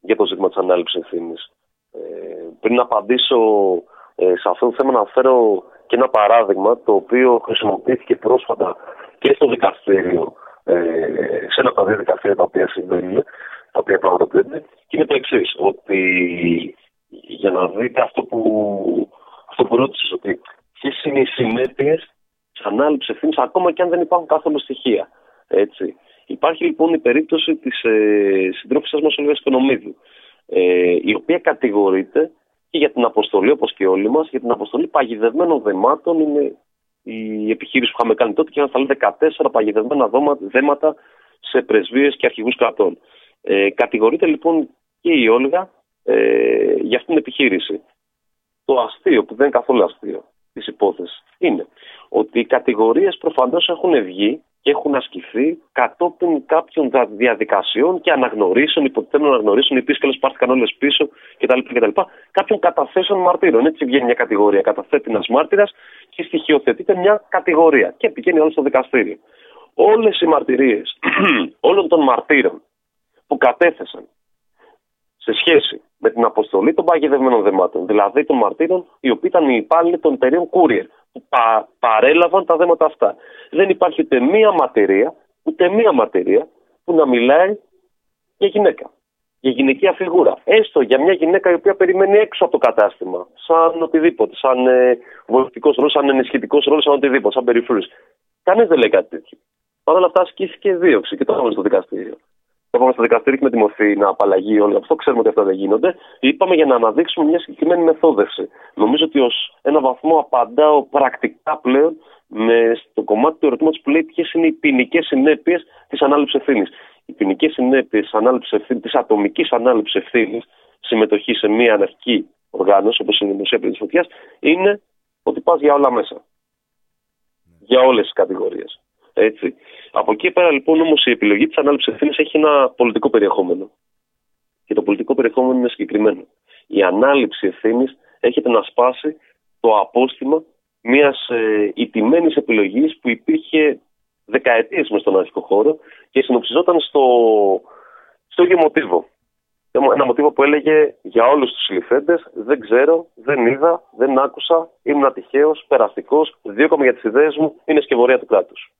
για το ζήτημα της ανάληψης ευθύνης. Ε, πριν να απαντήσω ε, σε αυτό το θέμα να φέρω και ένα παράδειγμα το οποίο χρησιμοποιήθηκε πρόσφατα και στο δικαστήριο, ε, σε ένα από τα δύο δικαστήρια τα οποία συμβαίνουν, τα οποία πραγματοποιούνται, και είναι το εξής, ότι για να δείτε αυτό που, αυτό που ρώτησες, ότι ποιες είναι οι συνέπειες της ανάληψης ευθύνης, ακόμα και αν δεν υπάρχουν καθόλου στοιχεία. Έτσι. Υπάρχει λοιπόν η περίπτωση της ε, συντρόφισσας μας Ολυβίας Οικονομίδου, ε, η οποία κατηγορείται και για την αποστολή, όπως και όλοι μας, για την αποστολή παγιδευμένων δεμάτων. Είναι η επιχείρηση που είχαμε κάνει τότε και είχαν σταλεί 14 παγιδευμένα δέματα σε πρεσβείες και αρχηγούς κρατών. Ε, κατηγορείται λοιπόν και η Όλγα ε, για αυτήν την επιχείρηση. Το αστείο, που δεν είναι καθόλου αστείο της υπόθεσης, είναι ότι οι κατηγορίες προφανώς έχουν βγει και έχουν ασκηθεί κατόπιν κάποιων διαδικασιών και αναγνωρίσεων, υποτιθέμενων αναγνωρίσεων, οι επίσκελες πάρθηκαν όλες πίσω κτλ, κτλ. Κάποιων καταθέσεων μαρτύρων. Έτσι βγαίνει μια κατηγορία. Καταθέτει ένας μάρτυρας και στοιχειοθετείται μια κατηγορία και πηγαίνει όλο στο δικαστήριο. Όλες οι μαρτυρίες [clears throat] όλων των μαρτύρων που κατέθεσαν σε σχέση με την αποστολή των παγιδευμένων δεμάτων, δηλαδή των μαρτύρων, οι οποίοι ήταν οι υπάλληλοι των εταιρείων Courier, που πα, παρέλαβαν τα δέματα αυτά. Δεν υπάρχει ούτε μία μαρτυρία, ούτε μία μαρτυρία που να μιλάει για γυναίκα. Για γυναικεία φιγούρα. Έστω για μια γυναίκα η οποία περιμένει έξω από το κατάστημα. Σαν οτιδήποτε. Σαν ε, βοηθητικός ρόλος, σαν ενισχυτικός ρόλος, σαν οτιδήποτε. Σαν περιφρούρηση. Κανείς δεν λέει κάτι τέτοιο. Παρ' όλα αυτά ασκήθηκε δίωξη και το έχουμε στο δικαστήριο το πάμε στο δικαστήριο και με τη μορφή να απαλλαγεί όλο αυτό. Ξέρουμε ότι αυτά δεν γίνονται. Είπαμε για να αναδείξουμε μια συγκεκριμένη μεθόδευση. Νομίζω ότι ως ένα βαθμό απαντάω πρακτικά πλέον με στο κομμάτι του ερωτήματος που λέει ποιες είναι οι ποινικές συνέπειες της ανάληψης ευθύνης. Οι ποινικές συνέπειες της ανάληψης ευθύνης, της ατομικής ανάληψης ευθύνης, συμμετοχή σε μια αναρχική οργάνωση όπως είναι η Δημοσία τη Φωτιάς, είναι ότι πας για όλα μέσα. Για όλες τις κατηγορίες. Έτσι. Από εκεί πέρα λοιπόν όμως η επιλογή της ανάληψης ευθύνης έχει ένα πολιτικό περιεχόμενο. Και το πολιτικό περιεχόμενο είναι συγκεκριμένο. η ανάληψη ευθύνης έχετε να σπάσει το απόστημα μιας ε, ιτημένης επιλογής που υπήρχε δεκαετίες μες στον αρχικό χώρο και συνοψιζόταν στο, στο ίδιο μοτίβο. Ένα μοτίβο που έλεγε για όλους τους συλληφθέντε: Δεν ξέρω, δεν είδα, δεν άκουσα, ήμουν ατυχαίος, περαστικός, δίωκομαι για τις ιδέες μου, είναι σκευωρία του κράτους.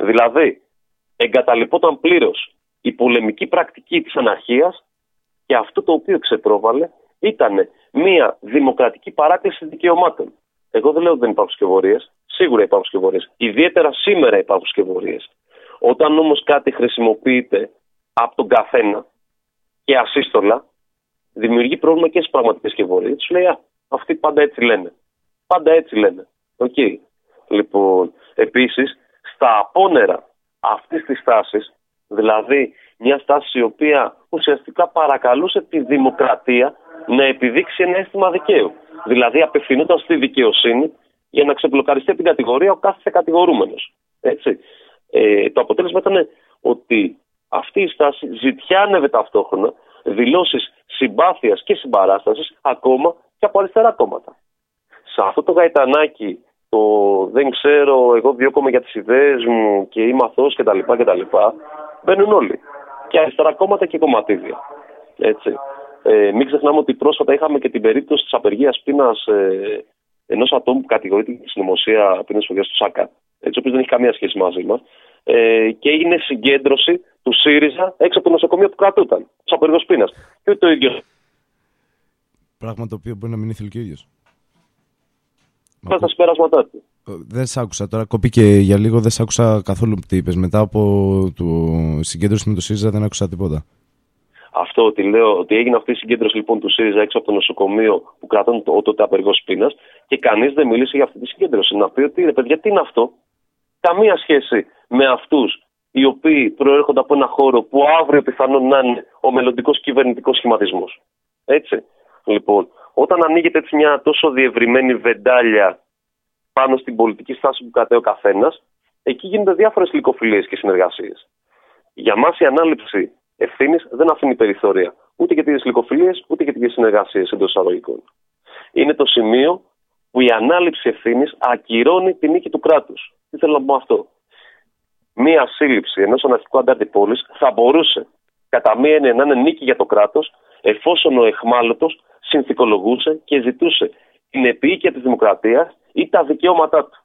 Δηλαδή, εγκαταλειπόταν πλήρως η πολεμική πρακτική της αναρχίας και αυτό το οποίο ξεπρόβαλε ήταν μια δημοκρατική παράκληση δικαιωμάτων. Εγώ δεν λέω ότι δεν υπάρχουν σκευωρίες. Σίγουρα υπάρχουν σκευωρίες. Ιδιαίτερα σήμερα υπάρχουν σκευωρίες. Όταν όμως κάτι χρησιμοποιείται από τον καθένα και ασύστολα, δημιουργεί πρόβλημα και στις πραγματικές σκευωρίες. Τους λέει, Α, αυτοί πάντα έτσι λένε. Πάντα έτσι λένε. OK. Okay. Λοιπόν, επίσης, στα απόνερα αυτής της στάσης, δηλαδή μια στάση η οποία ουσιαστικά παρακαλούσε τη δημοκρατία να επιδείξει ένα αίσθημα δικαίου. Δηλαδή απευθυνόταν στη δικαιοσύνη για να ξεμπλοκαριστεί από την κατηγορία ο κάθε κατηγορούμενος. Ε, το αποτέλεσμα ήταν ότι αυτή η στάση ζητιάνευε ταυτόχρονα δηλώσεις συμπάθειας και συμπαράστασης ακόμα και από αριστερά κόμματα. Σε αυτό το γαϊτανάκι, το δεν ξέρω, εγώ διώκομαι για τις ιδέες μου και είμαι αθώος κτλ. κτλ. Μπαίνουν όλοι. Και αριστερά κόμματα και κομματίδια. Έτσι. Ε, μην ξεχνάμε ότι πρόσφατα είχαμε και την περίπτωση της απεργίας πείνας ε, ενός ατόμου που κατηγορείται για συνωμοσία πείνας φωτιά του ΣΑΚΑ. Έτσι, ο οποίος δεν έχει καμία σχέση μαζί μας. Ε, και έγινε συγκέντρωση του ΣΥΡΙΖΑ έξω από το νοσοκομείο που κρατούταν. Του απεργό πείνας. Και το ίδιο. Πράγμα το οποίο μπορεί να μην ήθελε και ο ίδιος. Μα τα συμπεράσματά του. Δεν σ' άκουσα τώρα, κοπήκε για λίγο, δεν σ' άκουσα καθόλου τι είπες. Μετά από το συγκέντρωση με το ΣΥΡΙΖΑ δεν άκουσα τίποτα. Αυτό ότι λέω ότι έγινε αυτή η συγκέντρωση λοιπόν του ΣΥΡΙΖΑ έξω από το νοσοκομείο που κρατούν το, τότε απεργό πείνα και κανείς δεν μίλησε για αυτή τη συγκέντρωση. Να πει ότι ρε παιδιά, τι είναι αυτό; Καμία σχέση με αυτούς οι οποίοι προέρχονται από ένα χώρο που αύριο πιθανόν να είναι ο μελλοντικός κυβερνητικός σχηματισμός. Έτσι. Λοιπόν, όταν ανοίγεται έτσι μια τόσο διευρυμένη βεντάλια πάνω στην πολιτική στάση που κρατάει ο καθένας, εκεί γίνονται διάφορες λυκοφιλίες και συνεργασίες. Για μας η ανάληψη ευθύνης δεν αφήνει περιθώρια ούτε για τις λυκοφιλίες ούτε για τις συνεργασίες εντός εισαγωγικών. Είναι το σημείο που η ανάληψη ευθύνης ακυρώνει τη νίκη του κράτους. Τι θέλω να πω αυτό; Μία σύλληψη ενός αναρχικού αντάρτη πόλης θα μπορούσε κατά μία έννοια να είναι νίκη για το κράτος, εφόσον ο εχμάλωτος συνθηκολογούσε και ζητούσε την επίοικια της δημοκρατίας ή τα δικαιώματά του.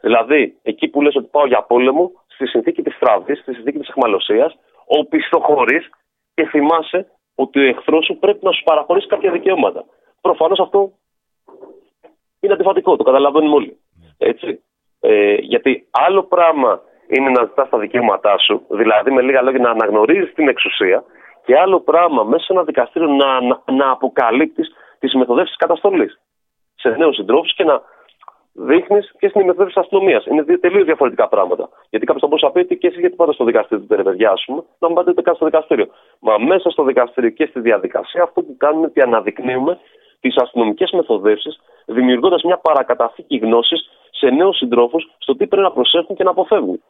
Δηλαδή, εκεί που λες ότι πάω για πόλεμο, στη συνθήκη της τράβη, στη συνθήκη της εχμαλωσία, όπου πιστοχωρείς και θυμάσαι ότι ο εχθρός σου πρέπει να σου παραχωρήσει κάποια δικαιώματα. Προφανώς αυτό είναι αντιφατικό, το καταλαβαίνουμε όλοι. Έτσι. Ε, γιατί άλλο πράγμα είναι να ζητάς τα δικαιώματά σου, δηλαδή με λίγα λόγια να αναγνωρίζεις την εξουσία, και άλλο πράγμα μέσα σε ένα δικαστήριο να, να, να αποκαλύπτεις τις μεθοδεύσεις καταστολής σε νέους συντρόφους και να δείχνεις ποιε είναι οι μεθόδου της αστυνομίας. Είναι δύο τελείως διαφορετικά πράγματα. Γιατί κάποιος θα μπορούσε να πει ότι και εσείς γιατί πάτε στο δικαστήριο, του παιδιά σου, να μην πάτε ούτε καν στο δικαστήριο. Μα μέσα στο δικαστήριο και στη διαδικασία αυτό που κάνουμε είναι ότι αναδεικνύουμε τις αστυνομικές μεθοδεύσεις, δημιουργώντας μια παρακαταθήκη γνώσης σε νέους συντρόφους στο τι πρέπει να προσέχουν και να αποφεύγουν.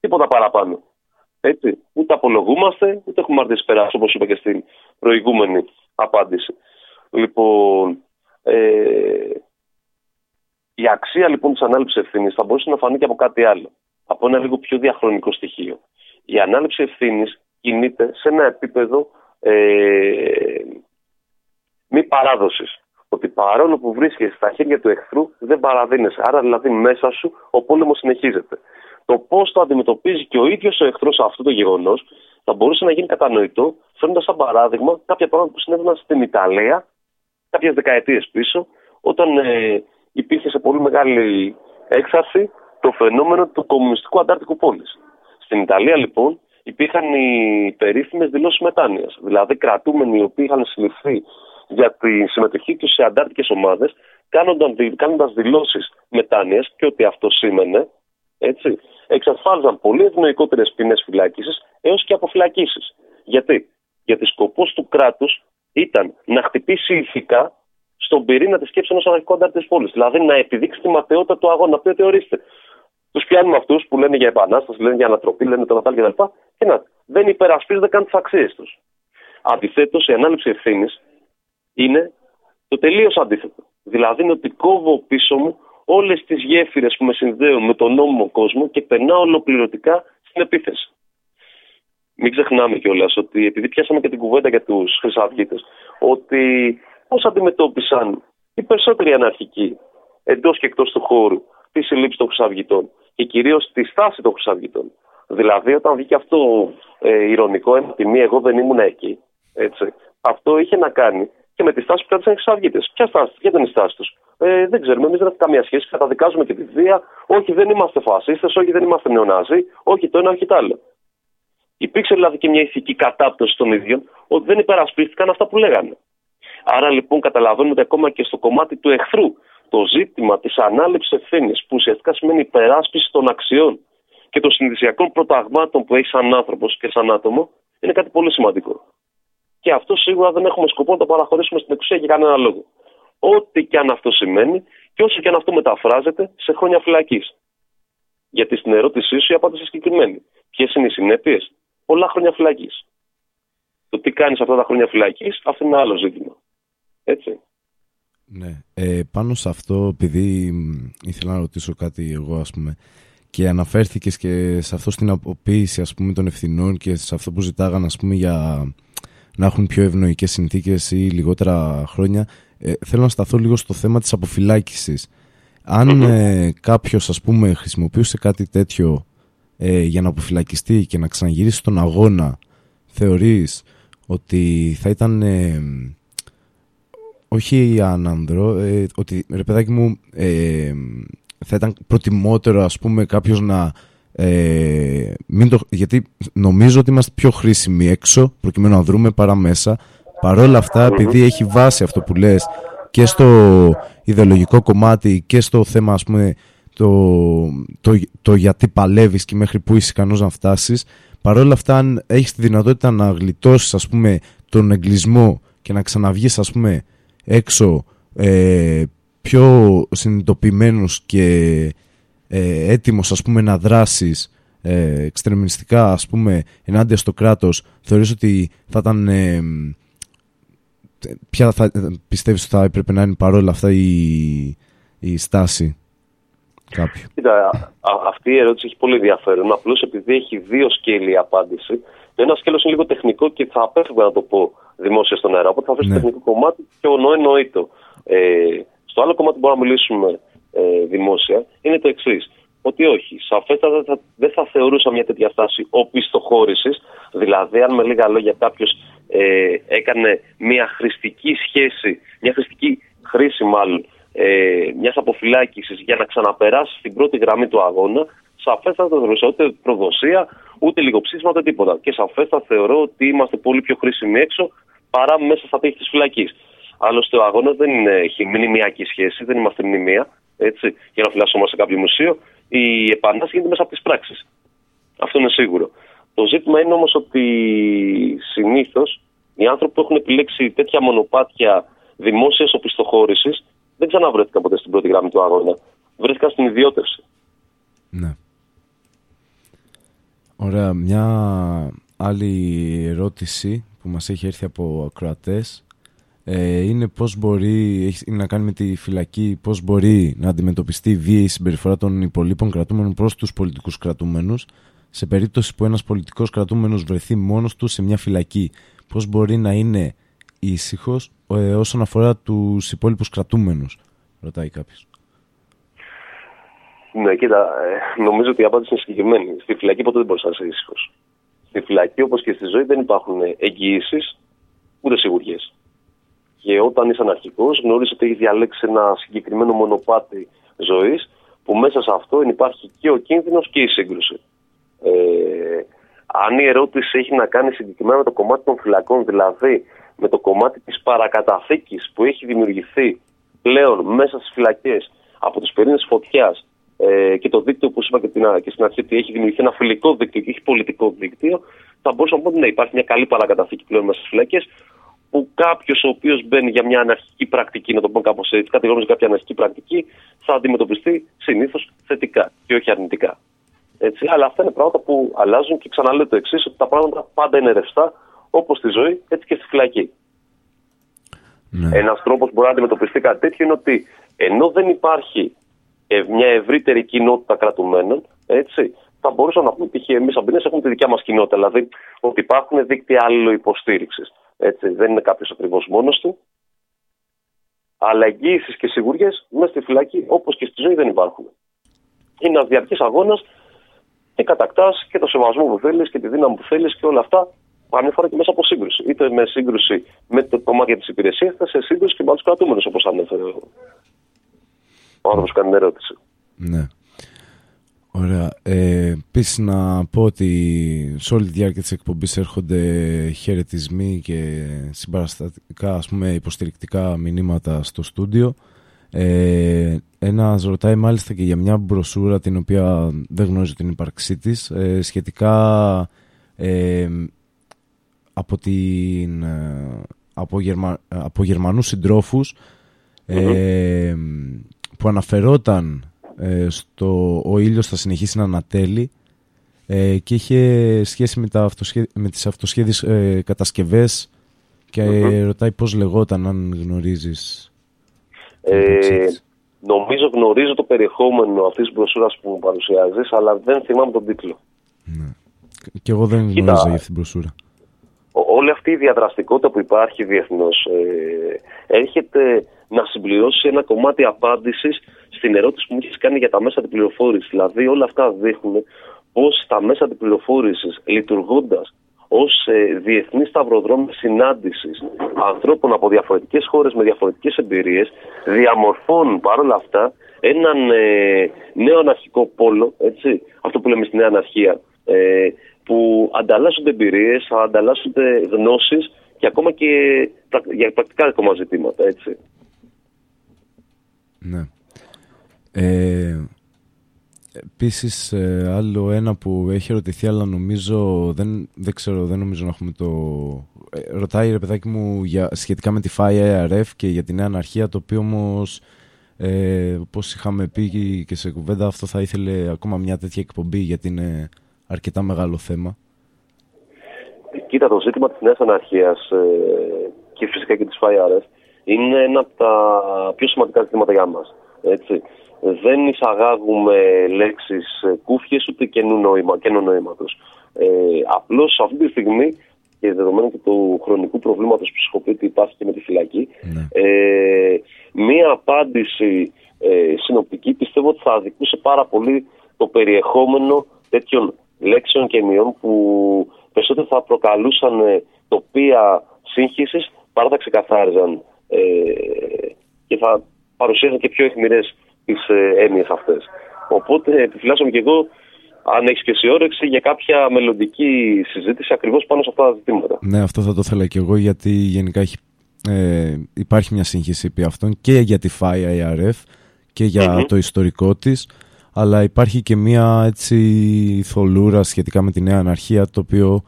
Τίποτα παραπάνω. Έτσι. Ούτε απολογούμαστε, ούτε έχουμε αρτήσει περάσει, όπως είπα και στην προηγούμενη απάντηση. Λοιπόν, ε, η αξία λοιπόν της ανάληψης ευθύνης θα μπορούσε να φανεί και από κάτι άλλο. Από ένα λίγο πιο διαχρονικό στοιχείο. Η ανάληψη ευθύνης κινείται σε ένα επίπεδο ε, μη παράδοσης. Ότι παρόλο που βρίσκεσαι στα χέρια του εχθρού, δεν παραδίνεσαι. Άρα δηλαδή μέσα σου ο πόλεμος συνεχίζεται. Το πώς το αντιμετωπίζει και ο ίδιος ο εχθρός αυτό το γεγονός θα μπορούσε να γίνει κατανοητό, φέρνοντα σαν παράδειγμα κάποια πράγματα που συνέβαιναν στην Ιταλία κάποιες δεκαετίες πίσω, όταν ε, υπήρχε σε πολύ μεγάλη έξαρση το φαινόμενο του κομμουνιστικού αντάρτικου πόλης. Στην Ιταλία λοιπόν υπήρχαν οι περίφημες δηλώσεις μετάνοιας. Δηλαδή κρατούμενοι οι οποίοι είχαν συλληφθεί για τη συμμετοχή τους σε αντάρτικες ομάδες, κάνοντας δηλώσεις μετάνοια και ότι αυτό σήμαινε, έτσι, εξασφάλιζαν πολύ ευνοϊκότερες ποινές φυλάκισης έως και αποφυλακίσεις. Γιατί; Γιατί σκοπός του κράτους ήταν να χτυπήσει ηθικά στον πυρήνα της σκέψης ενός αναρχικού αντάρτης τη πόλης. Δηλαδή να επιδείξει τη ματαιότητα του αγώνα. Να πει ότι ορίστε. Τους πιάνουμε αυτούς που λένε για επανάσταση, λένε για ανατροπή, λένε το Νατάλ κτλ. Και, και να, δεν υπερασπίζονται καν τις αξίες τους. Αντιθέτως, η ανάληψη ευθύνης είναι το τελείως αντίθετο. Δηλαδή είναι ότι κόβω πίσω μου όλες τις γέφυρες που με συνδέουν με τον νόμιμο κόσμο και περνάω ολοκληρωτικά στην επίθεση. Μην ξεχνάμε κιόλας ότι επειδή πιάσαμε και την κουβέντα για τους χρυσαυγίτες, ότι πώς αντιμετώπισαν οι περισσότεροι αναρχικοί εντός και εκτός του χώρου τη συλλήψη των χρυσαυγητών και κυρίως τη στάση των χρυσαυγητών. Δηλαδή, όταν βγήκε αυτό ε, ηρωνικό, ένα τιμή, εγώ δεν ήμουν εκεί. Έτσι. Αυτό είχε να κάνει και με τη στάση που κράτησαν οι χρυσαυγίτε. Ποια στάση, ποια ήταν η στάση τους; Ε, δεν ξέρουμε, εμείς δεν έχουμε καμία σχέση. Καταδικάζουμε και τη βία. Όχι, δεν είμαστε φασίστες, όχι, δεν είμαστε νεοναζί, όχι το ένα, όχι το άλλο. Υπήρξε δηλαδή και μια ηθική κατάπτωση των ίδιων ότι δεν υπερασπίστηκαν αυτά που λέγανε. Άρα λοιπόν καταλαβαίνουμε ότι ακόμα και στο κομμάτι του εχθρού το ζήτημα της ανάληψης ευθύνης, που ουσιαστικά σημαίνει υπεράσπιση των αξιών και των συνδυσιακών προταγμάτων που έχει σαν άνθρωπος και σαν άτομο, είναι κάτι πολύ σημαντικό. Και αυτό σίγουρα δεν έχουμε σκοπό να το παραχωρήσουμε στην εξουσία για κανένα λόγο. Ό,τι και αν αυτό σημαίνει και όσο και αν αυτό μεταφράζεται σε χρόνια φυλακής. Γιατί στην ερώτησή σου η απάντηση συγκεκριμένη. Ποιες είναι οι συνέπειες, πολλά χρόνια φυλακής. Το τι κάνεις αυτά τα χρόνια φυλακής, αυτό είναι άλλο ζήτημα. Έτσι. Ναι. Ε, πάνω σε αυτό, επειδή ήθελα να ρωτήσω κάτι εγώ, ας πούμε, και αναφέρθηκες και σε αυτό στην αποποίηση ας πούμε, των ευθυνών και σε αυτό που ζητάγαν ας πούμε, για να έχουν πιο ευνοϊκές συνθήκες ή λιγότερα χρόνια, ε, θέλω να σταθώ λίγο στο θέμα της αποφυλάκησης. Αν ε, κάποιος ας πούμε χρησιμοποιούσε κάτι τέτοιο ε, για να αποφυλακιστεί και να ξαναγυρίσει στον αγώνα, θεωρείς ότι θα ήταν ε, όχι ανάνδρο, ε, ότι ρε παιδάκι μου ε, θα ήταν προτιμότερο ας πούμε κάποιος να ε, μην το, γιατί νομίζω ότι είμαστε πιο χρήσιμοι έξω προκειμένου να δρούμε παρά μέσα. Παρόλα αυτά επειδή έχει βάση αυτό που λες και στο ιδεολογικό κομμάτι και στο θέμα ας πούμε το, το, το γιατί παλεύεις και μέχρι που είσαι ικανός να φτάσεις παρόλα αυτά αν έχεις τη δυνατότητα να γλιτώσεις ας πούμε τον εγκλισμό και να ξαναβγείς ας πούμε έξω ε, πιο συνειδητοποιημένος και ε, έτοιμος ας πούμε να δράσεις ε, εξτρεμιστικά ας πούμε ενάντια στο κράτος θεωρείς ότι θα ήταν ε, ποια θα, πιστεύεις ότι θα έπρεπε να είναι παρόλα αυτά η, η στάση κάποιου; Κοίτα, αυτή η ερώτηση έχει πολύ ενδιαφέρον. Απλώς επειδή έχει δύο σκέλη η απάντηση. Το ένα σκέλος είναι λίγο τεχνικό και θα απέφευγα να το πω δημόσια στον αέρα. Οπότε θα αφήσω ναι. το τεχνικό κομμάτι και ο εννοείται. Ε, στο άλλο κομμάτι που μπορούμε να μιλήσουμε ε, δημόσια είναι το εξής. Ότι όχι, σαφέστατα δεν θα, δεν θα θεωρούσα μια τέτοια στάση οπισθοχώρησης. Δηλαδή, αν με λίγα λόγια κάποιος ε, έκανε μια χρηστική σχέση, μια χρηστική χρήση μάλλον ε, μιας αποφυλάκησης για να ξαναπεράσει στην πρώτη γραμμή του αγώνα, σαφέστατα δεν θεωρούσα ούτε προδοσία, ούτε λιγοψήφισμα, ούτε τίποτα. Και σαφέστατα θεωρώ ότι είμαστε πολύ πιο χρήσιμοι έξω παρά μέσα στα τείχη της φυλακής. Άλλωστε, ο αγώνας δεν είναι, έχει μνημιακή σχέση, δεν είμαστε μνημεία, έτσι, για να φυλάσσουμε σε κάποιο μουσείο. Η επανάσταση γίνεται μέσα από τις πράξεις. Αυτό είναι σίγουρο. Το ζήτημα είναι όμως ότι συνήθως οι άνθρωποι που έχουν επιλέξει τέτοια μονοπάτια δημόσιας οπισθοχώρησης δεν ξαναβρέθηκαν ποτέ στην πρώτη γραμμή του αγώνα. Βρέθηκαν στην ιδιώτευση. Ναι. Ωραία. Μια άλλη ερώτηση που μας έχει έρθει από ακροατές ε, είναι πώς μπορεί, έχεις να κάνει με τη φυλακή, πώς μπορεί να αντιμετωπιστεί η βίαιη συμπεριφορά των υπολείπων κρατούμενων προς τους πολιτικούς κρατούμενους σε περίπτωση που ένας πολιτικός κρατούμενος βρεθεί μόνος του σε μια φυλακή. Πώς μπορεί να είναι ήσυχος ε, όσον αφορά τους υπόλοιπους κρατούμενους, ρωτάει κάποιος. Ναι, κοίτα, ε, νομίζω ότι η απάντηση είναι συγκεκριμένη. Στη φυλακή ποτέ δεν μπορείς να είσαι ήσυχος. Στη φυλακή, όπως και στη ζωή, δεν υπάρχουν εγγυήσεις ούτε σιγουριές. Και όταν είσαι αναρχικός, γνωρίζεις ότι έχει διαλέξει ένα συγκεκριμένο μονοπάτι ζωής, που μέσα σε αυτό υπάρχει και ο κίνδυνος και η σύγκρουση. Ε, αν η ερώτηση έχει να κάνει συγκεκριμένα με το κομμάτι των φυλακών, δηλαδή με το κομμάτι της παρακαταθήκης που έχει δημιουργηθεί πλέον μέσα στις φυλακές από τις πυρήνε φωτιάς ε, και το δίκτυο που είπα και, την, και στην αρχή ότι έχει δημιουργηθεί ένα φιλικό δίκτυο και έχει πολιτικό δίκτυο, θα μπορούσαμε να πούμε ότι ναι, υπάρχει μια καλή παρακαταθήκη πλέον μέσα στις φυλακές που κάποιος ο οποίος μπαίνει για μια αναρχική πρακτική, να το πω κάπως έτσι, κατηγορίζει κάποια αναρχική πρακτική, θα αντιμετωπιστεί συνήθως θετικά και όχι αρνητικά. Έτσι, αλλά αυτά είναι πράγματα που αλλάζουν και ξαναλέω το εξής, ότι τα πράγματα πάντα είναι ρευστά όπως στη ζωή, έτσι και στη φυλακή. Ναι. Ένας τρόπος που μπορεί να αντιμετωπιστεί κάτι τέτοιο είναι ότι ενώ δεν υπάρχει ε, μια ευρύτερη κοινότητα κρατουμένων, έτσι, θα μπορούσαμε να πούμε π.χ. εμείς αμπινέ έχουμε τη δικιά μας κοινότητα. Δηλαδή ότι υπάρχουν δίκτυα άλλο υποστήριξη. Δεν είναι κάποιος ακριβώς μόνος του. Αλλά εγγύησεις και σιγουριές μέσα στη φυλακή, όπως και στη ζωή, δεν υπάρχουν. Είναι ένα διαρκή αγώνας και κατακτάς και το σεβασμό που θέλεις και τη δύναμη που θέλεις και όλα αυτά ανέφερα και μέσα από σύγκρουση. Είτε με σύγκρουση με το κομμάτι της υπηρεσίας, είτε σε σύγκρουση και με του κρατούμενους, όπως ανέφερε ο άνθρωπος κάνει την ερώτηση. Ναι. Ωραία. Ε, Επίσης να πω ότι σε όλη τη διάρκεια της εκπομπής έρχονται χαιρετισμοί και συμπαραστατικά ας πούμε υποστηρικτικά μηνύματα στο στούντιο. Ε, ένας ρωτάει μάλιστα και για μια μπροσούρα την οποία δεν γνωρίζω την ύπαρξή της ε, σχετικά ε, από, την, ε, από, Γερμα, από Γερμανούς συντρόφους ε, που αναφερόταν ε, στο ο ήλιος θα συνεχίσει να ανατέλει ε, και είχε σχέση με, τα με τις αυτοσχέδιες ε, κατασκευές και ρωτάει πώς λεγόταν αν γνωρίζεις. Ε, νομίζω γνωρίζω το περιεχόμενο αυτής της μπροσούρας που μου παρουσιάζεις αλλά δεν θυμάμαι τον τίτλο. Ναι. Και εγώ δεν γνωρίζω για αυτή την μπροσούρα. Όλη αυτή η διαδραστικότητα που υπάρχει διεθνώς ε, έρχεται να συμπληρώσει ένα κομμάτι απάντησης στην ερώτηση που μου έχει κάνει για τα μέσα την πληροφόρηση. Δηλαδή, όλα αυτά δείχνουν πώς τα μέσα την πληροφόρηση λειτουργώντας ως ε, διεθνή σταυροδρόμια συνάντησης ανθρώπων από διαφορετικές χώρες με διαφορετικές εμπειρίες, διαμορφώνουν παρόλα αυτά έναν ε, νέο αναρχικό πόλο, έτσι, αυτό που λέμε στη νέα αναρχία, ε, που ανταλλάσσονται εμπειρίες, ανταλλάσσονται γνώσεις και ακόμα και για πρακτικά ακόμα ζητήματα. Έτσι. Ναι. Ε, Επίσης ε, άλλο ένα που έχει ερωτηθεί αλλά νομίζω δεν, δεν ξέρω δεν νομίζω να έχουμε το ε, ρωτάει ρε παιδάκι μου για, σχετικά με τη FIRF και για τη νέα αναρχία το οποίο όμως, ε, όπως είχαμε πει και σε κουβέντα αυτό θα ήθελε ακόμα μια τέτοια εκπομπή γιατί είναι αρκετά μεγάλο θέμα Κοίτα το ζήτημα της νέας αναρχίας ε, και φυσικά και της FIRF είναι ένα από τα πιο σημαντικά ζητήματα για μας. Έτσι. Δεν εισαγάγουμε λέξεις ε, κούφιες ούτε καινού, νοήμα, καινού νοήματος. Ε, απλώς αυτή τη στιγμή και δεδομένου και του χρονικού προβλήματος που σχοποιείται υπάρχει και με τη φυλακή ναι. ε, μία απάντηση ε, συνοπτική πιστεύω ότι θα αδικούσε πάρα πολύ το περιεχόμενο τέτοιων λέξεων και ενιών που περισσότερο θα προκαλούσαν ε, τοπία σύγχυσης παρά θα ξεκαθάριζαν ε, και θα παρουσίαζαν και πιο αιχμηρές τις ε, έννοιες αυτές. Οπότε επιφυλάσσομαι και εγώ αν έχεις και εσύ όρεξη για κάποια μελλοντική συζήτηση ακριβώς πάνω σε αυτά τα ζητήματα. Ναι, αυτό θα το ήθελα και εγώ γιατί γενικά έχει, ε, υπάρχει μια σύγχυση επί αυτών και για τη FIRF και για το ιστορικό της αλλά υπάρχει και μια έτσι θολούρα σχετικά με τη νέα αναρχία το οποίο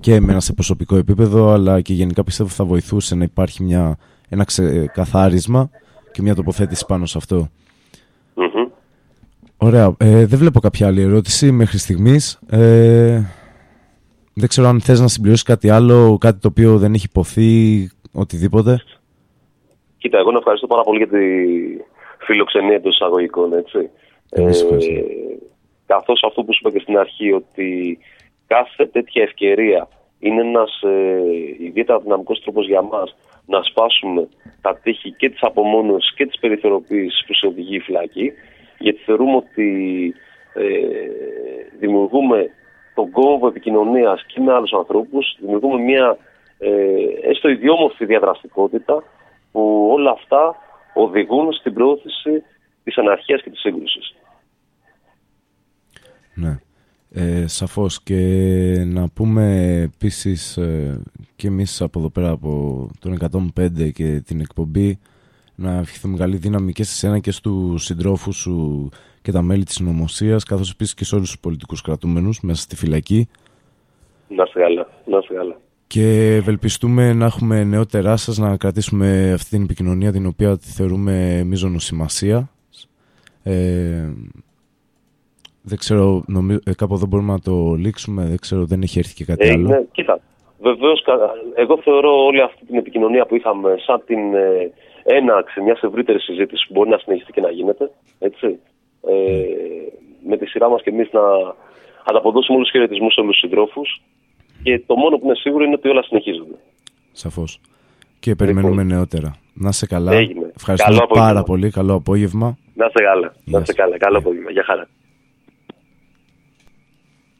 και εμένα σε προσωπικό επίπεδο αλλά και γενικά πιστεύω θα βοηθούσε να υπάρχει μια ένα ξεκαθάρισμα και μια τοποθέτηση πάνω σε αυτό. Ωραία. Ε, δεν βλέπω κάποια άλλη ερώτηση μέχρι στιγμής. Ε, δεν ξέρω αν θες να συμπληρώσεις κάτι άλλο, κάτι το οποίο δεν έχει υποθεί, οτιδήποτε. Κοίτα, εγώ να ευχαριστώ πάρα πολύ για τη φιλοξενία των εισαγωγικών, έτσι. Ε, καθώς αυτό που σου είπα και στην αρχή, ότι κάθε τέτοια ευκαιρία είναι ένας ε, ιδιαίτερα δυναμικός τρόπος για μας να σπάσουμε τα τείχη και της απομόνωσης και της περιθωριοποίησης που σε οδηγεί η φυλακή γιατί θεωρούμε ότι ε, δημιουργούμε τον κόμβο επικοινωνίας και με άλλους ανθρώπους δημιουργούμε μια ε, έστω ιδιόμορφη διαδραστικότητα που όλα αυτά οδηγούν στην πρόθεση της αναρχίας και της σύγκρουσης. Ναι. Ε, σαφώς και να πούμε επίσης ε, και εμείς από εδώ πέρα από τον 105 και την εκπομπή να ευχηθούμε καλή δύναμη και σε σένα και στους συντρόφους σου και τα μέλη της νομοσίας καθώς επίσης και σε όλους τους πολιτικούς κρατούμενους μέσα στη φυλακή. Να είστε καλά, να είστε καλά. Και ευελπιστούμε να έχουμε νεότερά σας να κρατήσουμε αυτή την επικοινωνία την οποία τη θεωρούμε μείζονο σημασία. Ε, δεν ξέρω, νομίζω, ε, κάπου εδώ μπορούμε να το λήξουμε, δεν ξέρω, δεν έχει έρθει και κάτι ε, άλλο. Ναι, κοίτα, Βεβαίως, εγώ θεωρώ όλη αυτή την επικοινωνία που είχαμε σαν την ε, έναξη μιας ευρύτερης συζήτησης που μπορεί να συνεχιστεί και να γίνεται. Έτσι. Ε, με τη σειρά μας και εμείς να ανταποδώσουμε όλους τους χαιρετισμούς σε όλους τους συντρόφους. Και το μόνο που είναι σίγουρο είναι ότι όλα συνεχίζονται. Σαφώς. Και περιμένουμε λοιπόν, νεότερα. Να σε καλά. Έγινε. Ευχαριστούμε πάρα πολύ. Καλό απόγευμα. Να σε καλά. Να σε καλά. Καλό απόγευμα. Γεια χαρά.